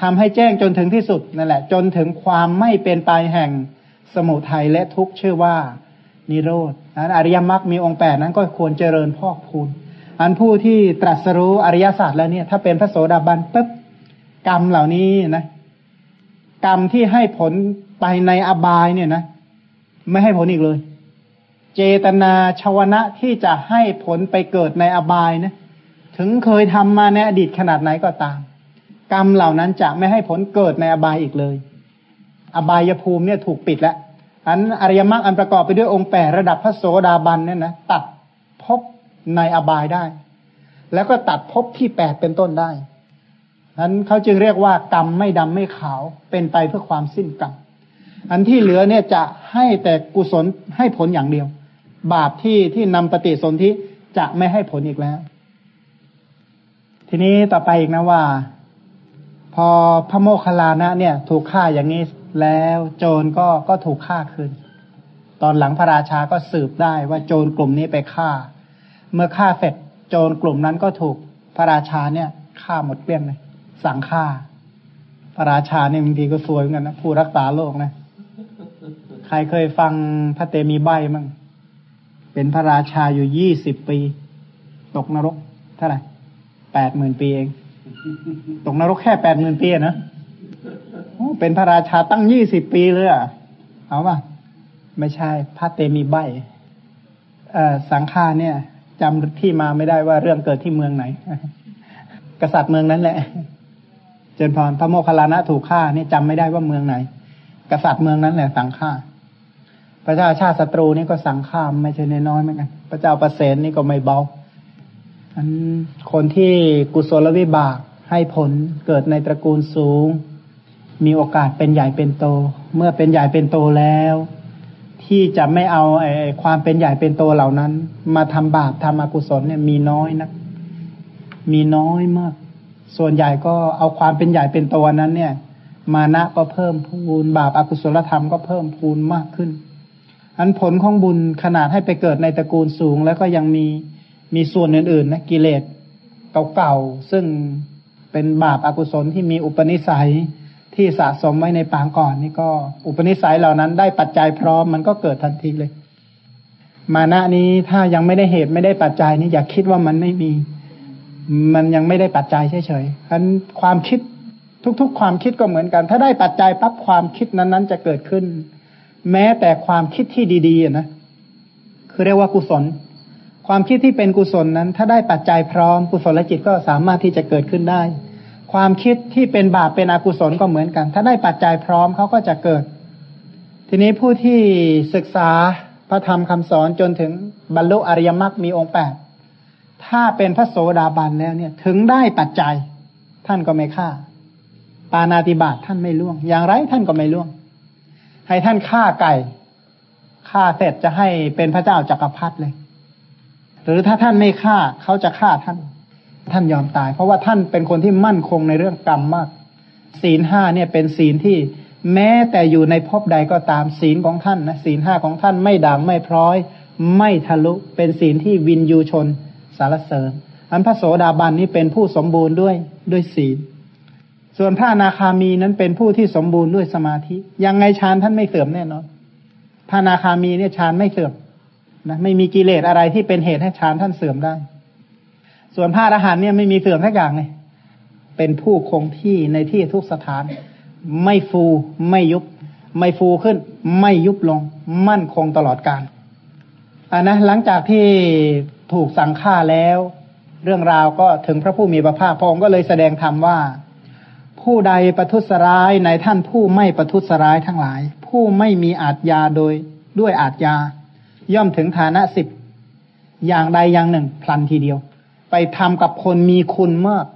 A: ทำให้แจ้งจนถึงที่สุดนั่นแหละ จนถึงความไม่เป็นไปแห่งสมุทัยและทุกข์ชื่อว่านิโรธนั้นอริยมรรคมีองค์แปดนั้นก็ควรเจริญพอกพูนอันผู้ที่ตรัสรู้อริยศาสตร์แล้วเนี่ย ถ้าเป็นพระโสดาบันปุ๊บ กรรมเหล่านี้นะกรรมที่ให้ผลไปในอบายเนี่ยนะ ไม่ให้ผลอีกเลย เจตนาชาวนะที่จะให้ผลไปเกิดในอบายนะถึงเคยทำมาในอดีตขนาดไหนก็ตาม กรรมเหล่านั้นจะไม่ให้ผลเกิดในอบายอีกเลย อบายภูมิเนี่ยถูกปิดแล้วอันอริยมรรคอันประกอบไปด้วยองค์แปดระดับพระโสดาบันเนี่ยนะตัดภพในอบายได้ แล้วก็ตัดภพที่แปดเป็นต้นได้ นั้นเขาจึงเรียกว่ากรรมไม่ดำไม่ขาวเป็นไปเพื่อความสิ้นกรรมอันที่เหลือเนี่ยจะให้แต่กุศลให้ผลอย่างเดียว บาปที่ที่นำปฏิสนธิจะไม่ให้ผลอีกแล้ว ทีนี้ต่อไปอีกนะว่า พอพระโมคคัลลานะเนี่ย ถูกฆ่าอย่างนี้แล้วโจรก็ก็ถูกฆ่าคืนตอนหลังพระราชาก็สืบได้ว่าโจรกลุ่มนี้ไปฆ่า เมื่อฆ่าเสร็จโจรกลุ่มนั้นก็ถูกพระราชาเนี่ยฆ่าหมดเปลี้ยงเลย สั่งฆ่า พระราชาเนี่ยบางทีก็สวยเหมือนกันนะผู้รักษาโลกนะใครเคยฟังพระเตมีใบมั้งเป็นพระราชาอยู่ยี่สิบปี ตกนรกเท่าไหร่แปดหมื่นปีเอง ตกนรกแค่แปดหมื่นปีนะเป็นพระราชาตั้งยี่สิบปีเลยอะเอาป่ะไม่ใช่พระเตมีใบเอสังฆาเนี่ยจำที่มาไม่ได้ว่าเรื่องเกิดที่เมืองไหน กษัตริย์เมืองนั้นแหละ จนพรพระโมคคัลลานะถูกฆ่านี่จำไม่ได้ว่าเมืองไหน กษัตริย์เมืองนั้นแหละสังฆ่า พระเจ้าชาติศัตรูนี่ก็สังฆามไม่ใช่น้อยเหมือนกัน พระเจ้าประเสนนี่ก็ไม่เบาอันคนที่กุศลวิบากให้ผลเกิดในตระกูลสูง มีโอกาสเป็นใหญ่เป็นโต เมื่อเป็นใหญ่เป็นโตแล้ว ที่จะไม่เอาไอ้ความเป็นใหญ่เป็นโตเหล่านั้น มาทำบาปทำอกุศลเนี่ยมีน้อยนะมีน้อยมาก ส่วนใหญ่ก็เอาความเป็นใหญ่เป็นตัวนั้น เนี่ย มานะก็เพิ่มพูนบาปอากุศลธรรมก็เพิ่มพูนมากขึ้น อันผลของบุญขนาดให้ไปเกิดในตระกูลสูง แล้วก็ยังมีมีส่วนอื่นๆนะกิเลสเก่าๆซึ่งเป็นบาปอากุศลที่มีอุปนิสัยที่สะสมไว้ในปางก่อนนี่ก็ อุปนิสัยเหล่านั้นได้ปัจจัยพร้อมมันก็เกิดทันทีเลย มานะนี้ถ้ายังไม่ได้เหตุไม่ได้ปัจจัยนี่อย่าคิดว่ามันไม่มี มันยังไม่ได้ปัจจัยเฉยๆฉะนั้นความคิดทุกๆ ความคิดก็เหมือนกัน ถ้าได้ปัจจัยปั๊บความคิดนั้นๆ จะเกิดขึ้น แม้แต่ความคิดที่ดีๆนะคือเรียกว่ากุศล ความคิดที่เป็นกุศลนั้น ถ้าได้ปัจจัยพร้อมกุศลจิตก็สามารถที่จะเกิดขึ้นได้ ความคิดที่เป็นบาปเป็นอกุศลก็เหมือนกัน ถ้าได้ปัจจัยพร้อมเขาก็จะเกิด ทีนี้ผู้ที่ศึกษาพระธรรมคำสอนจนถึงบรรลุอริยมรรคมีองค์แปด ถ้าเป็นพระโสดาบันแล้วเนี่ย ถึงได้ปัจจัย ท่านก็ไม่ฆ่า ปานาติบาตท่านไม่ล่วง อย่างไรท่านก็ไม่ล่วง ให้ท่านฆ่าไก่ฆ่าเสร็จจะให้เป็นพระเจ้าจักรพรรดิเลย หรือถ้าท่านไม่ฆ่าเขาจะฆ่าท่าน ท่านยอมตาย เพราะว่าท่านเป็นคนที่มั่นคงในเรื่องกรรมมาก ศีลห้าเนี่ยเป็นศีลที่แม้แต่อยู่ในภพใดก็ตามศีลของท่านนะศีลห้าของท่านไม่ด่างไม่พร้อย ไม่ทะลุเป็นศีลที่วินยูชนารเสริญ อันพระโสดาบันนี้เป็นผู้สมบูรณ์ด้วยด้วยศีล ส่วนพระนาคามีนั้นเป็นผู้ที่สมบูรณ์ด้วยสมาธิ ยังไงฌานท่านไม่เสื่อมแน่นอน พระนาคามีเนี่ยฌานไม่เสื่อมนะไม่มีกิเลสอะไรที่เป็นเหตุให้ฌานท่านเสื่อมได้ ส่วนพระอรหันเนี่ยไม่มีเสื่อมทักอย่างเลย เป็นผู้คงที่ในที่ทุกสถาน ไม่ฟูไม่ยุบ ไม่ฟูขึ้น ไม่ยุบลง มั่นคงตลอดกาลอ่านะหลังจากที่ ถูกสั่งฆ่าแล้ว เรื่องราวก็ถึงพระผู้มีพระภาคพระองค์ก็เลยแสดงธรรมว่า ผู้ใดประทุษร้ายในท่านผู้ไม่ประทุษร้ายทั้งหลาย ผู้ไม่มีอาจยาโดยด้วยอาจยา ย่อมถึงฐานะสิบอย่างใดอย่างหนึ่ง พลันทีเดียว ไปทำกับคนมีคุณมาก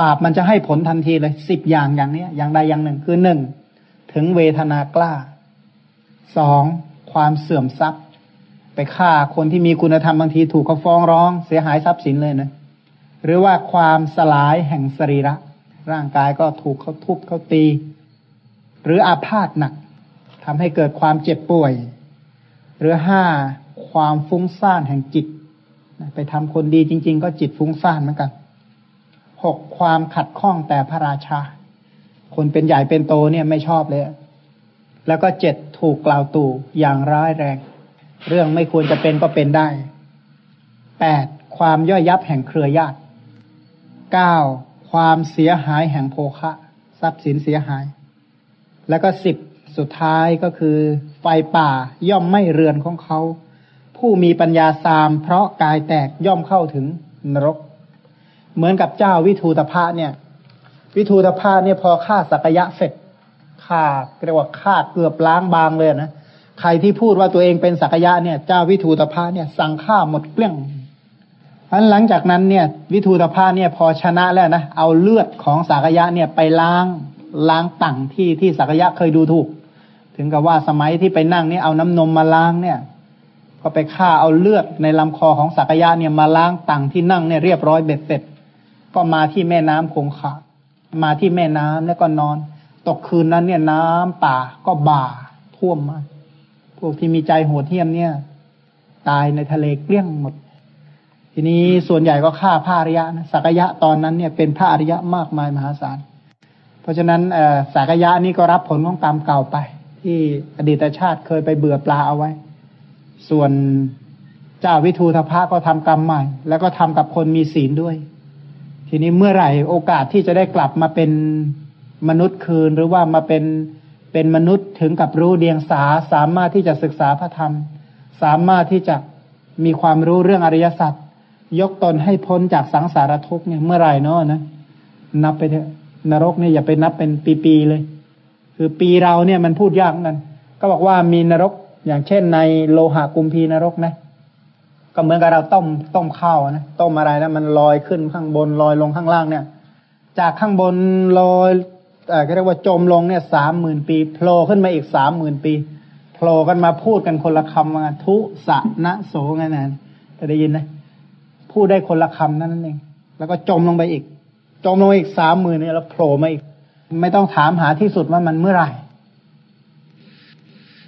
A: บาปมันจะให้ผลทันทีเลยสิบอย่างอย่างนี้อย่างใดอย่างหนึ่งคือหนึ่งถึงเวทนากล้าสองความเสื่อมทรัพย์ ไปฆ่าคนที่มีคุณธรรมบางทีถูกเขาฟ้องร้อง เสียหายทรัพย์สินเลยนะ หรือว่าความสลายแห่งสรีระ ร่างกายก็ถูกเขาทุบเขาตี หรืออาพาธหนักทำให้เกิดความเจ็บป่วย หรือห้าความฟุ้งซ่านแห่งจิต ไปทำคนดีจริง ๆ ก็จิตฟุ้งซ่านเหมือนกันหกความขัดข้องแต่พระราชา คนเป็นใหญ่เป็นโตเนี่ยไม่ชอบเลย แล้วก็เจ็ดถูกกล่าวตู่อย่างร้ายแรง เรื่องไม่ควรจะเป็นก็เป็นได้แปดความย่อยยับแห่งเครือญาติเก้าความเสียหายแห่งโภคะ ทรัพย์สินเสียหาย แล้วก็สิบสุดท้ายก็คือ ไฟป่าย่อมไม่เรือนของเขา ผู้มีปัญญาสาม เพราะกายแตกย่อมเข้าถึงนรก เหมือนกับเจ้าวิทูตภะเนี่ย วิทูตภะเนี่ยพอฆ่าสักยะเสร็จฆ่าเรียกว่าฆ่าเกือบล้างบางเลยนะ ใครที่พูดว่าตัวเองเป็นสักยะเนี่ยเจ้าวิทูตภะเนี่ยสั่งฆ่าหมดเกลี้ยงอันหลังจากนั้นเนี่ย วิทูตภะเนี่ยพอชนะแล้วนะเอาเลือดของสักยะเนี่ยไปล้างล้างตังที่ที่สักยะเคยดูถูก ถึงกับว่าสมัยที่ไปนั่งนี่เอาน้ำนมมาล้างเนี่ย ก็ไปฆ่าเอาเลือดในลำคอของสักยะเนี่ยมาล้างตังที่นั่งเนี่ยเรียบร้อยเบ็ดเสร็จ ก็มาที่แม่น้ำคงคามาที่แม่น้ำแล้วก็นอน ตกคืนนั้นเนี่ยน้ำป่าก็บ่าท่วมมา พวกที่มีใจโหดเหี้ยมเนี่ย ตายในทะเลเกลี้ยงหมด ทีนี้ส่วนใหญ่ก็ฆ่าพระอริยะนะสักยะตอนนั้นเนี่ยเป็นพระอริยะมากมายมหาศาล เพราะฉะนั้นสักยะนี่ก็รับผลของกรรมเก่าไป ที่อดีตชาติเคยไปเบื่อปลาเอาไว้ ส่วนเจ้าวิทูธภะก็ทำกรรมใหม่ แล้วก็ทำกับคนมีศีลด้วย ทีนี้เมื่อไหร่โอกาสที่จะได้กลับมาเป็นมนุษย์คืนหรือว่ามาเป็น เป็นมนุษย์ถึงกับรู้เดียงสาสามารถที่จะศึกษาพระธรรม สามารถที่จะมีความรู้เรื่องอริยสัจยกตนให้พ้นจากสังสารทุกข์เนี่ยเมื่อไหร่เนาะนะ นับไปเถอะนรกเนี่ยอย่าไปนับเป็นปีๆเลย คือปีเราเนี่ยมันพูดยากกัน ก็บอกว่ามีนรกอย่างเช่นในโลหะกุมพีนรกนะ ก็เหมือนกับเราต้มต้มข้าวนะต้มอะไรนะมันลอยขึ้นข้างบนลอยลงข้างล่างเนี่ย จากข้างบนลอย เอ่อเรียกว่าจมลงเนี่ยสามหมื่นปีโผล่ขึ้นมาอีกสามหมื่นปีโผล่กันมาพูดกันคนละคำว่าทุสะนะโสไงนั่นจะได้ยินไหมพูดได้คนละคำนั่นเองแล้วก็จมลงไปอีก จมลงอีกสามหมื่นเนี่ยแล้วโผล่มาอีก ไม่ต้องถามหาที่สุดว่ามันเมื่อไหร่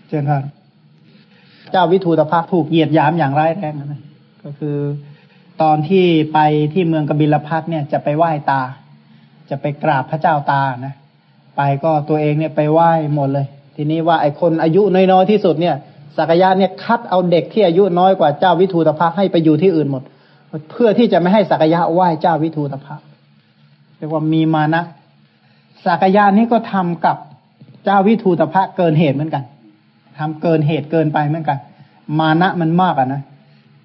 A: เจนครับเจ้าวิทูตภาคถูกเหยียดหยามอย่างร้ายแรงนะก็คือตอนที่ไปที่เมืองกบิลพัทเนี่ยจะไปไหว้ตา จะไปกราบพระเจ้าตานะ ไปก็ตัวเองเนี่ยไปไหว้หมดเลย ทีนี้ว่าไอ้คนอายุน้อยๆที่สุดเนี่ยสักยะเนี่ยคัดเอาเด็กที่อายุน้อยกว่าเจ้าวิทูตภาคให้ไปอยู่ที่อื่นหมด เพื่อที่จะไม่ให้สักยะไหว้เจ้าวิทูตภาคเรียกว่ามีมานะสักยะนี่ก็ทำกับเจ้าวิทูตภาคเกินเหตุเหมือนกันทำเกินเหตุเกินไปเหมือนกัน มานะมันมากอะนะ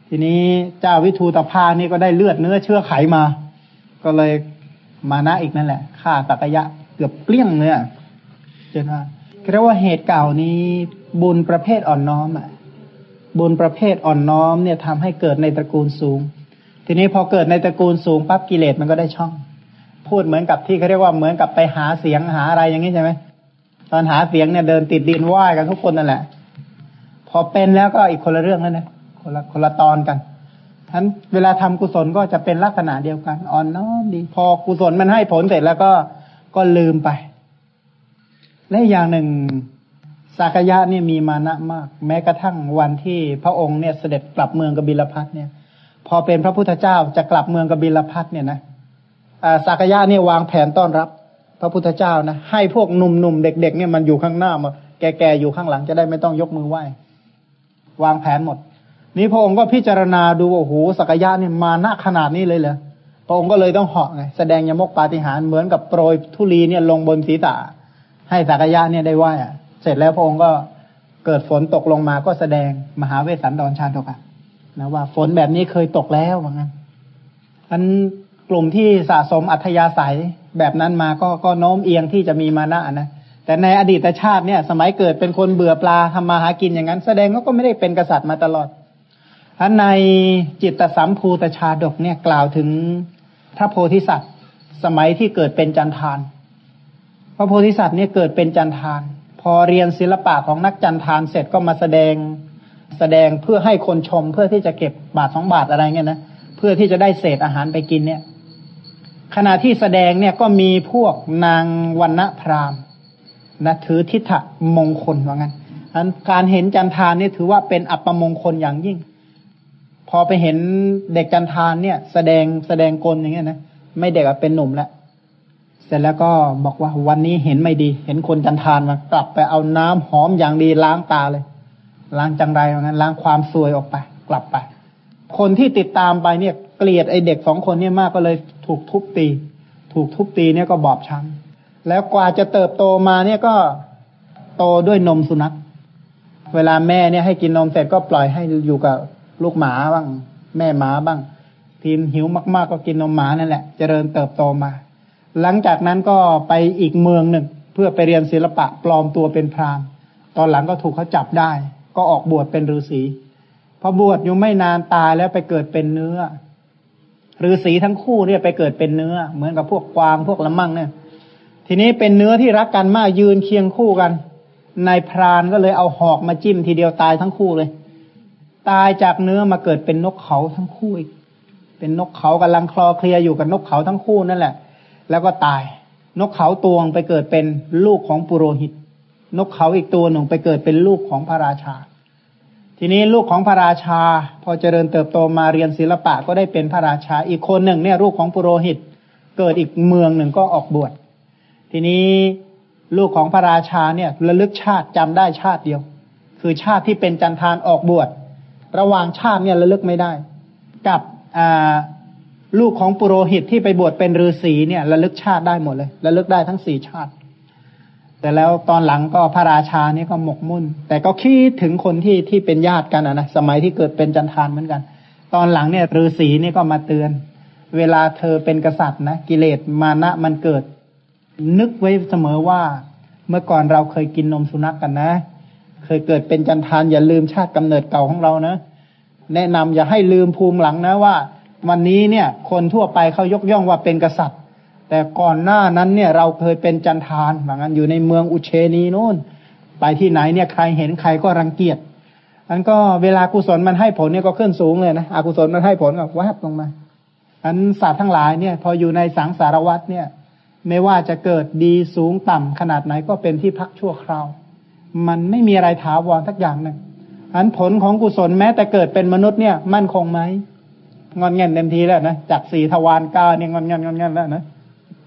A: ทีนี้เจ้าวิทูตภานี่ก็ได้เลือดเนื้อเชื่อไขมา ก็เลยมานะอีกนั่นแหละฆ่าสักยะ เกือบเปลี่ยงเลยเจนว่าเรียกว่าเหตุเก่านี้บุญประเภทอ่อนน้อมอะบุญประเภทอ่อนน้อมเนี่ยทำให้เกิดในตระกูลสูง ทีนี้พอเกิดในตระกูลสูงปั๊บกิเลสมันก็ได้ช่อง พูดเหมือนกับที่เขาเรียกว่าเหมือนกับไปหาเสียงหาอะไรอย่างนี้ใช่ไหมตอนหาเสียงเนี่ยเดินติดดินไหว้กันทุกคนนั่นแหละ พอเป็นแล้วก็อีกคนละเรื่องแล้วนะคนละคนละตอนกันทั้นเวลาทำกุศลก็จะเป็นลักษณะเดียวกันอ่อนน้อมดี พอกุศลมันให้ผลเสร็จแล้วก็ ก็ลืมไป และอย่างหนึ่งสากยะเนี่ยมีมานะมาก แม้กระทั่งวันที่พระองค์เนี่ยเสด็จกลับเมืองกบิลพัทเนี่ย พอเป็นพระพุทธเจ้าจะกลับเมืองกบิลพัทเนี่ยนะสากยะเนี่ยวางแผนต้อนรับ พระพุทธเจ้านะให้พวกหนุ่มๆเด็ก ๆ เนี่ยมันอยู่ข้างหน้ามาแก่ๆอยู่ข้างหลังจะได้ไม่ต้องยกมือไหว้วางแผนหมด นี้พระองค์ก็พิจารณาดูโอ้โหสักยะเนี่ยมานะขนาดนี้เลยเหรอ พระองค์ก็เลยต้องเหาะไงแสดงยมกปาฏิหาริย์เหมือนกับโปรยทุลีเนี่ยลงบนศีรษะให้สักยะเนี่ยได้ไหวอะ เสร็จแล้วพระองค์ก็เกิดฝนตกลงมาก็แสดงมหาเวสสันดรชาดกะนะว่าฝนแบบนี้เคยตกแล้วว่างั้นอันกลุ่มที่สะสมอัธยาศัยแบบนั้นมาก็ก็โน้มเอียงที่จะมีมานะนะแต่ในอดีตชาติเนี่ย สมัยเกิดเป็นคนเบื่อปลาทำมาหากินอย่างนั้น แสดงว่าก็ไม่ได้เป็นกษัตริย์มาตลอดอันในจิตตสัมภูตชาดกเนี่ยกล่าวถึง พระโพธิสัตว์ สมัยที่เกิดเป็นจันทาน พระโพธิสัตว์เนี่ยเกิดเป็นจันทาน พอเรียนศิลปะของนักจันทานเสร็จก็มาแสดงแสดงเพื่อให้คนชมเพื่อที่จะเก็บบาทสองบาทอะไรเงี้ยนะเพื่อที่จะได้เศษอาหารไปกินเนี่ย ขณะที่แสดงเนี่ยก็มีพวกนางวันณพรามนะถือทิฏฐมงคลว่างั้นอันการเห็นจันทานนี่ถือว่าเป็นอัปมงคลอย่างยิ่ง พอไปเห็นเด็กจันทานเนี่ย แสดงแสดงกลอย่างเงี้ยนะไม่เด็กเป็นหนุ่มแล้วเสร็จแล้วก็บอกว่าวันนี้เห็นไม่ดี เห็นคนจันทานมากลับไปเอาน้ำหอมอย่างดีล้างตาเลย ล้างจังไรอย่างนั้นล้างความซวยออกไป กลับไป คนที่ติดตามไปเนี่ย เกลียดไอเด็กสองคนเนี่ยมากก็เลยถูกทุบตี ถูกทุบตีเนี่ยก็บอบช้ำแล้วกว่าจะเติบโตมาเนี่ยก็โตด้วยนมสุนัข เวลาแม่เนี่ยให้กินนมเสร็จก็ปล่อยให้อยู่กับ ลูกหมาบ้าง แม่หมาบ้าง ทีมหิวมากๆก็กินนมหมานั่นแหละ เจริญเติบโตมา หลังจากนั้นก็ไปอีกเมืองหนึ่ง เพื่อไปเรียนศิลปะปลอมตัวเป็นพรามตอนหลังก็ถูกเขาจับได้ ก็ออกบวชเป็นฤาษีพอบวชอยู่ไม่นานตายแล้วไปเกิดเป็นเนื้อฤาษีทั้งคู่เนี่ยไปเกิดเป็นเนื้อ เหมือนกับพวกกวางพวกละมั่งเนี่ยทีนี้เป็นเนื้อที่รักกันมากยืนเคียงคู่กันนายพรานก็เลยเอาหอกมาจิ้มทีเดียวตายทั้งคู่เลย ตายจากเนื้อมาเกิดเป็นนกเขาทั้งคู่อีก เป็นนกเขากำลังคลอเคลียอยู่กับนกเขาทั้งคู่นั่นแหละ แล้วก็ตาย นกเขาตัวงไปเกิดเป็นลูกของปุโรหิต นกเขาอีกตัวหนึ่งไปเกิดเป็นลูกของพระราชา ทีนี้ลูกของพระราชา พอเจริญเติบโตมาเรียนศิลปะก็ได้เป็นพระราชา อีกคนหนึ่งเนี่ยลูกของปุโรหิต เกิดอีกเมืองหนึ่งก็ออกบวช ทีนี้ลูกของพระราชาเนี่ยระลึกชาติจำได้ชาติเดียว คือชาติที่เป็นจันทานออกบวช ระหว่างชาติเนี่ยระลึกไม่ได้ กับลูกของปุโรหิตที่ไปบวชเป็นฤาษีเนี่ยระลึกชาติได้หมดเลยระลึกได้ทั้งสี่ชาติ แต่แล้วตอนหลังก็พระราชาเนี่ยก็หมกมุ่น แต่ก็คิดถึงคนที่ที่เป็นญาติกันนะ สมัยที่เกิดเป็นจันทานเหมือนกัน ตอนหลังเนี่ยฤาษีนี่ก็มาเตือน เวลาเธอเป็นกษัตริย์นะกิเลสมานะมันเกิด นึกไว้เสมอว่า เมื่อก่อนเราเคยกินนมสุนัขกกันนะ เคยเกิดเป็นจันทานอย่าลืมชาติกำเนิดเก่าของเรานะ แนะนำอย่าให้ลืมภูมิหลังนะว่า วันนี้เนี่ย คนทั่วไปเขายกย่องว่าเป็นกษัตริย์ แต่ก่อนหน้านั้นเนี่ย เราเคยเป็นจันทานเหมือนกันอยู่ในเมืองอุเชนีนู่น ไปที่ไหนเนี่ยใครเห็นใครก็รังเกียจอันก็เวลากุศลมันให้ผลเนี่ยก็ขึ้นสูงเลยนะอกุศลมันให้ผลก็แวบลงมา อันสัตว์ทั้งหลายเนี่ย พออยู่ในสังสารวัฏเนี่ย ไม่ว่าจะเกิดดีสูงต่ำขนาดไหนก็เป็นที่พักชั่วคราว มันไม่มีอะไรถาวรสักอย่างหนึ่งอันผลของกุศลแม้แต่เกิดเป็นมนุษย์เนี่ย มั่นคงไหมงอนเง่นเต็มทีแล้วนะจากสี่ทวารกาเนี่ยงอนเง่นงอนเง่นแล้วนะ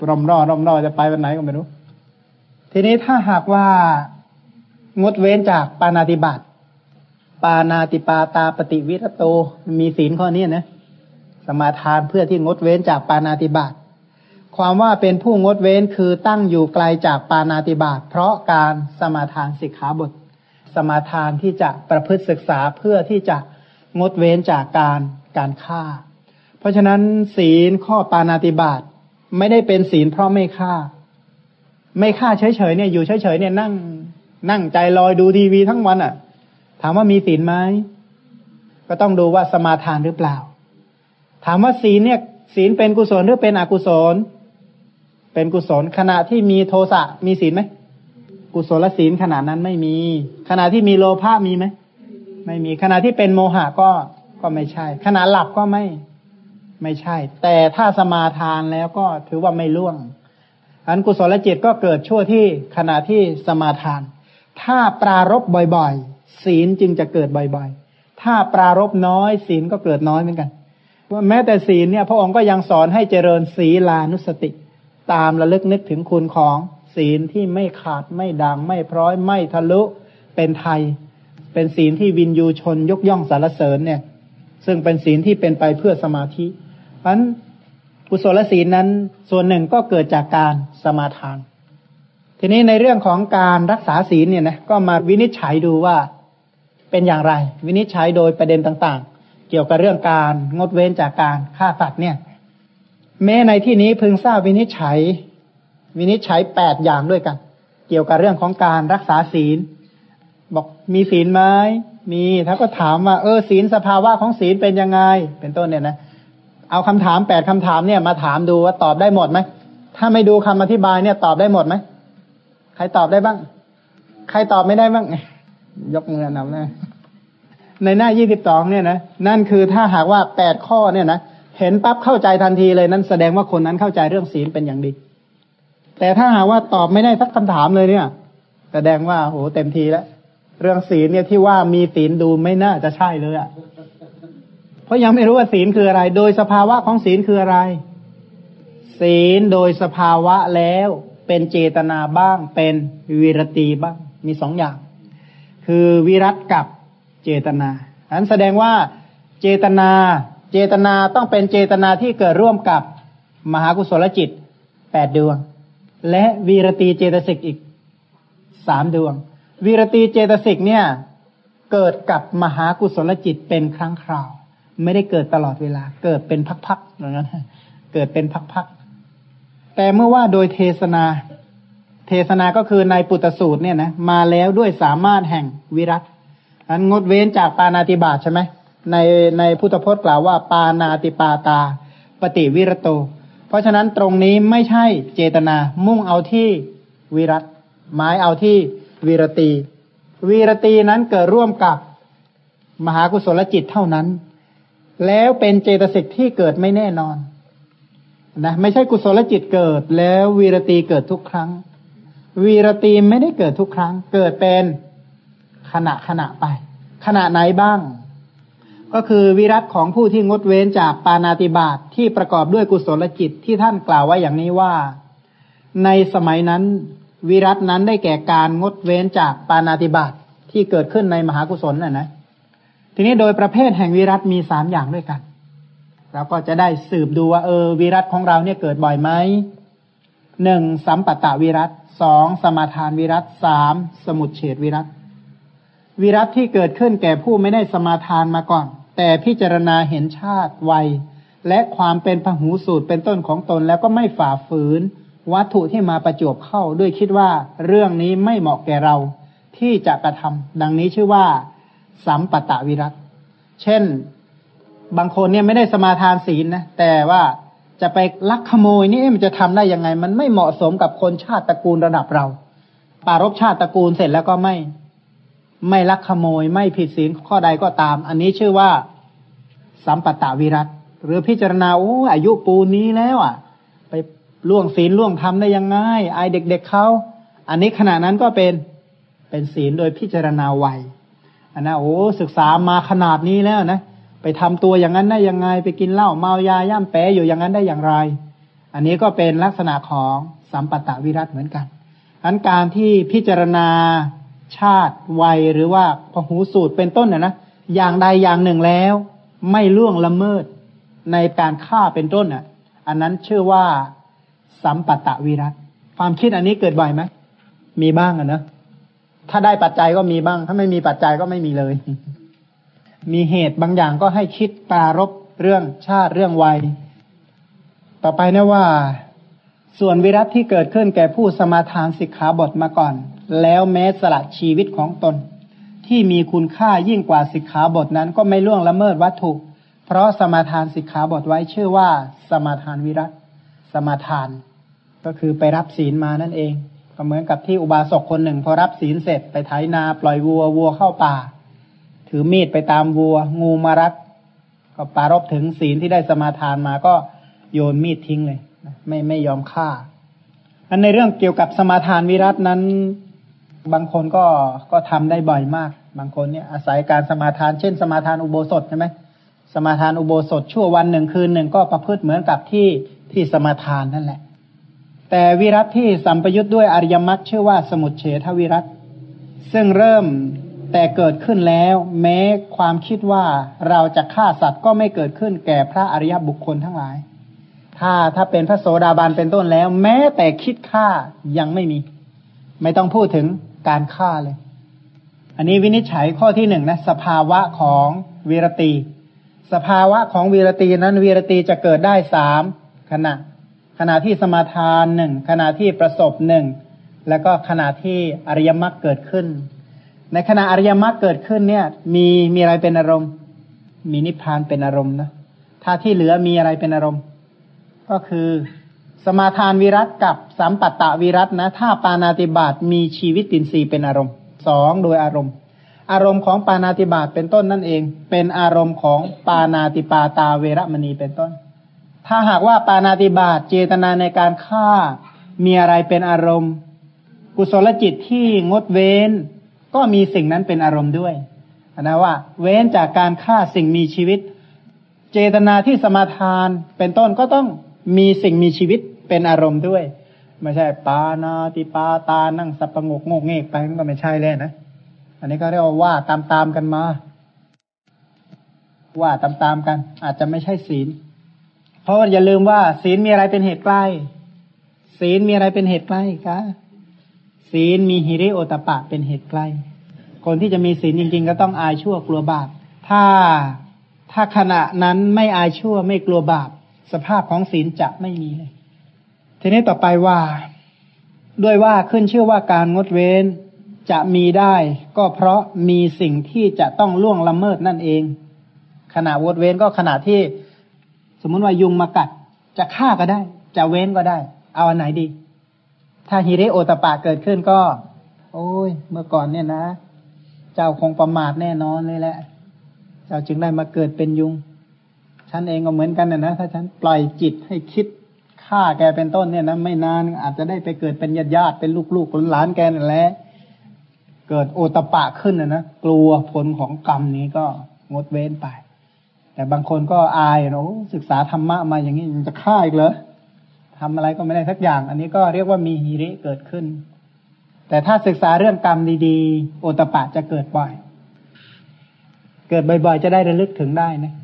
A: รอมรอรอมรอจะไปวันไหนก็ไม่รู้ ทีนี้ถ้าหากว่างดเว้นจากปานาติบาตปานาติปาตาปฏิวิรโตมีศีลข้อนี้นะสมาทานเพื่อที่งดเว้นจากปานาติบาต ความว่าเป็นผู้งดเว้นคือตั้งอยู่ไกลจากปานาติบาตเพราะการสมาทานสิกขาบท สมาทานที่จะประพฤติศึกษาเพื่อที่จะงดเว้นจากการการฆ่า เพราะฉะนั้นศีลข้อปานาติบาตไม่ได้เป็นศีลเพราะไม่ฆ่า ไม่ฆ่าเฉยๆเนี่ยอยู่เฉยๆเนี่ยนั่งนั่งใจลอยดูทีวีทั้งวันอะ่ะ ถามว่ามีศีลไหมก็ต้องดูว่าสมาทานหรือเปล่า ถามว่าศีลเนี่ยศีลเป็นกุศลหรือเป็นอกุศล เป็นกุศลขณะที่มีโทสะมีศีลไหมกุศลศีลขณะนั้นไม่มี ขณะที่มีโลภะมีไหมไม่มีขณะที่เป็นโมหะก็ก็ไม่ใช่ ขณะหลับก็ไม่ไม่ใช่ แต่ถ้าสมาทานแล้วก็ถือว่าไม่ล่วงอันกุศลจิตก็เกิดชั่วที่ขณะที่สมาทาน ถ้าปรารบบ่อยๆ ศีลจึงจะเกิดบ่อยๆ ถ้าปรารบน้อยศีลก็เกิดน้อยเหมือนกันว่าแม้แต่ศีลเนี่ย พระองค์ก็ยังสอนให้เจริญศีลานุสติ ตามระลึกนึกถึงคุณของศีลที่ไม่ขาดไม่ดังไม่พร้อยไม่ทะลุเป็นไทย เป็นศีลที่วินยูชนยกย่องสารเสริญเนี่ย ซึ่งเป็นศีลที่เป็นไปเพื่อสมาธิเพราะนั้นกุศลศีลนั้นส่วนหนึ่งก็เกิดจากการสมาทาน ทีนี้ในเรื่องของการรักษาศีลเนี่ยนะก็มาวินิจฉัยดูว่าเป็นอย่างไร วินิจฉัยโดยประเด็นต่างๆ เกี่ยวกับเรื่องการงดเว้นจากการฆ่าสัตว์เนี่ย แม้ในที่นี้พึงทราบวินิจฉัย วินิจฉัยแปดอย่างด้วยกัน เกี่ยวกับเรื่องของการรักษาศีล บอกมีศีลไหมมีถ้าก็ถามว่าเออศีลสภาวะของศีลเป็นยังไง เป็นต้นเนี่ยนะเอาคำถามแปดคำถามเนี่ยมาถามดูว่าตอบได้หมดไหมถ้าไม่ดูคำอธิบายเนี่ยตอบได้หมดไหมใครตอบได้บ้าง ใครตอบไม่ได้บ้างยกมือนำนะในหน้ายี่สิบสองเนี่ยนะนั่นคือถ้าหากว่าแปดข้อเนี่ยนะ เห็นปั๊บเข้าใจทันทีเลยนั่นแสดงว่าคนนั้นเข้าใจเรื่องศีลเป็นอย่างดี แต่ถ้าหาว่าตอบไม่ได้สักคำถามเลยเนี่ย แสดงว่าโหเต็มทีแล้วเรื่องศีลเนี่ยที่ว่ามีศีลดูไม่น่าจะใช่เลยอะ่ะ เพราะยังไม่รู้ว่าศีลคืออะไร โดยสภาวะของศีลคืออะไร ศีลโดยสภาวะแล้วเป็นเจตนาบ้าง เป็นวิรตีบ้าง มีสองอย่าง คือวิรัตกับเจตนาอันแสดงว่าเจตนา เจตนาต้องเป็นเจตนาที่เกิดร่วมกับมหากุศลจิตแปดดวง และวีรตีเจตสิกอีกสามดวง วีรตีเจตสิกเนี่ยเกิดกับมหากุศลจิตเป็นครั้งคราว ไม่ได้เกิดตลอดเวลา เกิดเป็นพักๆอย่างนั้นเกิดเป็นพักๆแต่เมื่อว่าโดยเทศนา เทศนาก็คือในปุตตสูตรเนี่ยนะมาแล้วด้วยสามารถแห่งวิรัตอันงดเว้นจากปานาติบาตใช่ไหม ในในพุทธพจน์กล่าวว่า ปานาติปาตา ปฏิวิรโต เพราะฉะนั้นตรงนี้ไม่ใช่เจตนามุ่งเอาที่วิรัตหมายเอาที่วิรตีวิรตีนั้นเกิดร่วมกับมหากุศลจิตเท่านั้น แล้วเป็นเจตสิกที่เกิดไม่แน่นอนนะไม่ใช่กุศลจิตเกิด แล้ววีรตีเกิดทุกครั้ง วีรตีไม่ได้เกิดทุกครั้ง เกิดเป็นขณะขณะไป ขณะไหนบ้าง ก็คือวิรัตของผู้ที่งดเว้นจากปานาติบาตทที่ประกอบด้วยกุศลจิตที่ท่านกล่าวไว้อย่างนี้ว่า ในสมัยนั้น วิรัตนั้นได้แก่การงดเว้นจากปานาติบาตทที่เกิดขึ้นในมหากุศลน่ะนะ ทีนี้โดยประเภทแห่งวิรัตมีสามอย่างด้วยกัน เราก็จะได้สืบดูว่าเออวิรัตของเราเนี่ยเกิดบ่อยไหมหนึ่งสัมปตะวิรัตสองสมาทานวิรัตสามสมุดเฉดวิรัตวิรัตที่เกิดขึ้นแก่ผู้ไม่ได้สมาทานมาก่อน แต่พิจารณาเห็นชาติวัย และความเป็นพหูสูตรเป็นต้นของตนแล้วก็ไม่ฝ่าฝืน วัตถุที่มาประจวบเข้าด้วยคิดว่าเรื่องนี้ไม่เหมาะแก่เราที่จะกระทำดังนี้ชื่อว่า สัมปตะวิรัตเช่น บางคนเนี่ยไม่ได้สมาทานศีลนะแต่ว่าจะไปลักขโมยนี่มันจะทำได้ยังไง มันไม่เหมาะสมกับคนชาติตระกูลระดับเรา ปารบชาติตระกูลเสร็จแล้วก็ไม่ ไม่ลักขโมย ไม่ผิดศีลข้อใดก็ตาม อันนี้ชื่อว่า สัมปตะวิรัตหรือพิจารณาโอ้อายุปูนี้แล้วอะ ไปล่วงศีลล่วงธรรมได้ยังไงไอเด็กๆเเขาอันนี้ขณะนั้นก็เป็นเป็นศีลโดยพิจารณาวัยอันนะโอ้ศึกษามาขนาดนี้แล้วนะไปทำตัวอย่างนั้นได้ยังไง ไปกินเหล้าเมายาย่ำแปะอยู่อย่างนั้นได้อย่างไร อันนี้ก็เป็นลักษณะของสัมปตะวิรัตเหมือนกันอันการที่พิจารณาชาติวัยหรือว่าพหูสูตรเป็นต้นนะนะอย่างใดอย่างหนึ่งแล้ว ไม่ล่วงละเมิดในการฆ่าเป็นต้นอะ อันนั้นชื่อว่าสัมปตะวิรัตความคิดอันนี้เกิดบ่อยไหมมีบ้างอะนะถ้าได้ปัจจัยก็มีบ้าง ถ้าไม่มีปัจจัยก็ไม่มีเลย มีเหตุบางอย่างก็ให้คิดปรารบเรื่องชาติเรื่องวัย ต่อไปนะว่า ส่วนวิรัตที่เกิดขึ้นแก่ผู้สมาทานสิกขาบทมาก่อน แล้วแม้สละชีวิตของตน ที่มีคุณค่ายิ่งกว่าสิกขาบทนั้น ก็ไม่ล่วงละเมิดวัตถุ เพราะสมาทานสิกขาบทไว้ชื่อว่า สมาทานวิรัตสมาทาน ก็คือไปรับศีลมานั่นเองก็เหมือนกับที่อุบาสกคนหนึ่ง พอรับศีลเสร็จไปไถนาปล่อยวัววัวเข้าป่า ถือมีดไปตามวัว งูมารัดก็ปารบถึงศีลที่ได้สมาทานมาก็โยนมีดทิ้งเลยไม่ไม่ยอมฆ่าอันในเรื่องเกี่ยวกับสมาทานวิรัตนั้น บางคนก็ก็ทำได้บ่อยมาก บางคนเนี่ยอาศัยการสมาทานเช่น สมาทานอุโบสถใช่ไหมสมาทานอุโบสถชั่ววันหนึ่งคืนหนึ่งก็ประพฤติเหมือนกับที่ที่สมาทานนั่นแหละ แต่วิรัตที่สัมปยุทธ์ด้วยอริยมรรคชื่อว่าสมุทเฉทวิรัตซึ่งเริ่มแต่เกิดขึ้นแล้ว แม้ความคิดว่าเราจะฆ่าสัตว์ก็ไม่เกิดขึ้นแก่พระอริยบุคคลทั้งหลาย ถ้าถ้าเป็นพระโสดาบันเป็นต้นแล้ว แม้แต่คิดฆ่ายังไม่มี ไม่ต้องพูดถึงการฆ่าเลย อันนี้วินิจฉัยข้อที่หนึ่งนะสภาวะของวีรตี สภาวะของวีรตีนั้นวีรตีจะเกิดได้สามขณะ ขณะที่สมาทานหนึ่งขณะที่ประสบหนึ่งแล้วก็ขณะที่อริยมรรคเกิดขึ้น ในขณะอริยมรรคเกิดขึ้นเนี่ย มีมีอะไรเป็นอารมณ์ มีนิพพานเป็นอารมณ์นะถ้าที่เหลือมีอะไรเป็นอารมณ์ ก็คือสมาทานวิรัตกับสัมปัตตวิรัตนะถ้าปานาติบาตมีชีวิตตินทรีย์เป็นอารมณ์ สองโดยอารมณ์ อารมณ์ของปานาติบาตเป็นต้นนั่นเอง เป็นอารมณ์ของปานาติปาตาเวรมณีเป็นต้น ถ้าหากว่าปานาติบาตเจตนาในการฆ่ามีอะไรเป็นอารมณ์ กุศลจิตที่งดเว้น ก็มีสิ่งนั้นเป็นอารมณ์ด้วยนะว่า เว้นจากการฆ่าสิ่งมีชีวิต เจตนาที่สมาทานเป็นต้นก็ต้องมีสิ่งมีชีวิตเป็นอารมณ์ด้วย ไม่ใช่ปานาติปาตานั่งสับประงกงกเงกไปมันก็ไม่ใช่เลยนะ อันนี้ก็เรียกว่าว่าตามตามกันมา ว่าตามตามกัน อาจจะไม่ใช่ศีล เพราะอย่าลืมว่า ศีลมีอะไรเป็นเหตุใกล้ ศีลมีอะไรเป็นเหตุใกล้คะศีลมีฮิริโอตปะเป็นเหตุใกล้ คนที่จะมีศีลจริง ๆ ก็ต้องอายชั่วกลัวบาป ถ้าถ้าขณะนั้นไม่อายชั่วไม่กลัวบาป สภาพของศีลจะไม่มีเลย ทีนี้ต่อไปว่า ด้วยว่าขึ้นชื่อว่าการงดเว้นจะมีได้ก็เพราะมีสิ่งที่จะต้องล่วงละเมิดนั่นเอง ขณะงดเว้นก็ขณะที่ สมมติว่ายุงมากัด จะฆ่าก็ได้ จะเว้นก็ได้ เอาอันไหนดี ถ้าฮิริโอตปะเกิดขึ้นก็ โอ้ย เมื่อก่อนเนี่ยนะ เจ้าคงประมาทแน่นอนเลยแหละ เจ้าจึงได้มาเกิดเป็นยุง ฉันเองก็เหมือนกันนะนะถ้าฉันปล่อยจิตให้คิด ฆ่าแกเป็นต้นเนี่ยนะไม่นานอาจจะได้ไปเกิดเป็นญาติญาติเป็นลูกๆหลานแกนั่นแหละเกิดโอตปะขึ้นนะนะกลัวผลของกรรมนี้ก็งดเว้นไป แต่บางคนก็อายเนาะศึกษาธรรมะมาอย่างนี้จะฆ่าอีกเหรอทำอะไรก็ไม่ได้สักอย่าง อันนี้ก็เรียกว่ามีฮิริเกิดขึ้น แต่ถ้าศึกษาเรื่องกรรมดีๆ โอตปะจะเกิดบ่อย เกิดบ่อยๆ จะได้ระลึกถึงได้นะ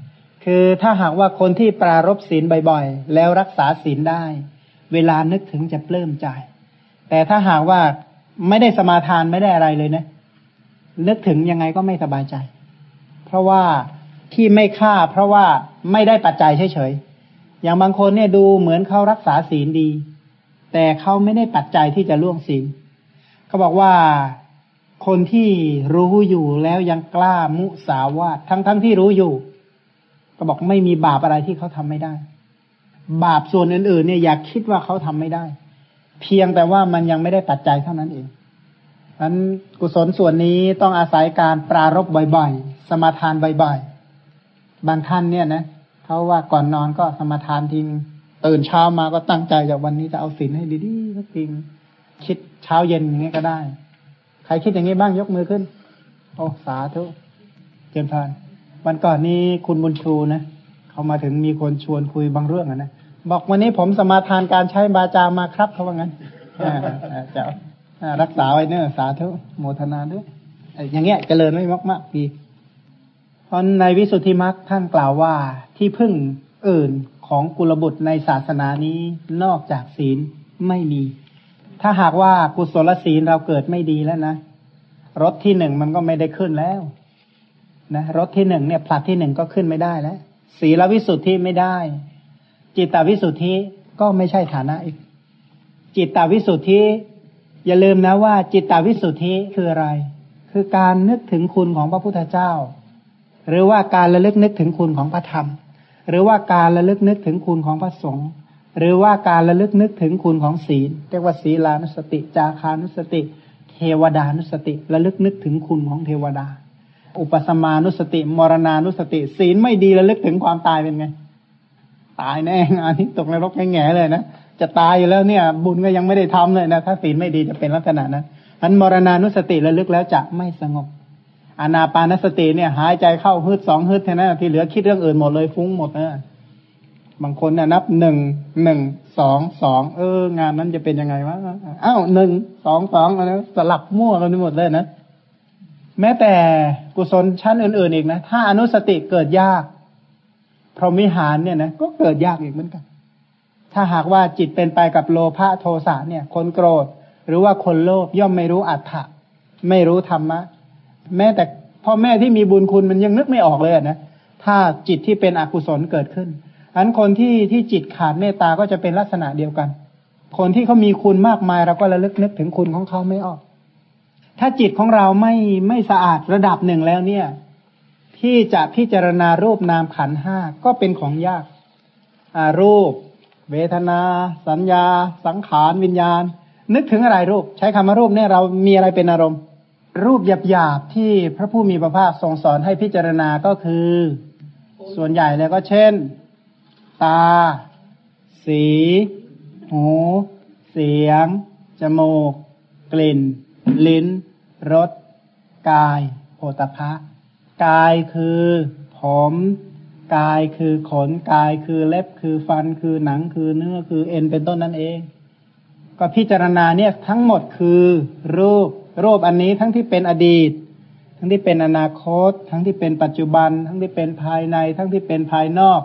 A: คือถ้าหากว่าคนที่ปรารบศีลบ่อยๆ แล้วรักษาศีลได้ เวลานึกถึงจะปลื้มใจ แต่ถ้าหากว่าไม่ได้สมาทานไม่ได้อะไรเลยนะ นึกถึงยังไงก็ไม่สบายใจ เพราะว่าที่ไม่ฆ่า เพราะว่าไม่ได้ปัจจัยเฉยๆ อย่างบางคนเนี่ยดูเหมือนเขารักษาศีลดี แต่เขาไม่ได้ปัจจัยที่จะล่วงศีลเขาบอกว่าคนที่รู้อยู่แล้วยังกล้ามุสาวาททั้งๆทที่รู้อยู่ ก็บอกไม่มีบาปอะไรที่เขาทำไม่ได้ บาปส่วนอื่นๆ เนี่ยอยากคิดว่าเขาทำไม่ได้ เพียงแต่ว่ามันยังไม่ได้ปัจจัยเท่านั้นเองนั้นกุศลส่วนนี้ต้องอาศัยการปรารบบ่อยๆ สมาทานบ่อยๆ บางท่านเนี่ยนะเขาว่าก่อนนอนก็สมาทานทิ้งตื่นเช้ามาก็ตั้งใจจากวันนี้จะเอาศีลให้ดีๆสักทีคิดเช้าเย็นอย่างนี้ก็ได้ ใครคิดอย่างนี้บ้างยกมือขึ้น โอ้สาธุเจริญพาน วันก่อนนี้คุณบุญชูนะเขามาถึงมีคนชวนคุยบางเรื่องนะบอกวันนี้ผมสมาทานการใช้บาจามาครับเขาว่างั้นจะรักษาไว้เนอสาธุโมทนาด้วยอย่างเงี้ยเจริญไม่มากๆดีเพราะในวิสุทธิมรรคท่านกล่าวว่าที่พึ่งอื่นของกุลบุตรในศาสนานี้นอกจากศีลไม่มี ถ้าหากว่ากุศลศีลเราเกิดไม่ดีแล้วนะรถที่หนึ่งมันก็ไม่ได้ขึ้นแล้ว นะรถที่หนึ่งเนี่ยผลัดที่หนึ่งก็ขึ้นไม่ได้แล้วศีลวิสุทธิไม่ได้ จิตตวิสุทธิก็ไม่ใช่ฐานะอีก จิตตวิสุทธิ อย่าลืมนะว่า จิตตวิสุทธิคืออะไร คือการนึกถึงคุณของพระพุทธเจ้า หรือว่าการระลึกนึกถึงคุณของพระธรรม หรือว่าการระลึกนึกถึงคุณของพระสงฆ์หรือว่าการระลึกนึกถึงคุณของศีลเรียกว่าศีลานุสติ จาคานุสติ เทวดานุสติระลึกนึกถึงคุณของเทวดา อุปสมานุสติ มรณานุสติ ศีลไม่ดีระลึกถึงความตายเป็นไง ตายแน่อันนี้ตกนรกแง่เลยนะจะตายอยู่แล้วเนี่ย บุญก็ยังไม่ได้ทำเลยนะถ้าศีลไม่ดีจะเป็นลักษณะนั้นอันมรณานุสติระลึกแล้วจะไม่สงบอนาปานสติเนี่ย หายใจเข้าฮึดสองฮึดแค่นั้นที่เหลือคิดเรื่องอื่นหมดเลยฟุ้งหมดนะบางคนเนี่ยนับหนึ่งหนึ่งสองสองเออ งานนั้นจะเป็นยังไงวะอ้าวหนึ่งสองสองอะไรสลับมั่วกันไปหมดเลยนะ แม้แต่กุศลชั้นอื่น ๆ อีกนะ ถ้าอนุสติเกิดยากพรหมิหารเนี่ยนะก็เกิดยากอีกเหมือนกัน ถ้าหากว่าจิตเป็นไปกับโลภะโทสะเนี่ย คนโกรธ หรือว่าคนโลภย่อมไม่รู้อัตถะไม่รู้ธรรมะ แม้แต่พ่อแม่ที่มีบุญคุณมันยังนึกไม่ออกเลยนะถ้าจิตที่เป็นอกุศลเกิดขึ้นอันคนที่ที่จิตขาดเมตตาก็จะเป็นลักษณะเดียวกัน คนที่เขามีคุณมากมายเราก็ระลึกนึกถึงคุณของเขาไม่ออก ถ้าจิตของเราไม่ไม่สะอาดระดับหนึ่งแล้วเนี่ย ที่จะพิจารณารูปนามขันห้าก็เป็นของยากอารูป เวทนา สัญญา สังขารวิญญาณ นึกถึงอะไรรูป ใช้คำว่ารูปเนี่ยเรามีอะไรเป็นอารมณ์ รูปหยาบๆที่พระผู้มีพระภาคทรงสอนให้พิจารณาก็คือ ส่วนใหญ่เลยก็เช่น ตา สี หู เสียง จมูก กลิ่น ลิ้นรสกายโผตภะกายคือผม กายคือขน กายคือเล็บคือฟันคือหนังคือเนื้อคือเอ็นเป็นต้นนั่นเอง ก็พิจารณาเนี่ยทั้งหมดคือรูปรูปอันนี้ทั้งที่เป็นอดีต ทั้งที่เป็นอนาคต ทั้งที่เป็นปัจจุบัน ทั้งที่เป็นภายใน ทั้งที่เป็นภายนอก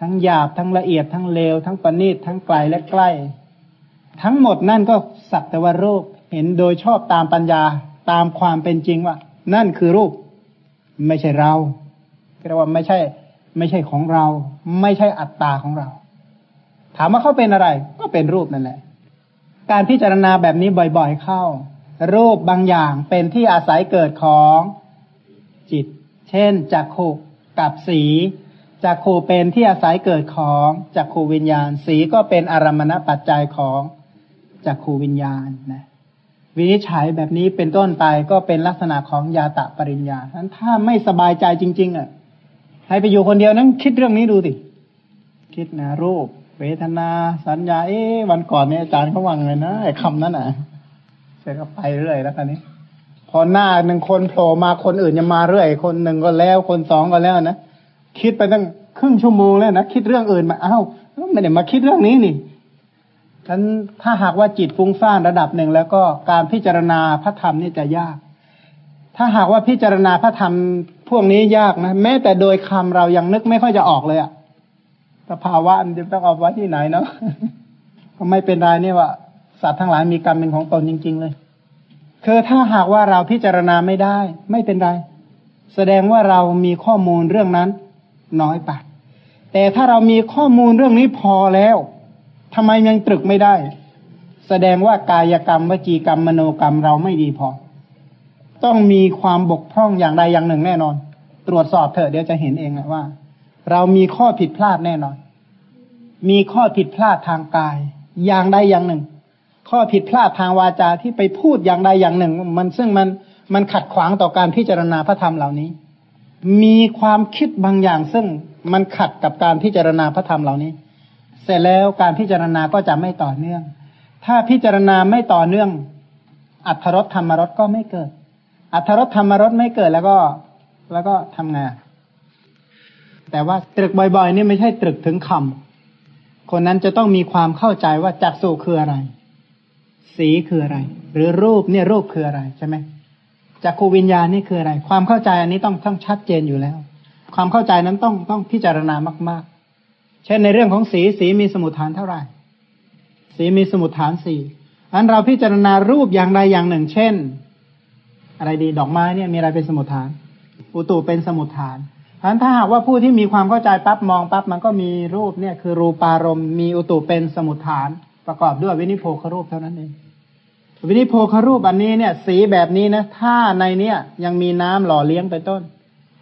A: ทั้งหยาบทั้งละเอียดทั้งเลวทั้งประณีตทั้งไกลและใกล้ ทั้งหมดนั่นก็สักแต่ว่ารูป เห็นโดยชอบตามปัญญาตามความเป็นจริงว่า นั่นคือรูป ไม่ใช่เราเรียกว่าไม่ใช่ ไม่ใช่ของเรา ไม่ใช่อัตตาของเรา ถามว่าเขาเป็นอะไร ก็เป็นรูปนั่นแหละ การพิจารณาแบบนี้บ่อยๆเข้า รูปบางอย่างเป็นที่อาศัยเกิดของจิต เช่นจักขุกับสีจักขูเป็นที่อาศัยเกิดของจักขูวิญญาณ สีก็เป็นอารมณปัจจัยของจักขูวิญญาณนะ วินิจฉัยแบบนี้เป็นต้นไปก็เป็นลักษณะของยาตะปริญญาฉะนั้นถ้าไม่สบายใจจริง ๆ อะ ให้ไปอยู่คนเดียวนั้นคิดเรื่องนี้ดูสิคิดนะรูป เวทนา สัญญา เอ๊วันก่อนเนี่ยอาจารย์เขาวังเลยนะไอ้คำนั้นอะเสร็จก็ไปเรื่อยแล้วคันนี้ พอหน้าหนึ่งคนโผล่มาคนอื่นจะมาเรื่อย คนหนึ่งก็แล้ว คนสองก็แล้วนะคิดไปตั้งครึ่งชั่วโมงแล้วนะคิดเรื่องอื่นมาอ้าวไม่ได้มาคิดเรื่องนี้นี่ นั้นถ้าหากว่าจิตฟุ้งซ่านระดับหนึ่งแล้วก็การพิจารณาพระธรรมนี่จะยาก ถ้าหากว่าพิจารณาพระธรรมพวกนี้ยากนะ แม้แต่โดยคำเรายังนึกไม่ค่อยจะออกเลยอะสภาวะมันจะต้องเอาไว้ที่ไหนเนาะก็ไม่เป็นไรเนี่ยว่า สัตว์ทั้งหลายมีกรรมเป็นของตนจริง ๆ เลย คือถ้าหากว่าเราพิจารณาไม่ได้ ไม่เป็นไร แสดงว่าเรามีข้อมูลเรื่องนั้น น้อยไปแต่ถ้าเรามีข้อมูลเรื่องนี้พอแล้ว ทำไมยังตรึกไม่ได้ แสดงว่ากายกรรมวจีกรรมมโนกรรมเราไม่ดีพอ ต้องมีความบกพร่องอย่างใดอย่างหนึ่งแน่นอน ตรวจสอบเถอะเดี๋ยวจะเห็นเองนะว่า เรามีข้อผิดพลาดแน่นอน มีข้อผิดพลาดทางกาย อย่างใดอย่างหนึ่ง ข้อผิดพลาดทางวาจาที่ไปพูดอย่างใดอย่างหนึ่ง มันซึ่งมันมันขัดขวางต่อการพิจารณาพระธรรมเหล่านี้ มีความคิดบางอย่างซึ่งมันขัดกับการพิจารณาพระธรรมเหล่านี้ เสร็จแล้วการพิจารณาก็จะไม่ต่อเนื่อง ถ้าพิจารณาไม่ต่อเนื่อง อัทธรสธรรมรสก็ไม่เกิด อัทธรสธรรมรสไม่เกิดแล้วก็ แล้วก็ทำไงแต่ว่าตรึกบ่อยๆนี่ไม่ใช่ตรึกถึงคำคนนั้นจะต้องมีความเข้าใจว่าจักสุคืออะไร สีคืออะไร หรือรูปเนี่ยรูปคืออะไรใช่ไหมจักขูวิญญาณนี่คืออะไร ความเข้าใจอันนี้ต้องต้องชัดเจนอยู่แล้ว ความเข้าใจนั้นต้องต้องพิจารณามาก เช่นในเรื่องของสีสีมีสมุทฐานเท่าไหร่ สีมีสมุทฐานสี่อันเราพิจารณารูปอย่างใดอย่างหนึ่ง เช่น อะไรดีดอกไม้เนี่ยมีอะไรเป็นสมุทฐานอุตุเป็นสมุทฐานฉะนั้นถ้าหากว่าผู้ที่มีความเข้าใจปั๊บมองปั๊บมันก็มีรูปเนี่ยคือรูปารมณ์มีอุตุเป็นสมุทฐาน ประกอบด้วยวินิโพครูปเท่านั้นเองวินิโพครูปอันนี้เนี่ย สีแบบนี้นะถ้าในเนี้ยยังมีน้ำหล่อเลี้ยงไปต้น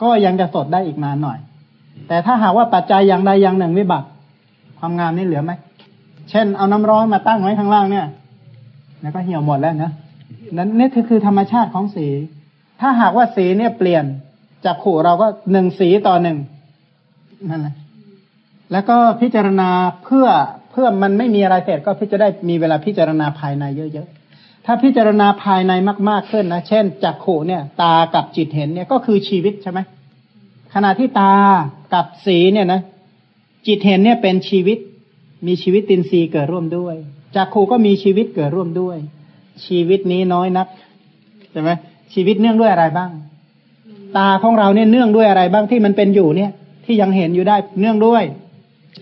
A: ก็ยังจะสดได้อีกนานหน่อย แต่ถ้าหากว่าปัจจัยอย่างใดอย่างหนึ่งวิบัติ ความงามนี่เหลือไหม เช่น เอาน้ำร้อนมาตั้งไว้ข้างล่างเนี่ย แล้วก็เหี่ยวหมดแล้วนะนั้นนี่คือธรรมชาติของสี ถ้าหากว่าสีเนี่ยเปลี่ยนจากขู่เราก็หนึ่งสีต่อหนึ่งนั่นแหละแล้วก็พิจารณาเพื่อเพื่อมันไม่มีอะไรเสร็จก็พิจารได้มีเวลาพิจารณาภายในเยอะๆ ถ้าพิจารณาภายในมากๆขึ้นนะ เช่น จากขู่เนี่ย ตากับจิตเห็นเนี่ยก็คือชีวิตใช่ไหม ขณะที่ตากับสีเนี่ยนะจิตเห็นเนี่ยเป็นชีวิต มีชีวิตตินรีเกิดร่วมด้วยจากขูก็มีชีวิตเกิดร่วมด้วย ชีวิตนี้น้อยนักใช่ไหมชีวิตเนื่องด้วยอะไรบ้าง ตาของเราเนี่ยเนื่องด้วยอะไรบ้างที่มันเป็นอยู่เนี่ย ที่ยังเห็นอยู่ได้เนื่องด้วย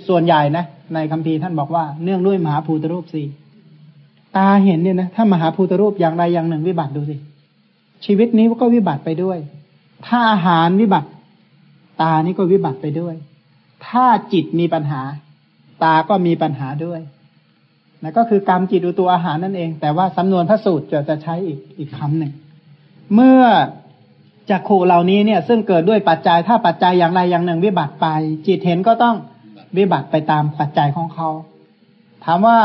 A: ส่วนใหญ่นะในคัมภีร์ท่านบอกว่าเนื่องด้วยมหาภูตรูปสี่ตาเห็นเนี่ยนะถ้ามหาภูตรูปอย่างใดอย่างหนึ่งวิบัติดูสิชีวิตนี้ก็วิบัติไปด้วย ถ้าอาหารวิบัติ ตานี่ก็วิบัติไปด้วย ถ้าจิตมีปัญหา ตาก็มีปัญหาด้วยนะก็คือกรรมจิตดูตัวอาหารนั่นเอง แต่ว่าสำนวนพระสูตรจะจะใช้อีกอีกคำหนึ่ง เมื่อจักขู่เหล่านี้เนี่ย ซึ่งเกิดด้วยปัจจัย ถ้าปัจจัยอย่างใดอย่างหนึ่งวิบัติไป จิตเห็นก็ต้องวิบัติไปตามปัจจัยของเขา ถามว่า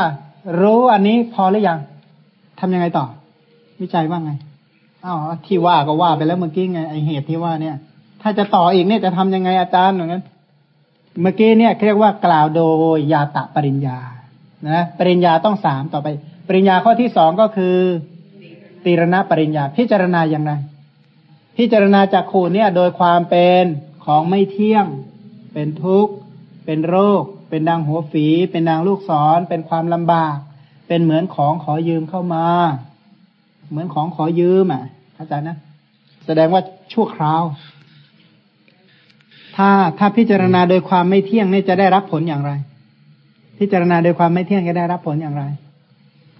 A: รู้อันนี้พอหรือยังทำยังไงต่อ วิจัยว่าไงอ้าวที่ว่าก็ว่าไปแล้วเมื่อกี้ไงไอเหตุที่ว่าเนี่ย ถ้าจะต่ออีกเนี่ยจะทำยังไงอาจารย์อย่างนั้นเมื่อกี้เนี่ยเรียกว่ากล่าวโดยยาตะปริญญา นะปริญญาต้องสามต่อไป ปริญญาข้อที่สองก็คือตีรณปริญญา พิจารณาอย่างไร พิจารณาจากขูเนี่ยโดยความเป็นของไม่เที่ยง เป็นทุกข์ เป็นโรค เป็นดังหัวฝี เป็นดังลูกศร เป็นความลำบาก เป็นเหมือนของขอยืมเข้ามา เหมือนของขอยืมอะเข้าใจนะ แสดงว่าชั่วคราว ถ้าถ้าพิจารณาโดยความไม่เที่ยงนี่จะได้รับผลอย่างไร พิจารณาโดยความไม่เที่ยงจะได้รับผลอย่างไร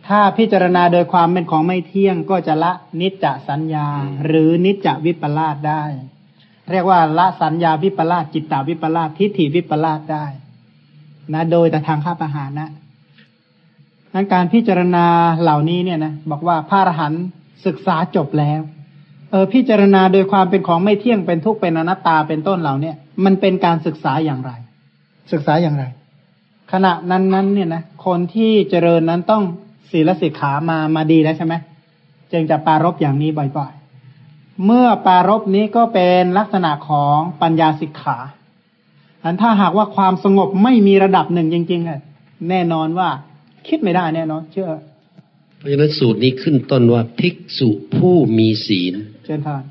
A: ถ้าพิจารณาโดยความเป็นของไม่เที่ยงก็จะละนิจจสัญญา หรือนิจจวิปลาสได้ เรียกว่าละสัญญาวิปลาสจิตตาวิปลาสทิฏฐิวิปลาสได้ นะ โดยแต่ทางข้าประหารนะนั้นการพิจารณาเหล่านี้เนี่ยนะบอกว่าพระอรหันต์ศึกษาจบแล้ว เออพิจารณาโดยความเป็นของไม่เที่ยงเป็นทุกข์เป็นอนัตตาเป็นต้นเหล่าเนี้ยมันเป็นการศึกษาอย่างไร ศึกษาอย่างไร ขณะนั้นนั้นเนี่ยนะคนที่เจริญนั้นต้องศีลสิกขามามาดีแล้วใช่ไหมจึงจะปารบอย่างนี้บ่อยๆ เมื่อปารบนี้ก็เป็นลักษณะของปัญญาสิกขาอันถ้าหากว่าความสงบไม่มีระดับหนึ่งจริงๆแน่นอนว่าคิดไม่ได้แน่นอนเชื่อ
B: เพราะฉะนั้นสูตรนี้ขึ้นต้นว่าภิกษุผู้มีศีล
A: เชิญทาน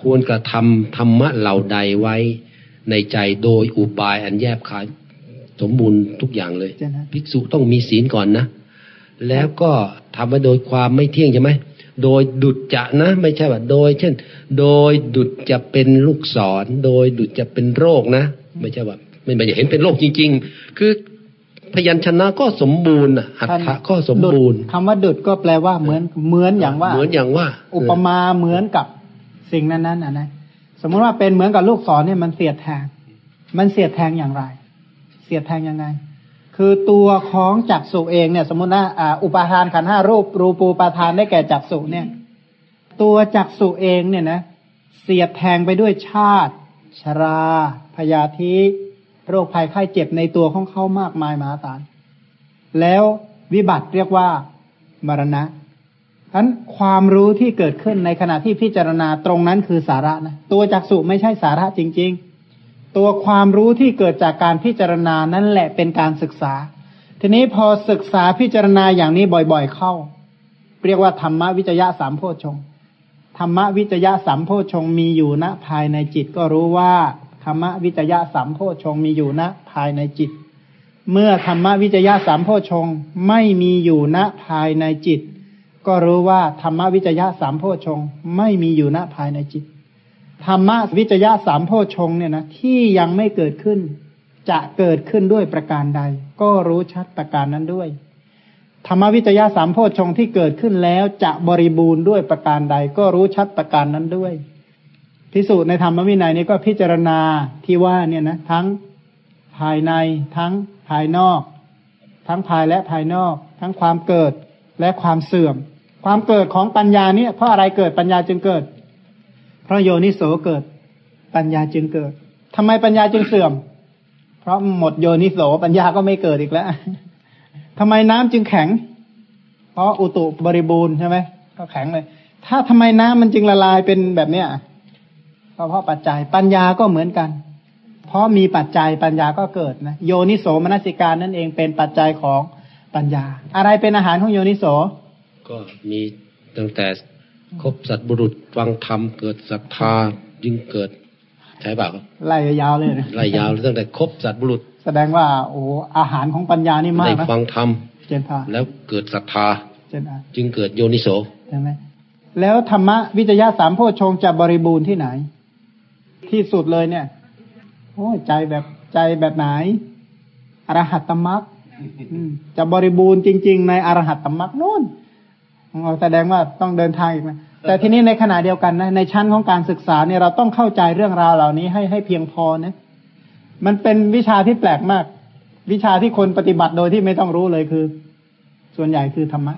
B: ควรกระทำธรรมะเหล่าใดไว้ในใจโดยอุบายอันแยบคายสมบูรณ์ทุกอย่างเลย ภิกษุต้องมีศีลก่อนนะ แล้วก็ทำมาโดยความไม่เที่ยงใช่ไหมโดยดุจจะนะ ไม่ใช่ว่าโดย เช่น โดยดุจจะเป็นลูกศร โดยดุจจะเป็นโรคนะ ไม่ใช่ว่าไม่ไม่เห็นเป็นโรคจริง ๆ คือ พยัญชนะก็สมบูรณ์อัตถะก็สมบูรณ์
A: คำว่าดุจก็แปลว่าเหมือนเหมือนอย่างว่า
B: เหมือนอย่างว่า
A: อุปมาเหมือนกับสิ่งนั้นๆนะนะสมมติว่าเป็นเหมือนกับลูกศรเนี่ยมันเสียดแทง มันเสียดแทงอย่างไร เสียดแทงยังไง คือตัวของจักสุเองเนี่ย สมมตินะอุปาทานขันห้ารูป รูปูปาทานได้แก่จักสุเนี่ย ตัวจักสุเองเนี่ยนะเสียดแทงไปด้วยชาติ ชราพยาธิ โรคภัยไข้เจ็บในตัวของเขามากมายมหาศาลแล้ววิบัติเรียกว่ามรณะฉะนั้นความรู้ที่เกิดขึ้นในขณะที่พิจารณาตรงนั้นคือสาระนะตัวจักสุไม่ใช่สาระจริงๆตตัวความรู้ที่เกิดจากการพิจารณานั่นแหละเป็นการศึกษา ทีนี้พอศึกษาพิจารณาอย่างนี้บ่อยๆเข้า เรียกว่าธรรมวิจยะสามโพชงธรรมวิจยะสามโพชงมีอยู่ณภายในจิตก็รู้ว่า ธรรมวิจยะสามโพชงมีอยู่ณภายในจิต เมื่อธรรมวิจยะสามโพชงไม่มีอยู่ณภายในจิต ก็รู้ว่าธรรมวิจยะสามโพชงไม่มีอยู่ณภายในจิต ธรรมวิจยะสามโพชงเนี่ยนะที่ยังไม่เกิดขึ้น จะเกิดขึ้นด้วยประการใด ก็รู้ชัดประการนั้นด้วย ธรรมวิจยะสามโพชงที่เกิดขึ้นแล้วจะบริบูรณ์ด้วยประการใด ก็รู้ชัดประการนั้นด้วย พิสูจน์ในธรรมวินัยนี้ก็พิจารณาที่ว่าเนี่ยนะทั้งภายในทั้งภายนอก ทั้งภายและภายนอก ทั้งความเกิดและความเสื่อม ความเกิดของปัญญาเนี่ยเพราะอะไรเกิดปัญญาจึงเกิด เพราะโยนิโสเกิด ปัญญาจึงเกิดทำไมปัญญาจึงเสื่อม เพราะหมดโยนิโสปัญญาก็ไม่เกิดอีกแล้วทำไมน้ำจึงแข็ง เพราะอุตุบริบูรณ์ใช่ไหมก็แข็งเลย ถ้าทำไมน้ำมันจึงละลายเป็นแบบเนี้ย เพราะปัจจัย ปัญญาก็เหมือนกัน เพราะมีปัจจัยปัญญาก็เกิดนะ โยนิโสมนสิการนั่นเองเป็นปัจจัยของปัญญา อะไรเป็นอาหารของโยนิโส
B: ก็มีตั้งแต่คบสัตว์บุรุษฟังธรรมเกิดศรัทธาจึงเกิดใช่เปล่าครับ
A: ไล่ยาวเลยนะ
B: ไล่ยาวตั้งแต่คบสัตว์บุรุษ
A: แสดงว่าโอ้อาหารของปัญญานี่มา
B: ได้
A: กนะ
B: ฟังธรรม
A: เจนพา
B: แล้วเกิดศรัทธา
A: เจนอา
B: จึงเกิดโยนิโส
A: ใช่ไหมแล้วธรรมะวิจยะสามโพชฌงค์จะบริบูรณ์ที่ไหน ที่สุดเลยเนี่ย โอ้ใจแบบใจแบบไหน อรหัตตมรรคอืมจะบริบูรณ์จริง ๆ ในอรหัตตมรรคนู่นแสดงว่าต้องเดินทางอีกนะแต่ทีนี้ในขณะเดียวกันนะในชั้นของการศึกษาเนี่ยเราต้องเข้าใจเรื่องราวเหล่านี้ให้ให้เพียงพอนะมันเป็นวิชาที่แปลกมาก วิชาที่คนปฏิบัติโดยที่ไม่ต้องรู้เลยคือ ส่วนใหญ่คือธรรมะ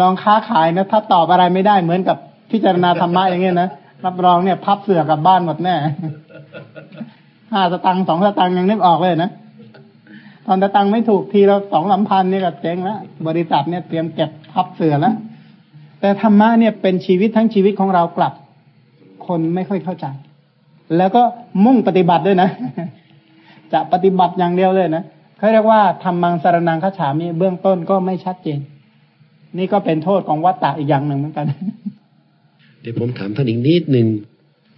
A: ลองค้าขายนะถ้าตอบอะไรไม่ได้เหมือนกับพิจารณาธรรมะอย่างเงี้ยนะ รับรองเนี่ย พับเสือกับบ้านหมดแน่ห้าสตังค์สองสตังค์ยังนึกออกเลยนะตอนสตังไม่ถูกทีเราสองลำพันนี่ก็เจ๊งแล้วบริษัทเนี่ยเตรียมเก็บพับเสือแล้วแต่ธรรมะเนี่ยเป็นชีวิตทั้งชีวิตของเรากลับ คนไม่ค่อยเข้าใจ แล้วก็มุ่งปฏิบัติด้วยนะ จะปฏิบัติอย่างเดียวเลยนะเขาเรียกว่าทำมังสารนังคาฉามีเบื้องต้นก็ไม่ชัดเจน นี่ก็เป็นโทษของวัตตะอีกอย่างหนึ่งเหมือนกัน
B: เดี๋ยวผมถามท่านอีกนิดหนึ่ง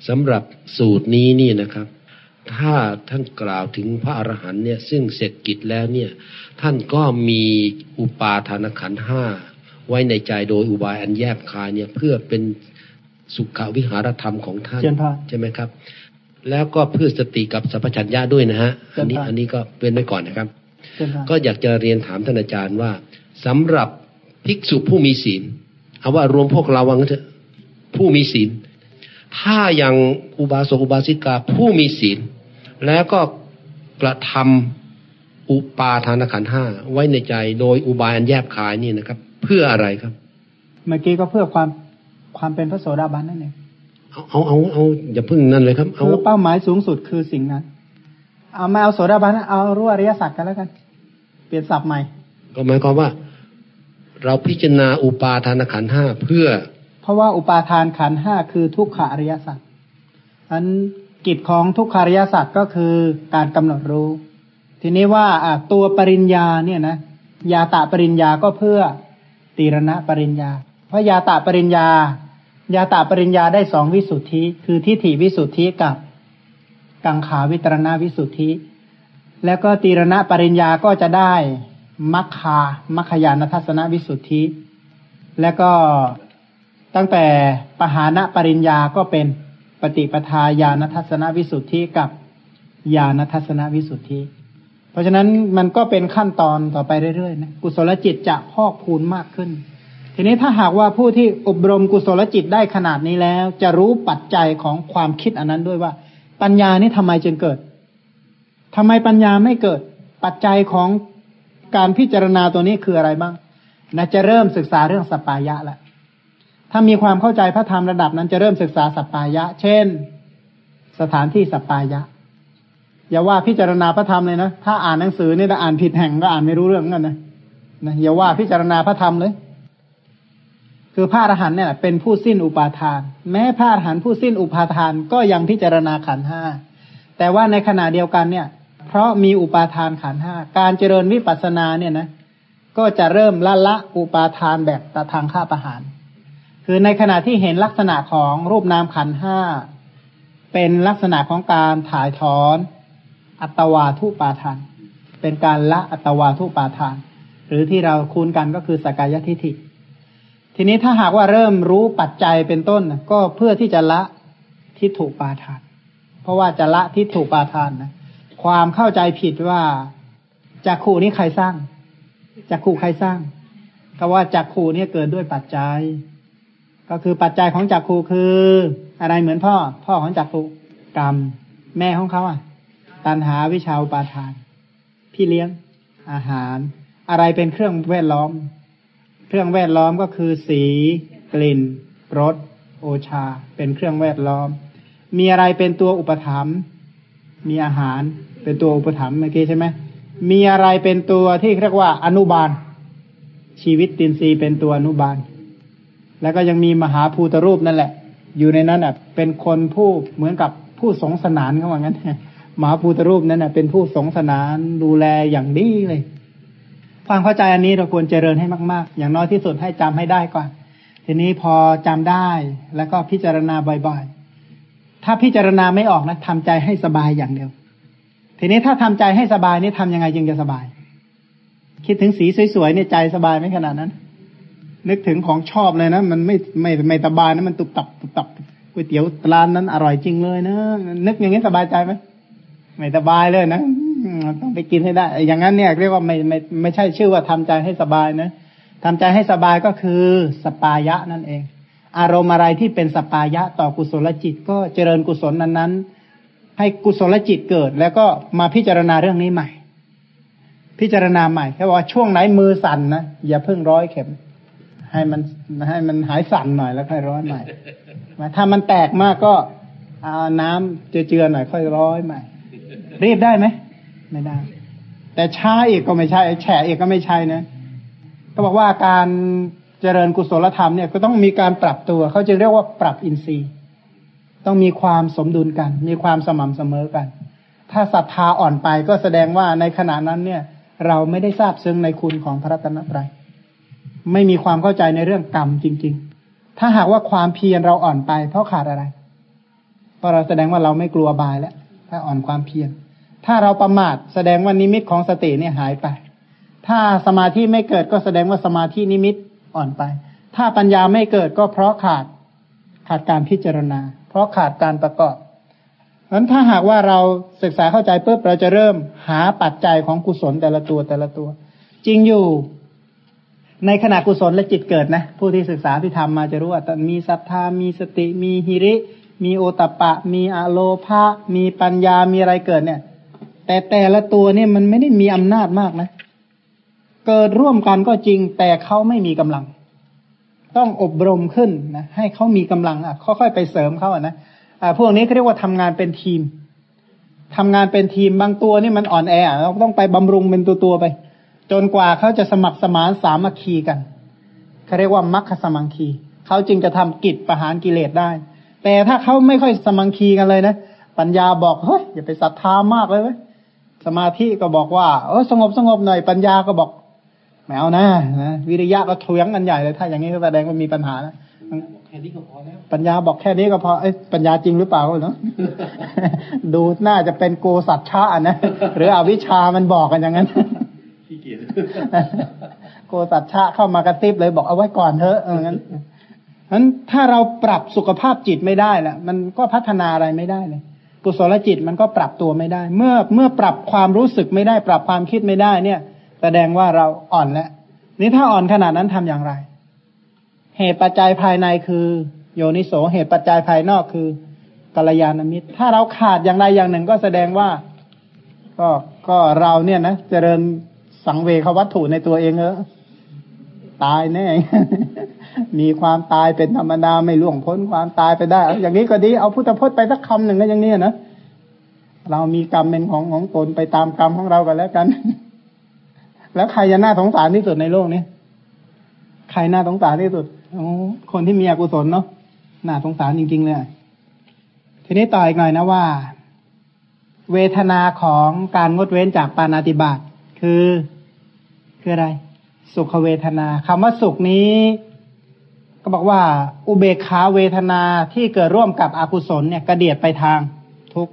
B: สำหรับสูตรนี้นี่นะครับ ถ้าท่านกล่าวถึงพระอรหันต์เนี่ย ซึ่งเสร็จกิจแล้วเนี่ย ท่านก็มีอุปาทานขันธ์ห้าไว้ในใจโดยอุบายอันแยบคายเนี่ย เพื่อเป็นสุขวิหารธรรมของท่าน
A: เชิญพร
B: ใช่ไหมครับ แล้วก็เพื่อสติกับสัพพัญญาด้วยนะฮะอันนี้
A: เชิญพร
B: อันนี้ก็เป็นไว้ก่อนนะครับ
A: เช่นว่า
B: ก็อยากจะเรียนถามท่านอาจารย์ว่าสำหรับภิกษุผู้มีศีลเอาว่ารวมพวกเราวังนเถอะ ผู้มีศีล ถ้ายังอุบาสกอุบาสิกาผู้มีศีล แล้วก็กระทำอุปาทานขันธ์ห้าไว้ในใจโดยอุบายอันแยบคายนี่นะครับ เพื่ออะไรครับ
A: เมื่อกี้ก็เพื่อความความเป็นพระโสดาบันนั่นเอง
B: เอาเอาเอาเอาอย่าพึ่งนั่นเลยครับเอา
A: คือเป้าหมายสูงสุดคือสิ่งนั้น เอามาเอาโสดาบันนะเอารู้อริยสัจกันแล้วกัน เปลี่ยนศัพท์ใหม่
B: ก็หมายความว่า เราพิจารณาอุปาทานขันธ์ห้าเพื่อ
A: เพราะว่าอุปาทานขันห้าคือทุกขอริยสัจอันกิจของทุกขอริยสัจก็คือการกำหนดรู้ ทีนี้ว่าตัวปริญญาเนี่ยนะยาตะปริญญาก็เพื่อตีรณะปริญญา เพราะยาตะปริญญา ยาตะปริญญาได้สองวิสุทธิ คือทิฏฐิวิสุทธิกับกังขาวิตรณวิสุทธิ แล้วก็ตีรณะปริญญาก็จะได้มัคคามัคคยานทัศนวิสุทธิ แล้วก็ ตั้งแต่ปหานะปริญญาก็เป็นปฏิปทาญาณทัศนวิสุทธิกับญาณทัศนวิสุทธิ เพราะฉะนั้นมันก็เป็นขั้นตอนต่อไปเรื่อยๆนะกุศลจิตจะพอกพูนมากขึ้น ทีนี้ถ้าหากว่าผู้ที่อบรมกุศลจิตได้ขนาดนี้แล้ว จะรู้ปัจจัยของความคิดอันนั้นด้วยว่า ปัญญานี่ทำไมจึงเกิดทำไมปัญญาไม่เกิด ปัจจัยของการพิจารณาตัวนี้คืออะไรบ้างนะจะเริ่มศึกษาเรื่องสปายะแล้ว ถ้ามีความเข้าใจพระธรรมระดับนั้นจะเริ่มศึกษาสัปายะ เช่น สถานที่สัปายะ อย่าว่าพิจารณาพระธรรมเลยนะ ถ้าอ่านหนังสือเนี่ถ้าอ่านผิดแห่งก็อ่านไม่รู้เรื่องกันนะนะอย่าว่าพิจารณาพระธรรมเลย คือพระอรหันต์เนี่ยเป็นผู้สิ้นอุปาทาน แม้พระอรหันต์ผู้สิ้นอุปาทานก็ยังพิจารณาขันห้าแต่ว่าในขณะเดียวกันเนี่ย เพราะมีอุปาทานขันห้าการเจริญวิปัสสนาเนี่ยนะ ก็จะเริ่มละละอุปาทานแบบตะทางข้าประหาร คือในขณะที่เห็นลักษณะของรูปนามขันห้าเป็นลักษณะของการถ่ายถอนอัตวาทุปาทาน เป็นการละอัตวาทุปาทาน หรือที่เราคุ้นกันก็คือสกายทิฏฐิ ทีนี้ถ้าหากว่าเริ่มรู้ปัจจัยเป็นต้นก็เพื่อที่จะละทิฏฐุปาทาน เพราะว่าจะละทิฏฐุปาทานนะความเข้าใจผิดว่าจักขู่นี้ใครสร้างจักขู่ใครสร้างก็ว่าจักขู่นี่เกิดด้วยปัจจัย ก็คือปัจจัยของจักขูคือ อะไรเหมือนพ่อ พ่อของจักขูกรรม แม่ของเขาอะ ตันหาวิชาอุปาทาน พี่เลี้ยง อาหาร อะไรเป็นเครื่องแวดล้อม เครื่องแวดล้อมก็คือสี กลิ่นรสโอชา เป็นเครื่องแวดล้อม มีอะไรเป็นตัวอุปถัมภ์มีอาหารเป็นตัวอุปถัมภ์เมื่อกี้ใช่ไหมมีอะไรเป็นตัวที่เรียกว่าอนุบาล ชีวิตตินทรีย์เป็นตัวอนุบาล แล้วก็ยังมีมหาภูตรูปนั่นแหละ อยู่ในนั้นอะ เป็นคนผู้เหมือนกับผู้สงสนานเขาว่างั้นมหาภูตรูปนั้นอะ เป็นผู้สงสนานดูแลอย่างดีเลย ความเข้าใจอันนี้เราควรเจริญให้มากๆ อย่างน้อยที่สุดให้จำให้ได้ก่อน ทีนี้พอจำได้แล้วก็พิจารณาบ่อยๆ ถ้าพิจารณาไม่ออกนะทำใจให้สบายอย่างเดียว ทีนี้ถ้าทำใจให้สบายนี่ทำยังไงจึงจะสบาย คิดถึงสีสวยๆเนี่ยใจสบายไหมขนาดนั้น นึกถึงของชอบเลยนะ มันไม่ไม่ไม่สบายนะมันตุบตับตุบตับก๋วยเตี๋ยวร้านนั้นอร่อยจริงเลยนะนึกอย่างนี้สบายใจไหมไม่สบายเลยนะต้องไปกินให้ได้ อย่างนั้นเนี่ยเรียกว่าไม่ไม่ไม่ใช่ชื่อว่าทำใจให้สบายนะทำใจให้สบายก็คือสปายะนั่นเอง อารมณ์อะไรที่เป็นสปายะต่อกุศลจิต ก็เจริญกุศลนั้นๆ ให้กุศลจิตเกิด แล้วก็มาพิจารณาเรื่องนี้ใหม่ พิจารณาใหม่แค่ว่าช่วงไหนมือสั่นนะอย่าเพิ่งร้อยเข็ม ให้มันให้มันหายสั่นหน่อยแล้วค่อยร้อยใหม่ถ้ามันแตกมากก็เอาน้ำเจือๆหน่อยค่อยร้อยใหม่ รีบได้ไหมไม่ได้ แต่ช้าอีกก็ไม่ใช่แฉะอีกก็ไม่ใช่นะก็บอกว่าการเจริญกุศลธรรมเนี่ยก็ต้องมีการปรับตัวเขาจึงเรียกว่าปรับอินทรีย์ ต้องมีความสมดุลกัน มีความสม่ำเสมอกัน ถ้าศรัทธาอ่อนไปก็แสดงว่าในขณะนั้นเนี่ย เราไม่ได้ทราบซึ้งในคุณของพระรัตนตรัย ไม่มีความเข้าใจในเรื่องกรรมจริง ๆ ถ้าหากว่าความเพียรเราอ่อนไป เพราะขาดอะไร เพราะเราแสดงว่าเราไม่กลัวบายแล้ว ถ้าอ่อนความเพียร ถ้าเราประมาทแสดงว่านิมิตของสติเนี่ยหายไป ถ้าสมาธิไม่เกิดก็แสดงว่าสมาธินิมิตอ่อนไป ถ้าปัญญาไม่เกิดก็เพราะขาดขาดการพิจารณา เพราะขาดการประกอบเพราะถ้าหากว่าเราศึกษาเข้าใจปุ๊บเราจะเริ่มหาปัจจัยของกุศลแต่ละตัวแต่ละตัว จริงอยู่ ในขณะกุศลและจิตเกิดนะ ผู้ที่ศึกษาที่ทำมาจะรู้ว่ามีศรัทธามีสติ มีหิริ มีโอตปะ มีอโลภะมีปัญญามีอะไรเกิดเนี่ย แต่แต่ละตัวเนี่ยมันไม่ได้มีอำนาจมากนะ เกิดร่วมกันก็จริง แต่เขาไม่มีกำลัง ต้องอบรมขึ้นนะให้เขามีกำลังอะค่อยๆไปเสริมเขาอะนะอ่าพวกนี้เขาเรียกว่าทำงานเป็นทีมทำงานเป็นทีมบางตัวนี่มันอ่อนแอเราต้องไปบำรุงเป็นตัวๆไป จนกว่าเขาจะสมัครสมานสามัคคีกันเขาเรียกว่ามัคคสมังคีเขาจึงจะทำกิจประหารกิเลสได้ แต่ถ้าเขาไม่ค่อยสมังคีกันเลยนะ ปัญญาบอกเฮ้ยอย่าไปศรัทธามากเลยเว้ยสมาธิก็บอกว่าเออสงบสงบหน่อยปัญญาก็บอกไม่เอานะนะวิริยะก็ทวยงกันใหญ่เลย ถ้าอย่างนี้ก็แสดงว่ามีปัญหานะแค่นี้ก็พอแล้วปัญญาบอกแค่นี้ก็พอไอ้ปัญญาจริงหรือเปล่าเนาะดูน่าจะเป็นโกสัจฉะนะหรืออวิชามันบอกกันอย่างนั้น ขี้เกียจโกสัจฉะเข้ามากระติบเลยบอกเอาไว้ก่อนเถอะเอองั้นนั้นถ้าเราปรับสุขภาพจิตไม่ได้แหละมันก็พัฒนาอะไรไม่ได้เลย กุศลจิตมันก็ปรับตัวไม่ได้ เมื่อเมื่อปรับความรู้สึกไม่ได้ ปรับความคิดไม่ได้เนี่ย แสดงว่าเราอ่อนแล้วนี่ถ้าอ่อนขนาดนั้นทำอย่างไร เหตุปัจจัยภายในคือ โยนิโสเหตุปัจจัยภายนอกคือกัลยาณมิตร ถ้าเราขาดอย่างใดอย่างหนึ่งก็แสดงว่า ก็ก็เราเนี่ยนะเจริญ สังเวชวัตถุในตัวเองเออตายแน่ มีความตายเป็นธรรมดาไม่ล่วงพ้นความตายไปได้ อย่างนี้ก็ดี เอาพุทธพจน์ไปสักคำหนึ่งก็อย่างนี้นะ เรามีกรรมเป็นของของตนไปตามกรรมของเรากันแล้วกัน แล้วใครจะน่าสงสารที่สุดในโลกนี้ ใครน่าสงสารที่สุดโอ้คนที่มีอกุศลเนาะ น่าสงสารจริง ๆ เลย ทีนี้ต่ออีกหน่อยนะว่า เวทนาของการงดเว้นจากปานาติบาตคือ คืออะไร สุขเวทนาคำว่าสุขนี้ ก็บอกว่า อุเบกขาเวทนาที่เกิดร่วมกับอกุศลเนี่ยกระเดียดไปทางทุกข์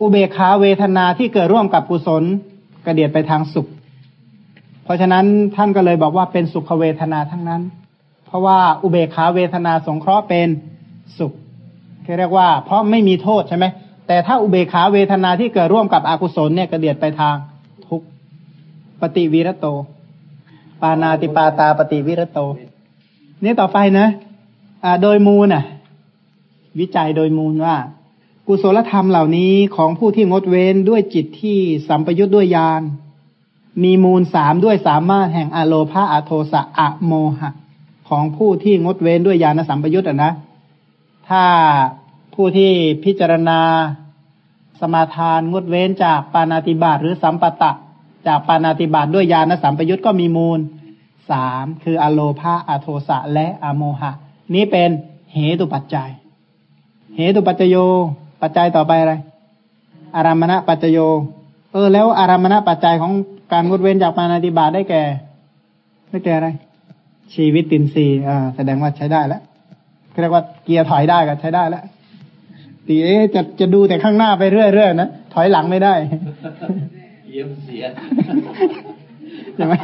A: อุเบกขาเวทนาที่เกิดร่วมกับกุศลกระเดียดไปทางสุข เพราะฉะนั้นท่านก็เลยบอกว่าเป็นสุขเวทนาทั้งนั้น เพราะว่าอุเบกขาเวทนาสงเคราะห์เป็นสุขเรียกว่า เพราะไม่มีโทษใช่ไหมแต่ถ้าอุเบกขาเวทนาที่เกิดร่วมกับอกุศลเนี่ยกระเดียดไปทาง ปฏิวิรโต ปานาติปาตาปฏิวิรโต นี่ต่อไปนะอ่าโดยมูลน่ะ วิจัยโดยมูลว่า กุศลธรรมเหล่านี้ของผู้ที่งดเว้นด้วยจิตที่สัมปยุทธ์ด้วยญาณมีมูลสามด้วยสามารถแห่งอโลภาอโทสะอะโมหะ ของผู้ที่งดเว้นด้วยญาณสัมปยุทธ์อะนะ ถ้าผู้ที่พิจารณาสมาทานงดเว้นจากปานาติบาตหรือสัมปตะ จากปานาติบาตด้วยญาณสัมปยุทธ์ก็มีมูลสามคืออโลภาอโทสะและอโมหะ นี้เป็นเหตุปัจจัย เหตุปัจจโย ปัจจัยต่อไปอะไร อารามณปัจจโย เออ แล้วอารามณปัจจัยของการงดเว้นจากปานาติบาตได้แก่ได้แก่อะไร ชีวิตตินซีอ่า แสดงว่าใช้ได้แล้วเรียกว่าเกียร์ถอยได้ก็ใช้ได้แล้วตีจะจะดูแต่ข้างหน้าไปเรื่อยๆนะถอยหลังไม่ได้
B: เยี่ยมเสีย
A: ใช่ไหม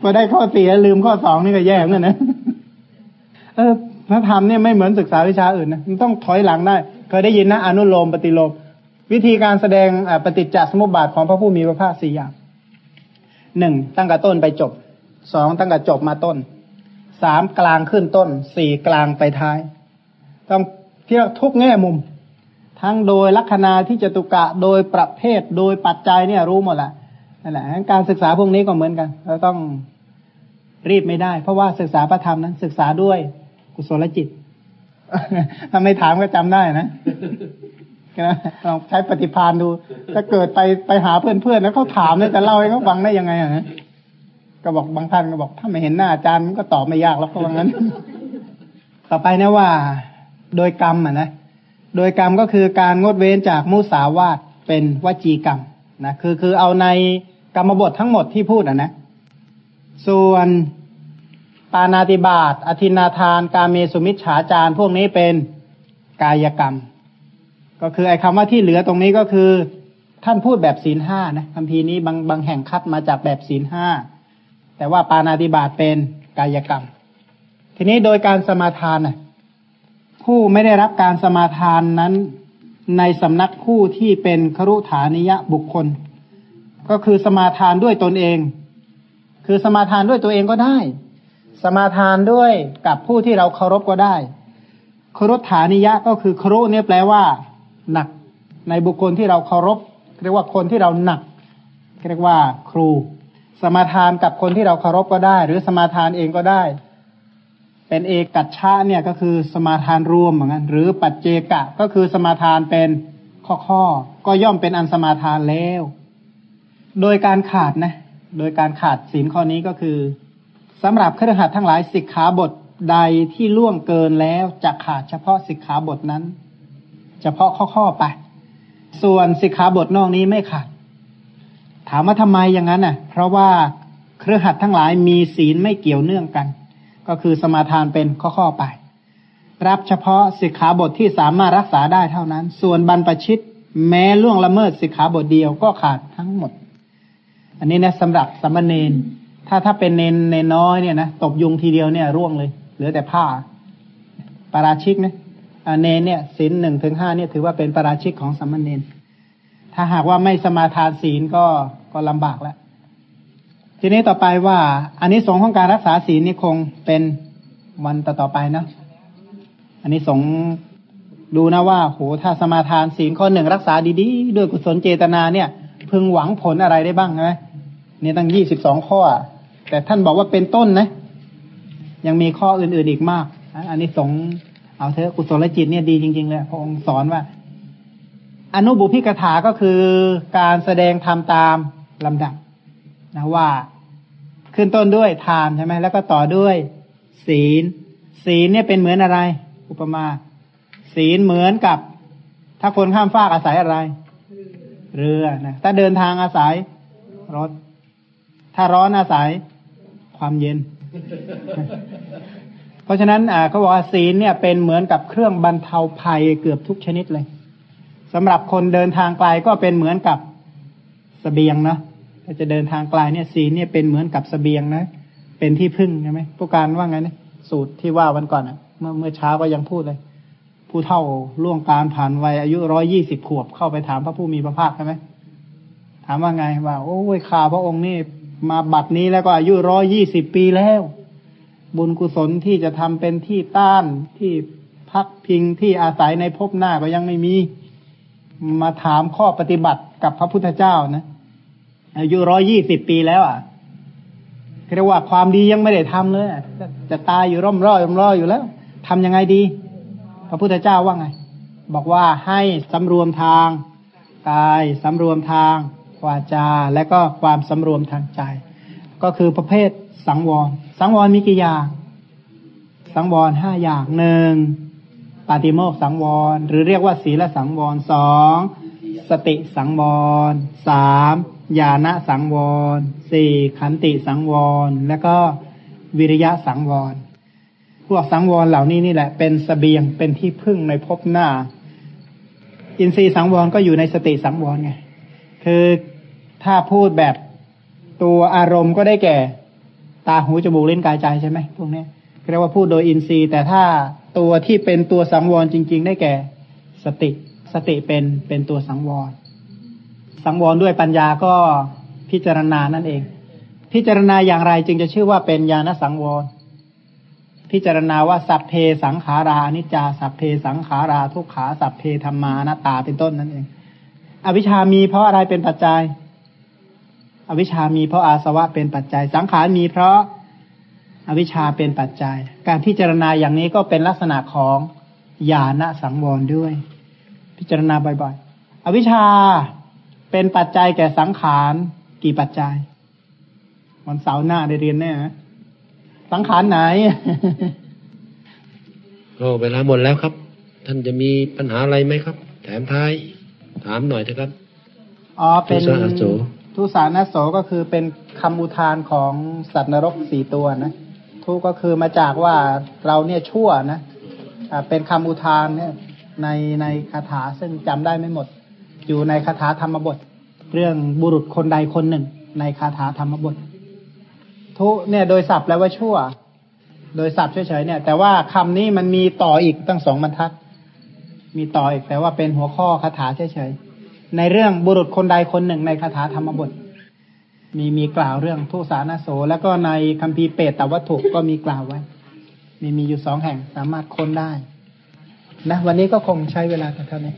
A: พอได้ข้อเสียลืมข้อสองนี่ก็แย่เหมือนกันนะเออพระธรรมเนี่ยไม่เหมือนศึกษาวิชาอื่นนะมันต้องถอยหลังได้ เคยได้ยินนะอนุโลมปฏิโลม วิธีการแสดงปฏิจจสมุปบาทของพระผู้มีพระภาคสี่อย่างหนึ่งตั้งแต่ต้นไปจบสองตั้งแต่จบมาต้นสามกลางขึ้นต้นสี่กลางไปท้าย ต้องเที่ยวทุกแง่มุม ทั้งโดยลัคนาที่จตุกะโดยประเภทโดยปัจจัยเนี่ยรู้หมดแหละนั่นแหละการศึกษาพวกนี้ก็เหมือนกันเราต้องรีบไม่ได้ เพราะว่าศึกษาพระธรรมนั้น ศึกษาด้วยกุศลจิตถ้าไม่ถามก็จำได้นะลองใช้ปฏิพานดู ถ้าเกิดไปไปหาเพื่อนๆแล้วเขาถามเนี่ยจะเล่าให้เขาฟังได้ยังไงอะก็บอกบางท่านก็บอก ถ้าไม่เห็นหน้าอาจารย์ก็ตอบไม่ยากแล้วเพราะงั้น ต่อไปนะว่า โดยกรรมอะนะ โดยกรรมก็คือการงดเว้นจากมุสาวาทเป็นวจีกรรมนะคือคือเอาในกรรมบททั้งหมดที่พูดอะนะส่วนปานาติบาตอธินาทาน กาเมสุมิชฉาจารพวกนี้เป็นกายกรรม ก็คือไอ้คำว่าที่เหลือตรงนี้ก็คือ ท่านพูดแบบศีลห้านะคำพีนี้บางบางแห่งคัดมาจากแบบศีลห้าแต่ว่าปานาติบาตเป็นกายกรรม ทีนี้โดยการสมาทานนะ ผู้ไม่ได้รับการสมาทานนั้นในสำนักผู้ที่เป็นครุฐานิยะบุคคล ก็คือสมาทานด้วยตนเอง คือสมาทานด้วยตัวเองก็ได้ สมาทานด้วยกับผู้ที่เราเคารพก็ได้ครุฐานิยะก็คือครุเนี่ยแปลว่า หนัก ในบุคคลที่เราเคารพเรียกว่าคนที่เราหนักเรียกว่า ครู สมาทานกับคนที่เราเคารพก็ได้ หรือสมาทานเองก็ได้ เป็นเอกัจฉะเนี่ยก็คือสมาทานรวมเหมือนกันหรือปัจเจกะก็คือสมาทานเป็นข้อข้อก็ย่อมเป็นอันสมาทานแล้ว โดยการขาดนะ โดยการขาดศีลข้อนี้ก็คือสำหรับเครือขัดทั้งหลายสิกขาบทใดที่ล่วงเกินแล้วจะขาดเฉพาะสิกขาบทนั้น เฉพาะข้อข้อไป ส่วนสิกขาบทนอกนี้ไม่ขาด ถามว่าทำไมอย่างนั้นน่ะ เพราะว่าเครือขัดทั้งหลายมีศีลไม่เกี่ยวเนื่องกัน ก็คือสมาทานเป็นข้อๆไป รับเฉพาะสิกขาบทที่สามารถรักษาได้เท่านั้น ส่วนบรรพชิต แม้ล่วงละเมิดสิกขาบทเดียวก็ขาดทั้งหมด อันนี้นะสำหรับสมณเณรถ้าถ้าเป็นเนนเนน้อยเนี่ยนะตบยุงทีเดียวเนี่ยร่วงเลยเหลือแต่ผ้าปาราชิกนะเนนเนี่ยศีลหนึ่งถึงห้าเนี่ยถือว่าเป็นปาราชิกของสมณเณรถ้าหากว่าไม่สมาทานศีลก็ก็ลำบากแล้ว ทีนี้ต่อไปว่าอันนี้สงของการรักษาศีลนี่คงเป็นวันต่อต่อไปนะอันนี้สงดูนะว่าโหถ้าสมาทานศีลข้อหนึ่งรักษาดีๆด้วยกุศลเจตนาเนี่ย พึงหวังผลอะไรได้บ้างไหมนี่ตั้งยี่สิบสองข้อ แต่ท่านบอกว่าเป็นต้นนะ ยังมีข้ออื่นๆอีกมาก อันนี้สงเอาเถอะกุศลจิตเนี่ยดีจริงๆเลยพระองค์สอนว่า อนุบุพิกถาก็คือการแสดงธรรมตามลำดับ นะว่า ขึ้นต้นด้วยทานใช่ไหมแล้วก็ต่อด้วย ศีล ศีลเนี่ยเป็นเหมือนอะไร อุปมา ศีลเหมือนกับ ถ้าคนข้ามฟากอาศัยอะไร เรือนะถ้าเดินทางอาศัยรถ ถ้าร้อนอาศัย ความเย็น เพราะฉะนั้นอ่าเขาบอกว่าศีลเนี่ยเป็นเหมือนกับเครื่องบรรเทาภัยเกือบทุกชนิดเลยสำหรับคนเดินทางไกลก็เป็นเหมือนกับสเสบียงนะ ถ้าจะเดินทางไกลเนี่ยศีลเนี่ยเป็นเหมือนกับสเสบียงนะ เป็นที่พึ่งใช่ไหมผู้การว่าไงเนี่ยสูตรที่ว่าวันก่อนอะ เมื่อเมื่อเช้าก็ยังพูดเลย ผู้เท่าล่วงการผ่านวัยอายุร้อยี่สิบขวบเข้าไปถามพระผู้มีพระภาคใช่ไหมถามว่าไงว่า โอ้ยข่าพระองค์นี่มาบัดนี้แล้วก็อายุร้อยี่สิบปีแล้ว บุญกุศลที่จะทำเป็นที่ต้านที่พักพิงที่อาศัยในภพหน้าก็ยังไม่มี มาถามข้อปฏิบัติกับพระพุทธเจ้านะ อายุร้อยี่สิบปีแล้วอะเรียกว่าความดียังไม่ได้ทำเลยจะตายอยู่ร่มร่อยร่มร่อยอยู่แล้วทำยังไงดี พระพุทธเจ้าว่าไง บอกว่าให้สำรวมทางกายสำรวมทางวาจา และก็ความสำรวมทางใจ ก็คือประเภทสังวร สังวรมีกี่อย่าง สังวรห้าอย่างหนึ่งปาติโมกสังวร หรือเรียกว่าศีลสังวรสองสติสังวรสาม ญาณสังวรสี่ขันติสังวร และก็วิริยะสังวร พวกสังวรเหล่านี้นี่แหละ เป็นสเสบียงเป็นที่พึ่งในภพหน้า อินทรีย์สังวรก็อยู่ในสติสังวรไงคือถ้าพูดแบบตัวอารมณ์ก็ได้แก่ ตาหูจมูกเลิ้นกายใจใช่ไหมพวกนี้เรียกว่าพูดโดยอินทรีย์ แต่ถ้าตัวที่เป็นตัวสังวรจริง ๆ ได้แก่ สติ สติเป็นเป็นตัวสังวร สังวรด้วยปัญญาก็พิจารณานั่นเอง พิจารณาอย่างไรจึงจะชื่อว่าเป็นญาณสังวร พิจารณาว่าสัพเพสังขารานิจจาสัพเพสังขาราทุกขาสัพเพธรรมานาตาเป็นต้นนั่นเอง อวิชามีเพราะอะไรเป็นปัจจัย อวิชามีเพราะอาสวะเป็นปัจจัย สังขารมีเพราะอวิชชาเป็นปัจจัย การพิจารณาอย่างนี้ก็เป็นลักษณะของญาณสังวรด้วย พิจารณาบ่อยๆ อวิชชา เป็นปัจจัยแก่สังขารกี่ปัจจัย วันเสาร์หน้าได้เรียนแน่สังขารไหน
B: ก็เวลาหมดแล้วครับ ท่านจะมีปัญหาอะไรไหมครับ แถมท้าย ถามหน่อยเถอะครับ
A: อ๋อเป็นทุสานโสก็คือเป็นคำอุทานของสัตว์นรกสี่ตัวนะทุก็คือมาจากว่าเราเนี่ยชั่วนะเป็นคำอุทานเนี่ยในในคาถาซึ่งจำได้ไม่หมด อยู่ในคาถาธรรมบท เรื่องบุรุษคนใดคนหนึ่ง ในคาถาธรรมบท ทุเนี่ยโดยศัพท์แล้วว่าชั่ว โดยศัพท์เฉยๆเนี่ย แต่ว่าคำนี้มันมีต่ออีกตั้งสองบรรทัด มีต่ออีกแต่ว่าเป็นหัวข้อคาถาเฉยๆในเรื่องบุรุษคนใดคนหนึ่ง ในคาถาธรรมบท มีมีกล่าวเรื่องทุสานาโส แล้วก็ในคัมภีร์เปตตวัตถุก็มีกล่าวไว้ มีมีอยู่สองแห่งสามารถค้นได้นะวันนี้ก็คงใช้เวลาเท่านี้